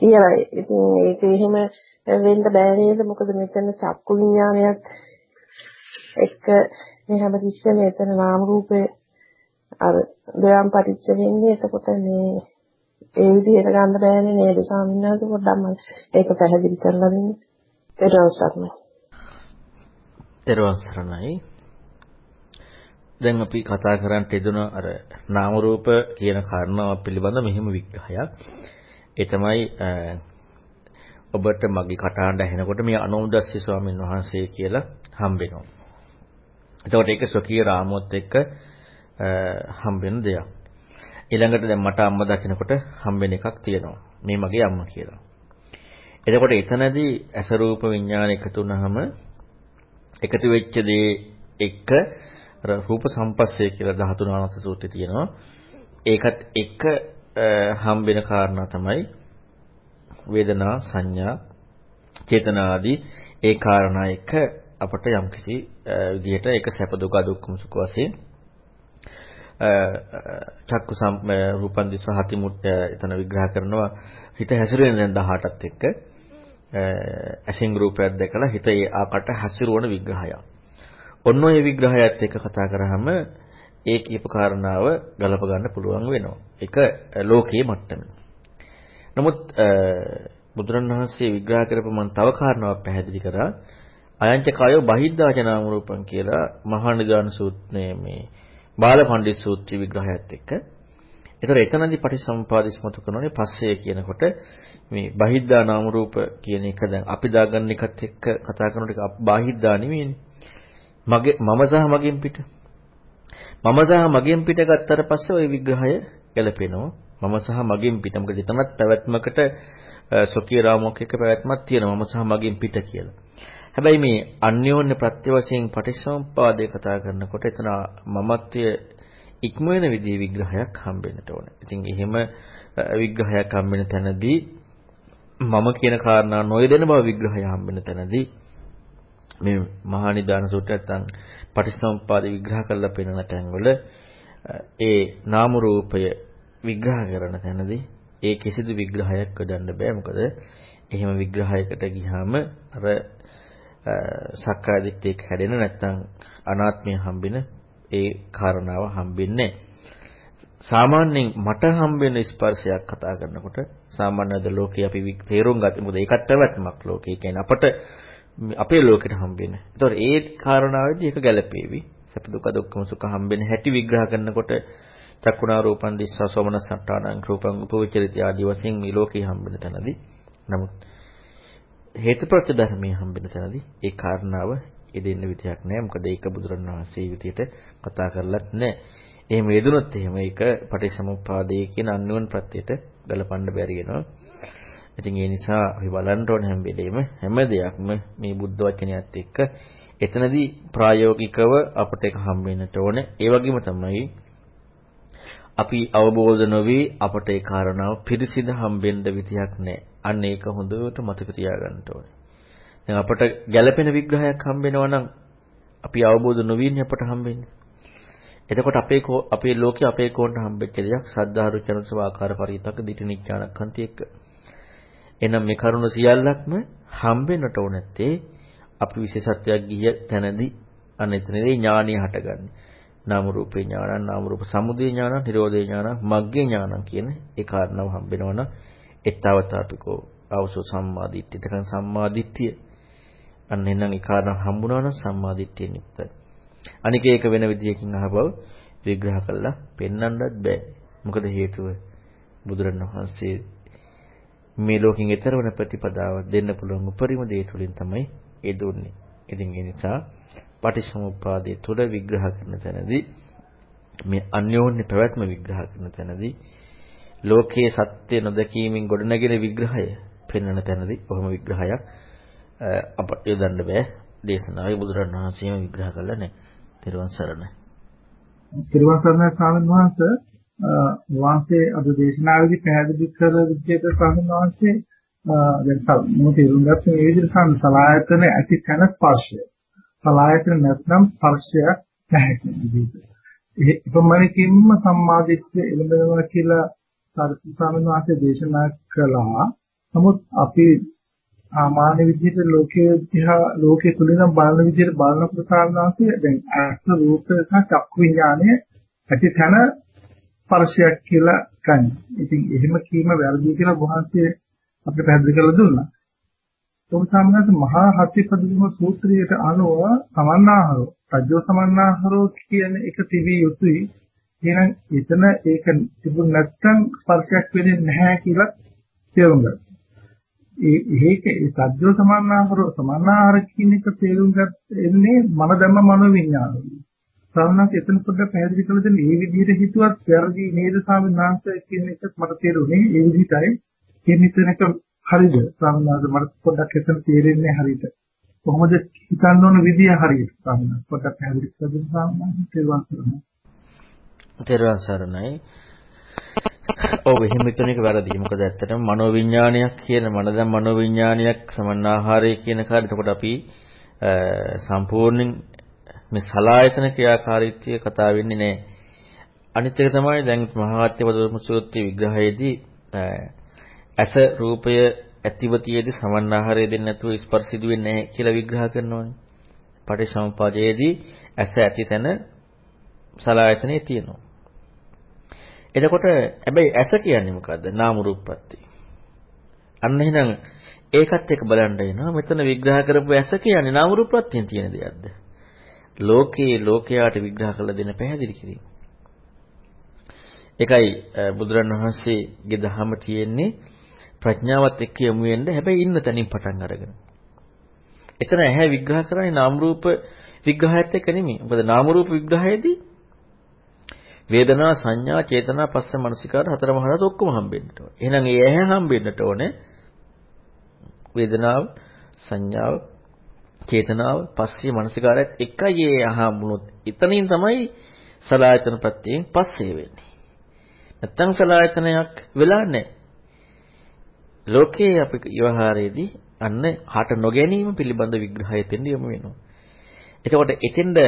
කියලා. ඉතින් ඒක එහෙම වෙන්න බෑ නේද? මොකද මෙතන චක්කු විඥානයක් එක්ක මේ හැමතිස්සෙම එතන නාම රූපේ අර දෙයම් පටිච්ච වෙන්නේ. එතකොට මේ ඒ විදිහට ගන්න බෑනේ නේද ස්වාමීන් වහන්සේ පොඩ්ඩක් මම ඒක පැහැදිලි කරලා දෙන්න. ඊට පස්සේ දරුවන් සරණයි. දැන් අපි කතා කරන්න යෙදුන අර නාම රූප කියන කාරණාව පිළිබඳ මෙහෙම විග්‍රහයක්. ඒ තමයි ඔබට මගේ කටහඬ ඇහෙනකොට මේ අනෝමදස්සී ස්වාමීන් වහන්සේ කියලා හම්බෙනවා. එතකොට ඒක ස්වකීය රාමුවත් එක්ක හම්බෙන දෙයක්. ඊළඟට දැන් මට අම්මා දකිනකොට හම්බෙන එකක් තියෙනවා. මේ මගේ අම්මා කියලා. එතකොට එතනදී ඇස රූප විඥාන එකතු වුනහම එකතු වෙච්ච දේ එක්ක අර රූප සම්පස්සේ කියලා 13 ආනත සූත්‍රයේ තියෙනවා. ඒකත් එක්ක හම්බෙන කාරණා තමයි වේදනා සංඥා චේතනා ආදී ඒ කාරණා එක්ක අපට යම්කිසි විදිහට ඒක සැප දුක දුක්ඛම සුඛ වශයෙන් චක්කු සම් රූපන් දිස්ව හති මුට්ට එතන විග්‍රහ කරනවා හිත හැසිරෙන දැන් 18ත් එක්ක ඇසින් රූපයක් දැකලා හිත ඒ ආකට හැසිරවන විග්‍රහයක්. ඔන්න ඔය විග්‍රහයත් එක්ක කතා කරාම ඒ කියපු කාරණාව ගලප ගන්න පුළුවන් වෙනවා. ඒක ලෝකයේ මට්ටමේ. නමුත් බුදුරණවහන්සේ විග්‍රහ කරපු මම තව කාරණාවක් පැහැදිලි කරා. අයංච කායෝ බහිද්ධාච නාම රූපං කියලා මහා නිදාන සූත්‍රයේ මේ බාලපණ්ඩිත සූත්‍ර විග්‍රහයත් එක්ක. ඒතර එතනදී පටිසම්පාදිස්මතු කරනෝනේ පස්සේ කියනකොට මේ බහිද්ධා නාම රූප කියන එක දැන් අපි දාගන්න එකත් එක්ක කතා කරනකොට ඒක බාහිද්ධා නෙවෙයිනේ. මගේ මම සහ මගෙන් පිට. මම සහ මගෙන් පිට ගත්තට පස්සේ ওই විග්‍රහය ගැලපෙනවා. මම සහ මගෙන් පිට. මොකද එතනත් පැවැත්මකට ස්වකීය රාමුවක් එක්ක පැවැත්මක් තියෙනවා. මම සහ මගෙන් පිට කියලා. හැබැයි මේ අන්‍යෝන්‍ය ප්‍රත්‍ය වශයෙන් පටිච්චසමුප්පාදේ කතා කරනකොට එතන මමත්වයේ ඉක්ම වෙන විදිහේ විග්‍රහයක් හම්බෙන්නට ඕන. ඉතින් එහෙම විග්‍රහයක් හම්බෙන තැනදී මම කියන කාරණා නොයදෙන බව විග්‍රහය හම්බෙන තැනදී මේ මහා නිදාන සූත්‍රය නැත්නම් පටිච්චසමුප්පාද විග්‍රහ කරලා පෙන්වන තැන්වල ඒ නාම රූපය විග්‍රහ කරන තැනදී ඒ කිසිදු විග්‍රහයක් කරන්න බෑ මොකද එහෙම විග්‍රහයකට ගියාම අර සක්කාය දිට්ඨියක හැදෙන නැත්නම් අනාත්මය හම්බෙන ඒ කාරණාව හම්බෙන්නේ සාමාන්‍යයෙන් මට හම්බෙන ස්පර්ශයක් කතා කරනකොට සාමාන්‍යද ලෝකේ අපි තේරුම් ගත මොකද ඒකත් පැවැත්මක් ලෝකේ කියන්නේ අපට අපේ ලෝකෙට හම්බෙන. ඒතකොට ඒ කාරණාවෙදී ඒක ගැලපේවි. සැප දුක දුක්ඛම සුඛ හම්බෙන හැටි විග්‍රහ කරනකොට චක්කුණා රූපං දිස්සා සෝමනසට්ඨානං රූපං උපවිචරිතය ආදී වශයෙන් මේ ලෝකේ හම්බෙන තැනදී නමුත් හේතුප්‍රත්‍ය ධර්මයේ හම්බෙන තැනදී ඒ කාරණාව යෙදෙන්න විදියක් නැහැ. මොකද ඒක බුදුරණවහන්සේ විදියට කතා කරලත් නැහැ. එහෙම යෙදුනොත් එහෙම ඒක පටිසමුප්පාදයේ කියන අන්‍යෝන් ප්‍රත්‍යයට ගලපන්න බැරි වෙනවා. ඉතින් ඒ නිසා අපි බලන්න ඕනේ හැම වෙලේම හැම දෙයක්ම මේ බුද්ධ වචනයත් එක්ක එතනදී ප්‍රායෝගිකව අපට ඒක හම්බ වෙන්නට ඕනේ. ඒ වගේම තමයි අපි අවබෝධ නොවි අපට ඒ කාරණාව පිරිසිදු හම්බෙන්න විදියක් නැහැ. අන්න ඒක හොඳට මතක තියාගන්න ඕනේ. දැන් අපට ගැළපෙන විග්‍රහයක් හම්බෙනවා නම් අපි අවබෝධ නොවින්නේ අපට හම්බෙන්නේ. එතකොට අපේ අපේ ලෝකේ අපේ කෝණට හම්බෙච්ච දෙයක් සද්ධාරු චනසව ආකාර පරිතක දිටි නිඥානකන්ති එක්ක. එහෙනම් මේ කරුණ සියල්ලක්ම හම්බෙන්නට ඕන නැත්තේ අපි විශේෂත්වයක් ගිය තැනදී අනෙතනදී ඥානිය හටගන්නේ. නාම රූපේ ඥානං නාම රූප සමුදය ඥානං නිරෝධේ ඥානං මග්ගේ ඥානං කියන ඒ කාරණාව හම්බෙනවනම් එත්තවතාපිකෝ අවසෝ සම්මාදිට්ඨිය. තකන් සම්මාදිට්ඨිය. අන්න එන්නම් ඒ කාරණා හම්බුනා නම් සම්මාදිට්ඨිය නිප්තයි. අනික ඒක වෙන විදියකින් අහපව විග්‍රහ කළා පෙන්වන්නත් බෑ. මොකද හේතුව බුදුරණවහන්සේ මේ ලෝකෙන් ඈතර වෙන ප්‍රතිපදාව දෙන්න පුළුවන් උපරිම දේ තුලින් තමයි ඒ දුන්නේ. ඉතින් ඒ නිසා පටිච්චසමුප්පාදයේ තුල විග්‍රහ කරන තැනදී මේ අන්‍යෝන්‍ය පැවැත්ම විග්‍රහ කරන තැනදී ලෝකයේ සත්‍ය නොදකීමෙන් ගොඩනැගෙන විග්‍රහය පෙන්වන තැනදී කොහොම විග්‍රහයක් අපට යොදන්න බෑ දේශනාවේ බුදුරණවහන්සේම විග්‍රහ කළා නෑ. තෙරුවන් සරණයි. තෙරුවන් සරණයි ස්වාමීන් වහන්සේ වාසේ අද දේශනාවේදී පැහැදිලි කර විදිහට ස්වාමීන් වහන්සේ දැන් මම තේරුම් ගත්ත මේ විදිහට සලායතන ඇති තැන ස්පර්ශය. සලායතන නැත්නම් ස්පර්ශයක් නැහැ කියන විදිහට. ඒ උපමනකින්ම සම්මාදිට්ඨිය එළඹෙනවා කියලා සාරිපුත් ස්වාමීන් වහන්සේ දේශනා කළා. නමුත් අපි සාමාන්‍ය විදිහට ලෝකයේ දිහා ලෝකයේ තුලින් බලන විදිහට බලනකොට සාමාන්‍යයෙන් දැන් අස්ස රූප සහ චක්කු විඥානය ඇති තැන ස්පර්ශයක් කියලා ගන්න. ඉතින් එහෙම කීම වැරදි කියලා වහන්සේ අපිට පැහැදිලි කරලා දුන්නා. ඒක සාමාන්‍යයෙන් මහා හත්තිපදිම සූත්‍රයට අනුව සමන්නාහරෝ රජ්‍යෝ සමන්නාහරෝ කියන එක තිබිය යුතුයි. එහෙනම් එතන ඒක තිබුණ නැත්නම් ස්පර්ශයක් වෙන්නේ නැහැ කියලා තේරුම් ගන්න. ඒ ඒක සත්‍යෝ සමන්නාහරෝ සමන්නාහර කියන එක තේරුම් ගන්න එන්නේ මන ධම්ම මනෝ විඥානය. සාමාන්‍යයෙන් එතන පොඩ්ඩක් පැහැදිලි කරලා දෙන්න මේ විදිහට හිතුවත් වැරදි නේද ස්වාමීන් වහන්සේ කියන එක මට තේරුනේ ඒ විදිහටයි. කියන එක හරිද? ස්වාමීන් මට පොඩ්ඩක් එතන තේරෙන්නේ හරියට. කොහොමද හිතන්න ඕන විදිය හරියට? ස්වාමීන් පොඩ්ඩක් පැහැදිලි කරලා දෙන්න ස්වාමීන් තේරුවන් සරණයි තේරුවන් සරණයි ඔව් එහෙම හිතන එක වැරදි. මොකද ඇත්තටම මනෝවිඤ්ඤාණයක් කියන මන දැන් මනෝවිඤ්ඤාණයක් සමන්නාහාරය කියන කාර්ය. එතකොට අපි සම්පූර්ණයෙන් මේ සලායතන ක්‍රියාකාරීත්වය කතා වෙන්නේ නැහැ. අනිත් එක තමයි දැන් මහාත්‍ය පදම සූත්‍රයේ විග්‍රහයේදී ඇස රූපය ඇතිවතියේදී සමන්නාහාරය දෙන්නේ නැතුව ස්පර්ශ සිදු වෙන්නේ නැහැ කියලා විග්‍රහ කරනවානේ. පටිසමුපාදයේදී ඇස ඇති තැන සලායතනේ තියෙනවා. එතකොට හැබැයි ඇස කියන්නේ මොකද්ද? නාම රූපපත්ති. අන්න එහෙනම් ඒකත් එක්ක බලන්න වෙනවා. මෙතන විග්‍රහ කරපු ඇස කියන්නේ නාම රූපපත්තියෙන් තියෙන දෙයක්ද? ලෝකේ ලෝකයාට විග්‍රහ කළ දෙන පැහැදිලි කිරීම. ඒකයි බුදුරණවහන්සේගේ දහම තියෙන්නේ ප්‍රඥාවත් එක්ක යමු වෙන්න හැබැයි ඉන්න තැනින් පටන් අරගෙන. එතන ඇහැ විග්‍රහ කරන්නේ නාම රූප විග්‍රහයත් එක්ක නෙමෙයි. මොකද නාම රූප විග්‍රහයේදී වේදනා සංඥා චේතනා පස්ස මනසිකාර හතර මහරත් ඔක්කොම හම්බෙන්නට ඕනේ. එහෙනම් ඒ ඇහැ හම්බෙන්නට ඕනේ. වේදනාව සංඥාව චේතනාව පස්සේ මානසිකාරයත් එකයි ඒ අහමුනොත් එතනින් තමයි සලායතන ප්‍රත්‍යයෙන් පස්සේ වෙන්නේ. නැත්තම් සලායතනයක් වෙලා නැහැ. ලෝකයේ අපි ව්‍යවහාරයේදී අන්න හට නොගැනීම පිළිබඳ විග්‍රහය දෙන්න යමු වෙනවා. එතකොට එතෙන්ද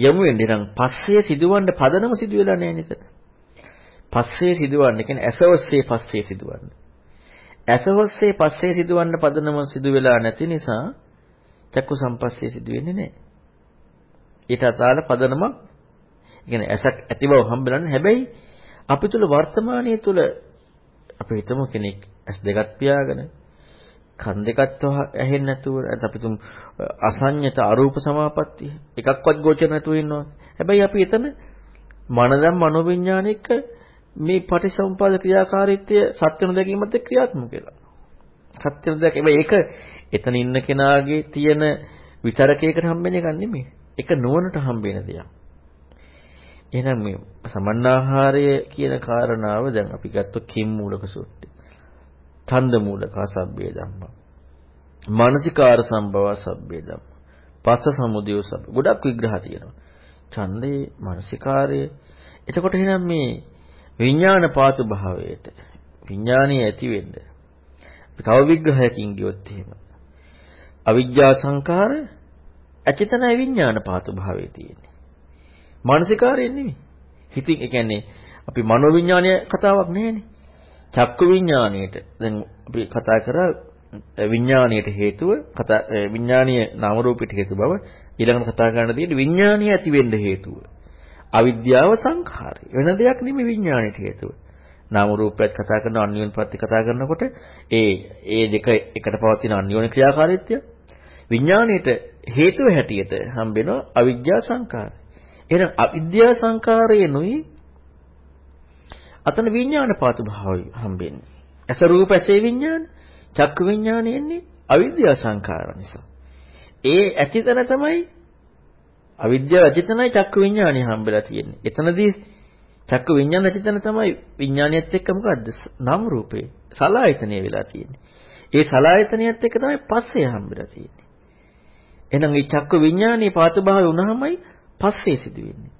යමු වෙන්නේ නම් පස්සේ සිදුවන්න පදනම සිදු වෙලා නැහැ නේද? පස්සේ සිදුවන්නේ කියන්නේ ඇසවස්සේ පස්සේ සිදුවන්නේ. ඇසවස්සේ පස්සේ සිදුවන්න පදනම සිදු වෙලා නැති නිසා චක්කු සම්පස්සේ සිදු වෙන්නේ නැහැ. ඊට අදාළ පදනමක් කියන්නේ ඇසක් ඇති බව හම්බෙලන්නේ හැබැයි අපි තුල වර්තමානයේ තුල අපි හිතමු කෙනෙක් ඇස් දෙකක් පියාගෙන කන් දෙකත් ඇහෙන්නේ නැතුව අපි තුම් අසඤ්ඤත අරූප සමාපත්තිය එකක්වත් ගෝචර නැතුව ඉන්නවා. හැබැයි අපි එතන මනදම් මනෝවිඤ්ඤාණික මේ පටිසම්පාද ක්‍රියාකාරීත්වය සත්‍යන දැකීමත් එක්ක ක්‍රියාත්මක වෙලා. සත්‍යන දැක ඒක එතන ඉන්න කෙනාගේ තියෙන විතරකයකට හම්බෙන එකක් නෙමෙයි. ඒක නුවණට හම්බෙන දෙයක්. එහෙනම් මේ සමන්නාහාරය කියන කාරණාව දැන් අපි ගත්තොත් කිම් මූලක සූත්‍රය. ඡන්ද මූලක අසබ්බේ ධම්ම. මානසිකාර සම්භව සබ්බේ ධම්ම. පස්ස සමුදය සබ්බ. ගොඩක් විග්‍රහ තියෙනවා. ඡන්දේ මානසිකාරය. එතකොට එහෙනම් මේ විඥාන පාතු භාවයට විඥානීය ඇති වෙන්න. තව විග්‍රහයකින් ගියොත් එහෙම. අවිජ්ජා සංකාර ඇචිතනයි විඥාන පාතු භාවයේ තියෙන්නේ. මානසිකාරයෙන් නෙමෙයි. හිතින් ඒ කියන්නේ අපි මනෝවිඥානීය කතාවක් නෙවෙයිනේ. චක්කු විඥාණයට දැන් අපි කතා කරා විඥාණයට හේතුව කතා විඥානීය නාම රූපයට හේතු බව ඊළඟට කතා කරන්න තියෙන්නේ විඥානීය ඇති වෙන්න හේතුව. අවිද්‍යාව සංඛාරය. වෙන දෙයක් නෙමෙයි විඥාණයට හේතුව. නාම රූපයත් කතා කරන අන්‍යෝන්‍ය ප්‍රති කතා කරනකොට ඒ ඒ දෙක එකට පවතින අන්‍යෝන්‍ය ක්‍රියාකාරීත්වය විඥාණයට හේතුව හැටියට හම්බෙනවා අවිද්‍යා සංඛාරය. එහෙනම් අවිද්‍යා සංඛාරයනුයි අතන විඥාන පාතු භාවය හම්බෙන්නේ. ඇස රූප ඇසේ විඥාන, චක්කු විඥාන එන්නේ අවිද්‍යා සංඛාර නිසා. ඒ ඇතිතන තමයි අවිද්‍යාව ඇතිතනයි චක්කු විඥානය හම්බෙලා තියෙන්නේ. එතනදී චක්කු විඥාන ඇතිතන තමයි විඥානියත් එක්ක මොකද්ද? නාම රූපේ සලායතනෙ වෙලා තියෙන්නේ. ඒ සලායතනියත් එක්ක තමයි පස්සේ හම්බෙලා තියෙන්නේ. එහෙනම් මේ චක්කු විඥානයේ පාතු භාවය වුණාමයි පස්සේ සිදු වෙන්නේ.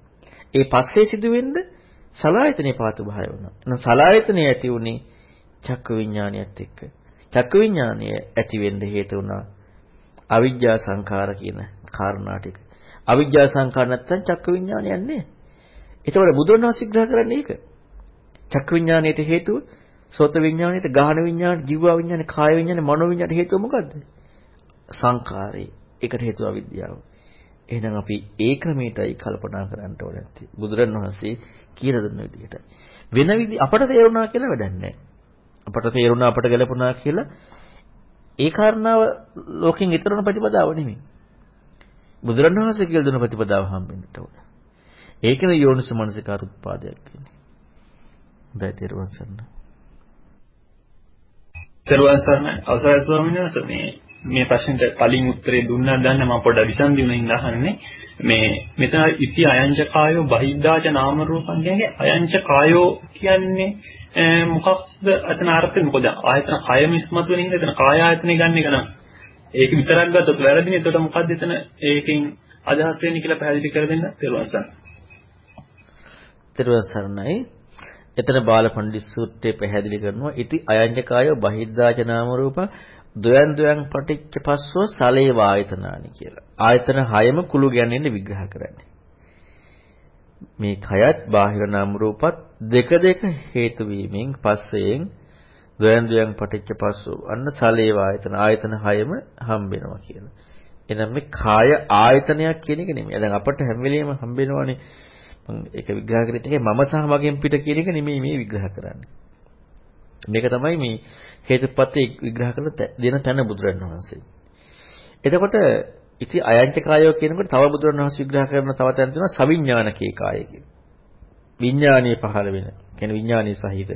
ඒ පස්සේ සිදු වෙන්නේ සලායතනේ පාතු භාය වුණා. එහෙනම් සලායතනේ ඇති උනේ චක්ක විඥානියත් එක්ක. චක්ක විඥානය ඇති වෙන්න හේතු වුණා අවිජ්ජා සංඛාර කියන කාරණා ටික. අවිජ්ජා සංඛාර නැත්තම් චක්ක විඥානයක් නෑ. ඒතකොට බුදුරණවහන්සේ විග්‍රහ කරන්නේ ඒක. චක්ක විඥානයට හේතුව සෝත විඥානයට ගාහන විඥාන, ජීව විඥාන, කාය විඥාන, මනෝ විඥාන හේතුව මොකද්ද? සංඛාරේ. ඒකට හේතුව අවිද්‍යාව. එහෙනම් අපි ඒ ක්‍රමයටයි කල්පනා කරන්න ඕනේ. බුදුරණවහන්සේ කියලා දුන්න විදිහට. වෙන විදි අපට තේරුණා කියලා වැඩක් නැහැ. අපට තේරුණා අපට ගැලපුණා කියලා ඒ කාරණාව ලෝකෙන් ඊතරන ප්‍රතිපදාව නෙමෙයි. බුදුරණවහන්සේ කියලා දුන්න ප්‍රතිපදාව හම්බෙන්නට ඕන. ඒකනේ යෝනිස මනසිකාර උත්පාදයක් කියන්නේ. හොඳයි තේරුවන් සරණ. තේරුවන් සරණ අවසරයි ස්වාමීන් වහන්සේ මේ මේ ප්‍රශ්නෙට කලින් උත්තරේ දුන්නා දන්න මම පොඩ්ඩක් විසන්දි වුණින් අහන්නේ. මේ මෙතන ඉති අයංච කායෝ බහිද්ධාච නාම රූපං කියන්නේ අයංච කායෝ කියන්නේ මොකක්ද? අතන අර්ථය මොකද? ආයතන කයම ඉස්මතු වෙනින් එතන කාය ආයතනෙ ගන්න එක නම්. ඒක විතරක් ගත්තොත් වැරදිනේ. එතකොට මොකද්ද එතන ඒකෙන් අදහස් වෙන්නේ කියලා පැහැදිලි කර දෙන්න තෙරුවන් තෙරුවන් සරණයි. එතන බාලපණ්ඩිත සූත්‍රයේ පැහැදිලි කරනවා ඉති අයංච කායෝ බහිද්ධාච නාම රූපං ද්වයන් ද්වයන් පටිච්ච පස්සෝ සලේ වායතනානි කියලා. ආයතන හයම කුළු ගැනෙන්න විග්‍රහ කරන්නේ. මේ කයත් බාහිර නාම රූපත් දෙක දෙක හේතු වීමෙන් පස්සෙන් ද්වයන් ද්වයන් පටිච්ච පස්සෝ අන්න සලේ වායතන ආයතන හයම හම්බෙනවා කියලා. එහෙනම් මේ කාය ආයතනයක් කියන එක නෙමෙයි. දැන් අපට හැම වෙලෙම හම්බෙනවානේ මම ඒක විග්‍රහ කරේ ඉතින් මම සහ මගෙන් පිට කියන එක නෙමෙයි මේ විග්‍රහ කරන්නේ. මේක තමයි මේ හේතුපත්‍ය විග්‍රහ කරලා දෙන තැන බුදුරණවහන්සේ. එතකොට ඉති අයංච කායෝ කියනකොට තව බුදුරණවහන්සේ විග්‍රහ කරන තව තැන තියෙනවා සවිඥානකේ කාය කියලා. විඥානීය පහළ වෙන. කියන්නේ විඥානීය සහිත.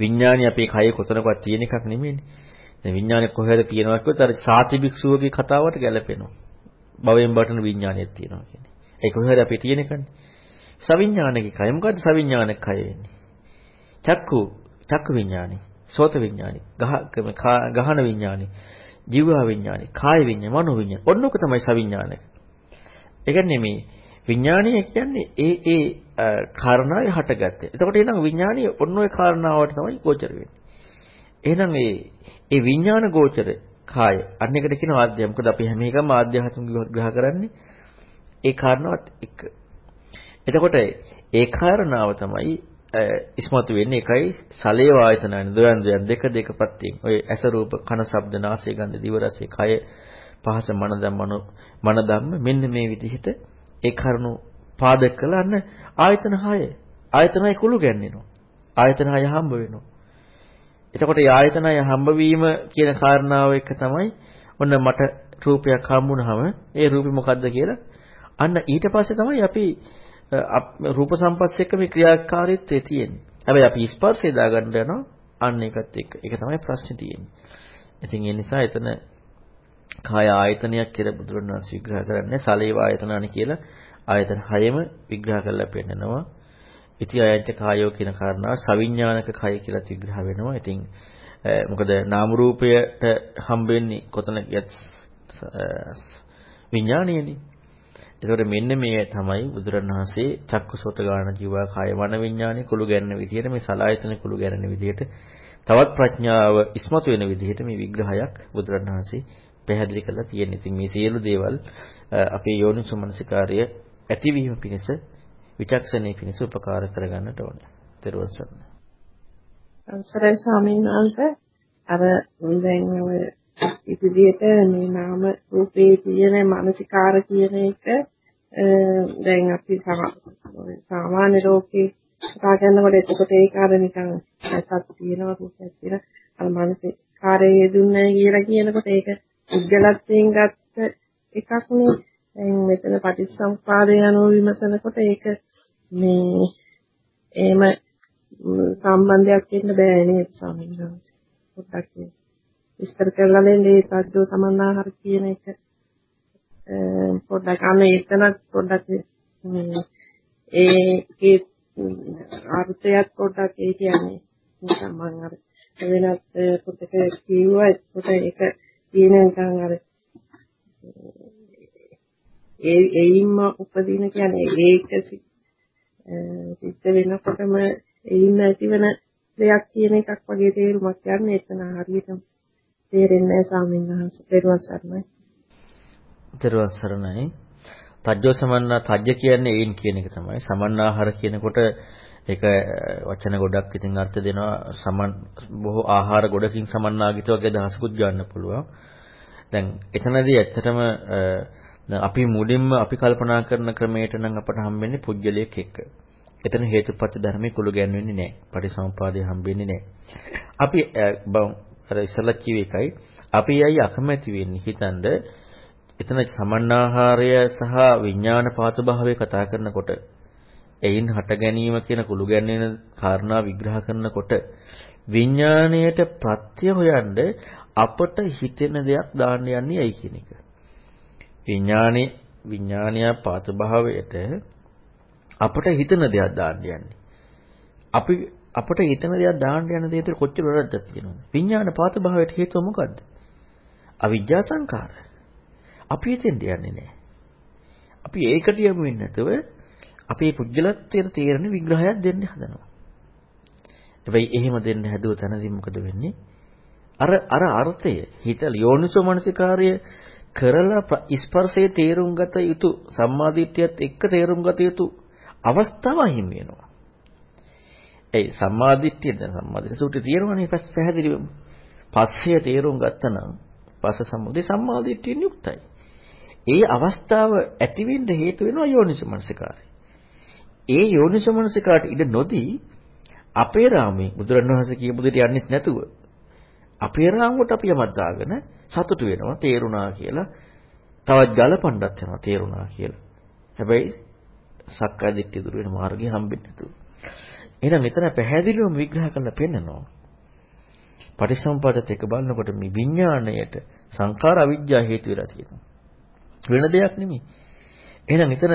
විඥානීය අපේ කයේ කොතනකවත් තියෙන එකක් නෙමෙයිනේ. දැන් විඥානය කොහෙද තියෙනවා කිව්වොත් අර සාති භික්ෂුවගේ කතාවට ගැලපෙනවා. භවයෙන් බටන විඥානයක් තියෙනවා කියන්නේ. ඒක කොහෙද අපේ තියෙන එකනේ. සවිඥානික කය මොකද්ද සවිඥානික කය වෙන්නේ? චක්කු චක්කු විඥානේ. සෝත විඥානි, ගහන විඥානි, ජීවා විඥානය, කාය විඥානය, මනෝ විඥානය. ඔන්නෝක තමයි සවිඥානික. ඒ කියන්නේ මේ විඥානය කියන්නේ ඒ ඒ කාරණාවේ හටගත්තේ. එතකොට එහෙනම් විඥානය ඔන්න ඔය කාරණාවට තමයි ගෝචර වෙන්නේ. එහෙනම් ඒ ඒ විඥාන ගෝචර කාය අන්න එකට කියනවා ආද්‍ය. මොකද අපි හැම එකම ආද්‍යහතුන් විග්‍රහ කරන්නේ ඒ කාරණාවත් එක්ක. එතකොට ඒ කාරණාව තමයි ඉස්මතු වෙන්නේ එකයි සලේ වායතනයන් දයන් දයන් දෙක දෙක පැත්තෙන්. ඔය ඇස රූප කන ශබ්ද නාසය ගන්ධ දිව රසය කය පහස මන ධම්ම මන ධම්ම මෙන්න මේ විදිහට ඒ කරුණු පාදක කළාන්න ආයතන 6 ආයතනයි කුළු ගැන්වෙනවා. ආයතන 6 හම්බ වෙනවා. එතකොට මේ ආයතනය හම්බ වීම කියන කාරණාව එක තමයි ඔන්න මට රූපයක් හම්බුනහම ඒ රූපේ මොකද්ද කියලා අන්න ඊට පස්සේ තමයි අපි රූප සම්පස්ස එක්ක මේ ක්‍රියාකාරීත්වයේ තියෙන්නේ. හැබැයි අපි ස්පර්ශය දාගන්න යනවා අන්න ඒකත් එක්ක. ඒක තමයි ප්‍රශ්නේ තියෙන්නේ. ඉතින් ඒ නිසා එතන කාය ආයතනයක් කියලා බුදුරණවහන්සේ විග්‍රහ කරන්නේ සලේව ආයතනානි කියලා ආයතන හයම විග්‍රහ කරලා පෙන්නනවා. ඉති අයච්ච කායෝ කියන කාරණාව සවිඥානික කය කියලා විග්‍රහ වෙනවා. ඉතින් මොකද නාම රූපයට හම්බෙන්නේ කොතන විඥානියනේ. ඒකට මෙන්න මේ තමයි බුදුරණවහන්සේ චක්කුසෝත ගාන ජීවා කාය මන විඥානේ කුළු ගැන්න විදිහට මේ සලායතන කුළු ගැන්න විදිහට තවත් ප්‍රඥාව ඉස්මතු වෙන විදිහට මේ විග්‍රහයක් බුදුරණවහන්සේ පැහැදිලි කරලා තියෙනවා. ඉතින් මේ සියලු දේවල් අපේ යෝනිසමනසිකාර්ය ඇතිවීම පිණිස විචක්ෂණයේ පිණිස උපකාර කරගන්නට ඕනේ. ත්වන් සරණයි. අවසරයි ස්වාමීන් වහන්සේ අර දැන් ඔය ඉදිරියට මේ නාම රූපේ තියෙන මානසිකාර කියන එක දැන් අපි සාමාන්‍ය ලෝකේ කතා කරනකොට එතකොට ඒක අර නිකන් ඇත්තක් තියෙනවා රූපයක් තියෙන අර මානසිකාරයේ යෙදුන්නේ කියලා කියනකොට ඒක උද්ගලත්වයෙන් ගත්ත එකක් නේ. දැන් මෙතන පටිච්චසමුපාදය අනුව විමසනකොට ඒක මේ එහෙම සම්බන්ධයක් වෙන්න බෑ නේද ස්වාමීන් වහන්සේ? පොඩ්ඩක් විස්තර කරලා දෙන්න. ඒ සත්‍යෝ සමන්නාහාර කියන එක Ehm, පොඩ්ඩක් අන්න එතනත් පොඩ්ඩක් ඒ ඒ අර්ථයක් පොඩ්ඩක් ඒ කියන්නේ නිකන් මම අර වෙනත් පොතක කිව්වා ඒකට ඒක තියෙන නිකන් අර ඒ එයින්ම උපදින කියන්නේ ඒක සිද්ධ වෙනකොටම එයින් ඇතිවන දෙයක් කියන එකක් වගේ තේරුමක් ගන්න එතන හරියටම තේරෙන්නේ නැහැ ස්වාමීන් වහන්සේ. ත්වන් සරණයි. ත්වන් සරණයි. තජ්ජෝ සමන්නා තජ්ජ කියන්නේ ඒන් කියන එක තමයි. සමන්නාහාර කියනකොට ඒක වචන ගොඩක් ඉතින් අර්ථ දෙනවා සමන් බොහෝ ආහාර ගොඩකින් සමන්නාගිත වගේ දහසකුත් ගන්න පුළුවන්. දැන් එතනදී ඇත්තටම අපි මුලින්ම අපි කල්පනා කරන ක්‍රමයට නම් අපට හම්බෙන්නේ පුජ්‍යලයක් එක්ක. එතන හේතුපත්‍ය ධර්මයේ කුළු ගැන්වෙන්නේ නැහැ. පටිසමුපාදය හම්බෙන්නේ නැහැ. අපි අර ඉස්සලා කිව්ව එකයි අපි අය අකමැති වෙන්නේ හිතනද එතන සමන්නාහාරය සහ විඥාන පාත භාවය කතා කරනකොට එයින් හට ගැනීම කියන කුළු ගැන්වෙන කාරණා විග්‍රහ කරනකොට විඥාණයට ප්‍රත්‍ය හොයන්න අපට හිතෙන දෙයක් දාන්න යන්නේ ඇයි කියන එක. විඥානේ විඥානය පාත භාවයට අපට හිතන දෙයක් දාන්න යන්නේ. අපි අපට හිතන දෙයක් දාන්න යන දේ තුළ කොච්චර වැරද්දක් තියෙනවද? විඥාන පාත භාවයට හේතුව මොකද්ද? අවිජ්ජා සංකාර. අපි හිතෙන් යන්නේ නැහැ. අපි ඒකට යමු වෙන්නේ නැතුව අපේ පුද්ගලත්වයට තේරෙන විග්‍රහයක් දෙන්න හදනවා. හැබැයි එහෙම දෙන්න හැදුව තැනදී මොකද වෙන්නේ? අර අර අර්ථය හිත යෝනිසෝ මනසිකාර්ය කරලා ස්පර්ශයේ තේරුම් ගත යුතු සම්මාදිට්ඨියත් එක්ක තේරුම් ගත යුතු අවස්ථාව හිමි වෙනවා. ඒ සම්මාදිට්ඨිය දැන් සම්මාදිට්ඨිය සූත්‍රය තියෙනවනේ පස්ස පැහැදිලිවම. පස්සේ තේරුම් ගත්තනම් පස්ස සම්මුදේ සම්මාදිට්ඨියෙන් යුක්තයි. ඒ අවස්ථාව ඇති වෙන්න හේතු වෙනවා යෝනිසමනසිකාරය. ඒ යෝනිසමනසිකාට ඉඩ නොදී අපේ රාමේ බුදුරණවහන්සේ කියපු දෙයට යන්නෙත් නැතුව අපේ රාමුවට අපි යමක් දාගෙන සතුටු වෙනවා තේරුණා කියලා. තවත් ගලපණ්ඩත් යනවා තේරුණා කියලා. හැබැයි සක්කාය දිට්ඨිය දුර වෙන මාර්ගය හම්බෙන්නේ නැතුව. එහෙනම් මෙතන පැහැදිලිවම විග්‍රහ කරලා පෙන්නනවා. පටිසම්පාදත් එක බලනකොට මේ විඥාණයට සංඛාර අවිජ්ජා හේතු වෙලා තියෙනවා. වෙන දෙයක් නෙමෙයි. එහෙනම් මෙතන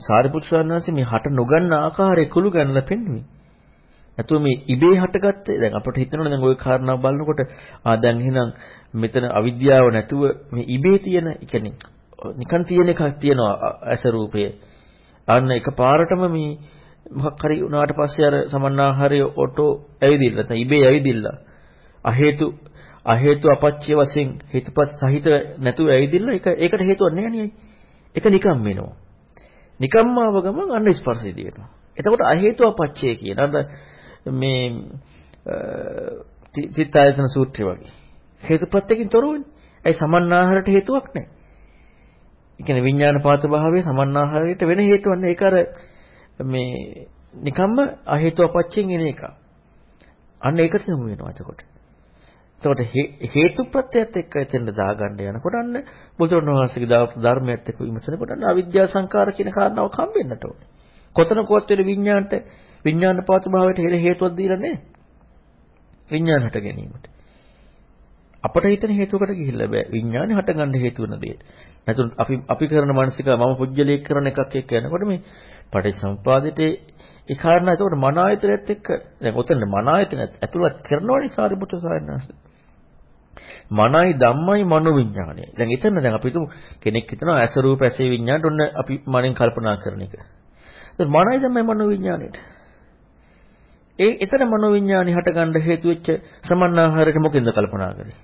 සාරිපුත්‍ර ස්වාමීන් වහන්සේ මේ හට නොගන්න ආකාරය කුළු ගන්නලා පෙන්වන්නේ. නැතුව මේ ඉබේ හටගත්තේ දැන් අපිට හිතෙනවා දැන් ওই කාරණා බලනකොට ආ දැන් එහෙනම් මෙතන අවිද්‍යාව නැතුව මේ ඉබේ තියෙන, ඒ කියන්නේ නිකන් තියෙන එකක් තියෙනවා ඇස රූපයේ. අන්න එකපාරටම මේ මොකක් හරි උනාට පස්සේ අර සමන්නාහාරය ඔටෝ ඇවිදින්න නැත්නම් ඉබේ ඇවිදින්න. අ හේතු අ හේතු අපච්චය වශයෙන් හේතුපත් සහිත නැතුව ඇවිදින්න ඒක ඒකට හේතුවක් නැහැ නේ. ඒක නිකම් වෙනවා. නිකම්ම ආව ගමන් අන්න ස්පර්ශය දිවෙනවා. එතකොට අ හේතු අපච්චය කියන අර මේ චිත්තායතන සූත්‍රය වගේ. හේතුපත්‍යකින් තොරවනේ. ඒ සමන්නාහාරයට හේතුවක් නැහැ. ඒ කියන්නේ විඥාන පාත භාවයේ සමන්නාහාරයට වෙන හේතුවක් නැහැ. ඒක අර මේ නිකම්ම අ හේතු අපච්චයෙන් එන එක. අන්න ඒකට යමු වෙනවා එතකොට. එතකොට හේතුප්‍රත්‍යයත් එක්ක එතෙන්ද දාගන්න යනකොට අන්න බුදුරණවහන්සේගේ ධර්මයත් එක්ක විමසනකොට අන්න අවිද්‍යා සංකාර කියන කාරණාවක් හම්බෙන්නට ඕනේ. කොතනකවත් වෙන විඥාණයට විඥාන පාත භාවයට හේතුවක් දීලා නැහැ. විඥාන හට ගැනීමට. අපට හිතන හේතුවකට ගිහිල්ලා බෑ. විඥානේ හටගන්න හේතු වෙන දේ. නැතුත් අපි අපි කරන මානසික මම පුජ්‍යලයක් කරන එකක් එක්ක යනකොට මේ පටිසම්පාදයේ ඒ කාරණා එතකොට මන ආයතනයත් එක්ක දැන් ඔතන මන ආයතන ඇතුළත් කරනවනේ සාරිපුත්‍ර සායනාස්. මනයි ධම්මයි මනෝ විඥානය. දැන් එතන දැන් අපි හිතමු කෙනෙක් හිතනවා ඇස රූප ඇසේ විඥානට ඔන්න අපි මනෙන් කල්පනා කරන එක. ඒත් මනයි ධම්මයි මනෝ විඥානයට. ඒ එතන මනෝ විඥානි හටගන්න හේතු වෙච්ච සමන්නාහාරයට මොකෙන්ද කල්පනා කරේ?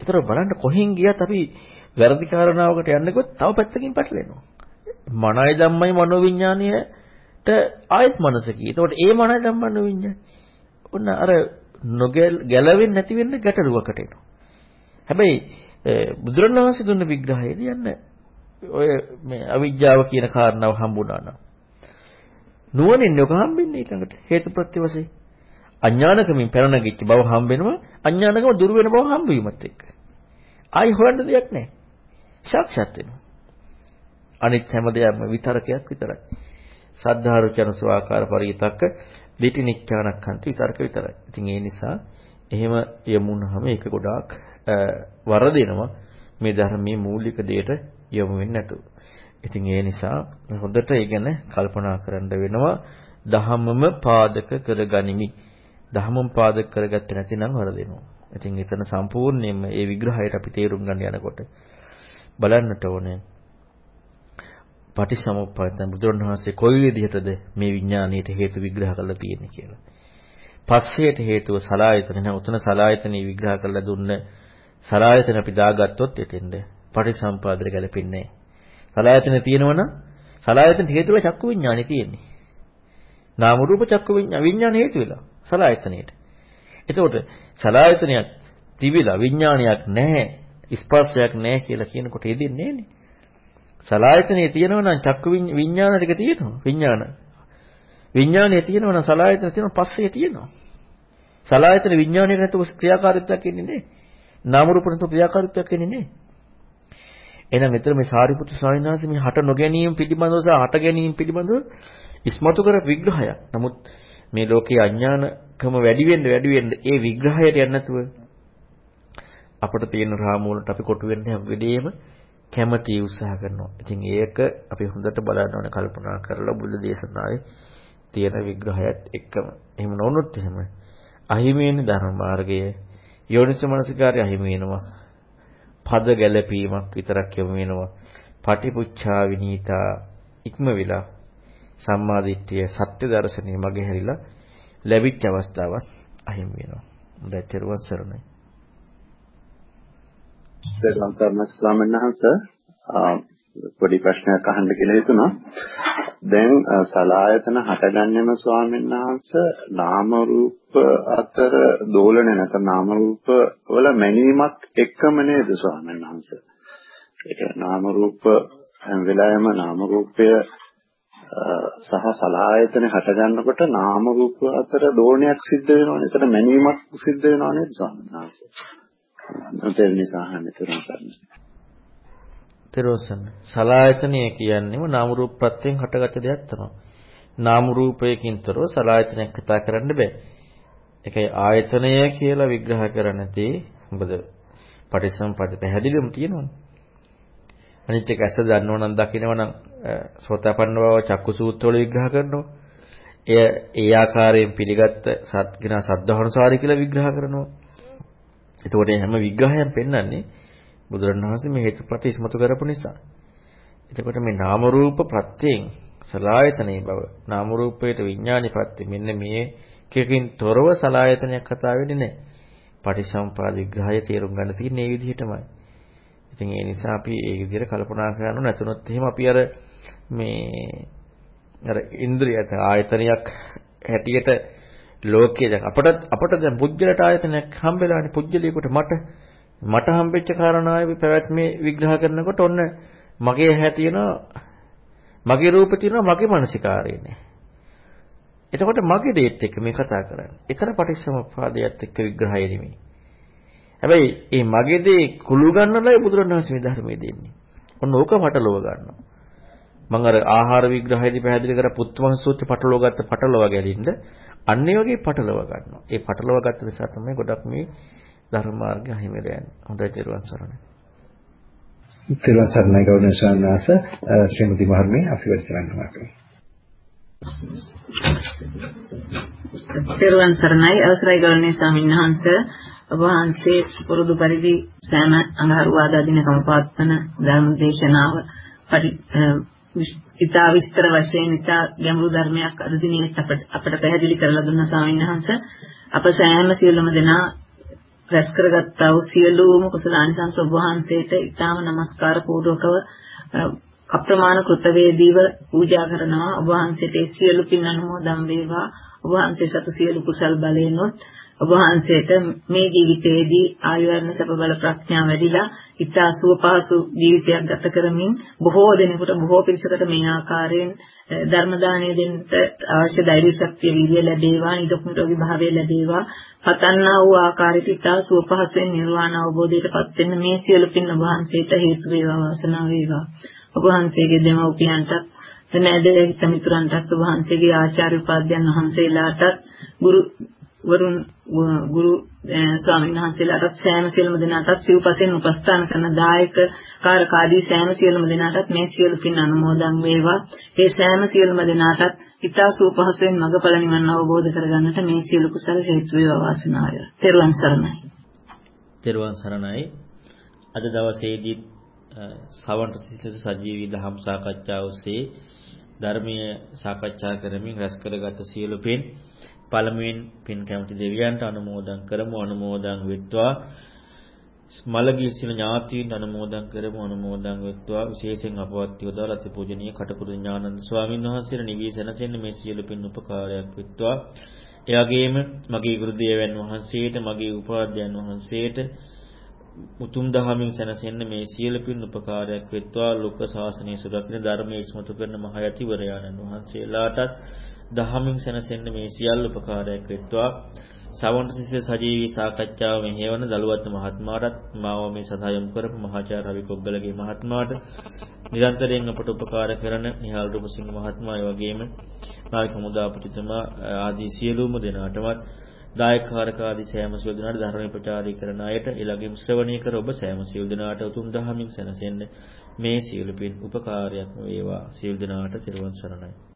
ඒතර බලන්න කොහෙන් ගියත් අපි වැරදි කාරණාවකට යන්නේ කොත් තව පැත්තකින් පැටලෙනවා. මනයි ධම්මයි මනෝ විඥානියට ආයත් මනසකි. ඒතකොට ඒ මනයි ධම්මන විඥානි. ඔන්න අර නොගැලවෙන්නේ නැති වෙන්න ගැටලුවකට එනවා. හැබැයි බුදුරණවහන්සේ දුන්න විග්‍රහයේදී යන්න ඔය මේ අවිජ්ජාව කියන කාරණාව හම්බුණා නම් නුවණින් ඔක හම්බෙන්නේ ඊළඟට හේතුප්‍රත්‍ය වශයෙන්. අඥානකමින් පැනනගිච්ච බව හම්බෙනවා අඥානකම දුර වෙන බව හම්බවීමත් එක්ක. ආයි හොයන්න දෙයක් නැහැ. සාක්ෂාත් වෙනවා. අනිත් හැම දෙයක්ම විතරකයක් විතරයි. සද්ධාරුචන සවාකාර පරිිතක්ක දිටි නිච්ඡානක්ඛන්ති විතරක විතරයි. ඉතින් ඒ නිසා එහෙම යමුනහම ඒක ගොඩාක් වරදිනවා මේ ධර්මයේ මූලික දෙයට යොමු වෙන්නේ නැතුව. ඉතින් ඒ නිසා හොඳට ඒ ගැන කල්පනා කරන්න වෙනවා. දහමම පාදක කරගනිමි. දහමම පාදක කරගත්තේ නැතිනම් වරදිනවා. ඉතින් එතන සම්පූර්ණයෙන්ම ඒ විග්‍රහයට අපි තේරුම් ගන්න යනකොට බලන්නට ඕනේ. පටිසමුප්පාද බුදුරණවහන්සේ කොයි විදිහටද මේ විඥාණයට හේතු විග්‍රහ කරලා තියෙන්නේ කියලා. පස්සයට හේතුව සලායතන නේ උතන සලායතනෙ විග්‍රහ කරලා දුන්න සලායතන අපි දාගත්තොත් එතෙන්ද පටිසම්පාදයට ගැලපෙන්නේ නැහැ. සලායතන තියෙනවනම් සලායතන හේතුව චක්කු විඥානෙ තියෙන්නේ. නාම රූප චක්කු විඥාන හේතු වෙලා සලායතනෙට. එතකොට සලායතනයක් තිබිලා විඥානයක් නැහැ ස්පර්ශයක් නැහැ කියලා කියනකොට එදින්නේ නෑනේ. සලායතනේ තියෙනවා නම් චක්කු විඥාන ටික තියෙනවා. විඥාන. විඥානයේ තියෙනවා නම් සලායතන තියෙනවා පස්සේ තියෙනවා. සලායතන විඥානයේ නැතුව ක්‍රියාකාරීත්වයක් ඉන්නේ නැහැ. නාම රූප නැතුව ක්‍රියාකාරීත්වයක් ඉන්නේ නැහැ. එහෙනම් මෙතන මේ සාරිපුත්‍ර ස්වාමීන් වහන්සේ මේ හට නොගැනීම පිළිබඳව සහ හට ගැනීම පිළිබඳව ඉස්මතු කර විග්‍රහයක්. නමුත් මේ ලෝකයේ අඥානකම වැඩි වෙන්න වැඩි වෙන්න ඒ විග්‍රහයට යන්නේ නැතුව අපිට තියෙන රාමුවලට අපි කොටු වෙන්න හැම වෙලේම කැමැති උත්සාහ කරනවා. ඉතින් ඒක අපි හොඳට බලන්න ඕනේ කල්පනා කරලා බුද්ධ දේශනාවේ තියෙන විග්‍රහයත් එක්කම. එහෙම නොවුනොත් එහෙම අහිමි වෙන ධර්ම මාර්ගයේ යෝනිසමනසිකාරය අහිමි වෙනවා. පද ගැළපීමක් විතරක් යොමු වෙනවා. පටිපුච්ඡා විනීතා ඉක්ම විලා සම්මාදිට්ඨිය සත්‍ය දර්ශනය මගේ හැරිලා ලැබිච්ච අවස්ථාවක් අහිමි වෙනවා. දැත්තරුවන් සරණයි. දරුවන් සරණ ස්වාමීන් වහන්සේ පොඩි ප්‍රශ්නයක් අහන්න කියලා හිතුණා. දැන් සලායතන හටගන්නෙම ස්වාමීන් වහන්සේ නාම රූප අතර දෝලන නැත්නම් නාම රූප වල මැනීමක් එක්කම නේද ස්වාමීන් වහන්සේ? ඒක නාම රූප හැම වෙලාවෙම නාම රූපය සහ සලායතන හටගන්නකොට නාම රූප අතර දෝණයක් සිද්ධ වෙනවනේ. එතන මැනීමක් සිද්ධ වෙනව නේද ස්වාමීන් වහන්සේ? නොතේරෙන නිසා අහන්න තුරුම් ගන්න. තෙරෝසන සලායතනය කියන්නේම නාම රූප ප්‍රත්‍යයෙන් හටගත්ත දෙයක් තමයි. නාම රූපයකින් තොරව සලායතනයක් කතා කරන්න බෑ. ඒකයි ආයතනය කියලා විග්‍රහ කරන්නදී මොකද පටිසම්පද පැහැදිලිවම තියෙනවනේ. අනිත් එක ඇස දන්නව නම් දකිනව නම් සෝතාපන්න බව චක්කු සූත්‍රවල විග්‍රහ කරනවා. එය ඒ ආකාරයෙන් පිළිගත්ත සත්ගින සද්ධානුසාරී කියලා විග්‍රහ කරනවා. එතකොට හැම විග්‍රහයක්ම පෙන්වන්නේ බුදුරණවහන්සේ මේ හේතුප්‍රත්‍ය ඉස්මතු කරපු නිසා. එතකොට මේ නාම රූප ප්‍රත්‍යයෙන් සලායතනේ බව නාම රූපයට විඥානි ප්‍රත්‍ය මෙන්න මේ කකින් තොරව සලායතනයක් කතා වෙන්නේ නැහැ. පටිසම්පාද විග්‍රහය තේරුම් ගන්න තියෙන්නේ මේ විදිහටමයි. ඉතින් ඒ නිසා අපි ඒ විදිහට කල්පනා කරන්න නැතුනොත් එහෙම අපි අර මේ අර ඉන්ද්‍රියට ආයතනයක් හැටියට ලෝකයේ දැන් අපට අපට දැන් පුජ්‍යලට ආයතනයක් හම්බෙලානේ පුජ්‍යලියකට මට මට හම්බෙච්ච කාරණාවේ පැවැත්මේ විග්‍රහ කරනකොට ඔන්න මගේ ඇහැ තියෙනවා මගේ රූප තියෙනවා මගේ මානසිකාරය නෑ. එතකොට මගේ දේත් එක්ක මේ කතා කරන්නේ. එතන පටිච්චසමුප්පාදයට එක්ක විග්‍රහය නෙමෙයි. හැබැයි මේ මගේ දේ කුළු ගන්නලයි බුදුරණවහන්සේ මේ ධර්මයේ දෙන්නේ. ඔන්න ඕක පටලව ගන්නවා. මම අර ආහාර විග්‍රහයේදී පැහැදිලි කර පුත්මහ සූත්‍ර පටලව ගත්ත පටලව ගැලින්ද අන්න ඒ වගේ පටලව ගන්නවා. ඒ පටලව ගත්ත නිසා තමයි ගොඩක් මේ ධර්ම මාර්ගය හිමිලා යන්නේ. හොඳයි ත්වන් සරණයි. ත්වන් සරණයි ගෞරවනීය ස්වාමීනාස ශ්‍රීමති මහත්මිය අපි වැඩ කරන්න කරමු. ත්වන් සරණයි අවසරයි ගෞරවනීය ස්වාමීන් වහන්සේ ඔබ වහන්සේ පුරුදු පරිදි සෑම අඟහරුවාදා දිනකම පවත්වන ධර්ම දේශනාව ඉතා විස්තර වශයෙන් ඉතා ගැඹුරු ධර්මයක් අද දිනේ අපට අපට පැහැදිලි කරලා දුන්න ස්වාමීන් වහන්සේ. අප සෑම සියලුම දෙනා රැස් කරගත්තා වූ සියලුම කුසලානිසංස ඔබ වහන්සේට ඉතාම নমස්කාර පූර්වකව අප්‍රමාණ කෘතවේදීව පූජා කරනවා. ඔබ වහන්සේට සියලු පින් අනුමෝදන් වේවා. ඔබ වහන්සේ සතු සියලු කුසල් බලයෙන්ොත් ඔබ වහන්සේට මේ ජීවිතයේදී ආයුර්ණ සැප බල ප්‍රඥා වැඩිලා ඉතා සුව පහසු ජීවිතයක් ගත කරමින් බොහෝ දෙනෙකුට බොහෝ පිරිසකට මේ ආකාරයෙන් ධර්ම දාණය දෙන්න අවශ්‍ය ධෛර්ය ශක්තිය වීර්ය ලැබේවා නිදුක් නිරෝගී භාවය ලැබේවා. පතන්නා වූ ආකාරයට ඉතා සුව පහසුවෙන් නිර්වාණ අවබෝධයටපත් වෙන්න මේ සියලු පින් ඔබ වහන්සේට හේතු වේවා වාසනාව වේවා. ඔබ වහන්සේගේ දෙමව්පියන්ටත් නැදෙහිත මිතුරන්ටත් ඔබ වහන්සේගේ ආචාර්ය උපාධ්‍යයන් වහන්සේලාටත් ගුරු වරුන් ගුරු ස්වාමීන් වහන්සේලාටත් සෑම සියලුම දෙනාටත් සිව්පසෙන් උපස්ථාන කරන දායක කාරකාදී සෑම සියලුම දෙනාටත් මේ සියලු පින් අනුමෝදන් වේවා. ඒ සෑම සියලුම දෙනාටත් ඊතා සූපහසුවෙන් මඟඵල නිවන් අවබෝධ කරගන්නට මේ සියලු කුසල හේතු වේවා වාසනාව. තෙරුවන් සරණයි. තෙරුවන් සරණයි. අද දවසේදී සවන්ත සිසිල සජීවී දහම් සාකච්ඡාව ඔස්සේ ධර්මීය සාකච්ඡා කරමින් රැස් කරගත් සියලු පින් පළමුවෙන් පින් කැමති දෙවියන්ට අනුමෝදන් කරමු. අනුමෝදන් වෙත්වා. මලගිය සින ඥාතීන් අනුමෝදන් කරමු. අනුමෝදන් වෙත්වා. විශේෂයෙන් අපවත් යොදාලා ති පූජනීය කටුකුරු ඥානන්ද ස්වාමීන් වහන්සේට නිවිසනසෙන්න මේ සියලු පින් උපකාරයක් වෙත්වා. එයාගේම මගේ ගුරු දේවයන් වහන්සේට මගේ උපාධ්‍යයන් වහන්සේට උතුම් දහමින් සැනසෙන්න මේ සියලු පින් උපකාරයක් වෙත්වා. ලෝක ශාසනය සුරකින්න ධර්මයේ ඉස්මතු කරන මහ යතිවරයාණන් වහන්සේලාටත් දහමින් සැනසෙන්න මේ සියල්ල උපකාරයක් වෙත්වා. සවන්ත සිසිල් සජීවී සාකච්ඡාව මෙහෙවන දලුවත් මහත්මයාටත් මාව මේ සදා යොමු කරපු මහාචාර්ය රවි කොග්ගලගේ මහත්මයාට නිරන්තරයෙන් අපට උපකාර කරන නිහාල් රූපසිංහ මහත්මයා ඒ වගේම නායක මුදාපතිතුමා ආදී සියලුම දෙනාටමත් දායකකාරක ආදී සෑම සියලු දෙනාට ධර්ම ප්‍රචාරය කරන අයට ඊළඟින් ශ්‍රවණය කර ඔබ සෑම සියලු දෙනාට උතුම් දහමින් සැනසෙන්න මේ සියලු පින් උපකාරයක් වේවා. සියලු දෙනාට තෙරුවන් සරණයි.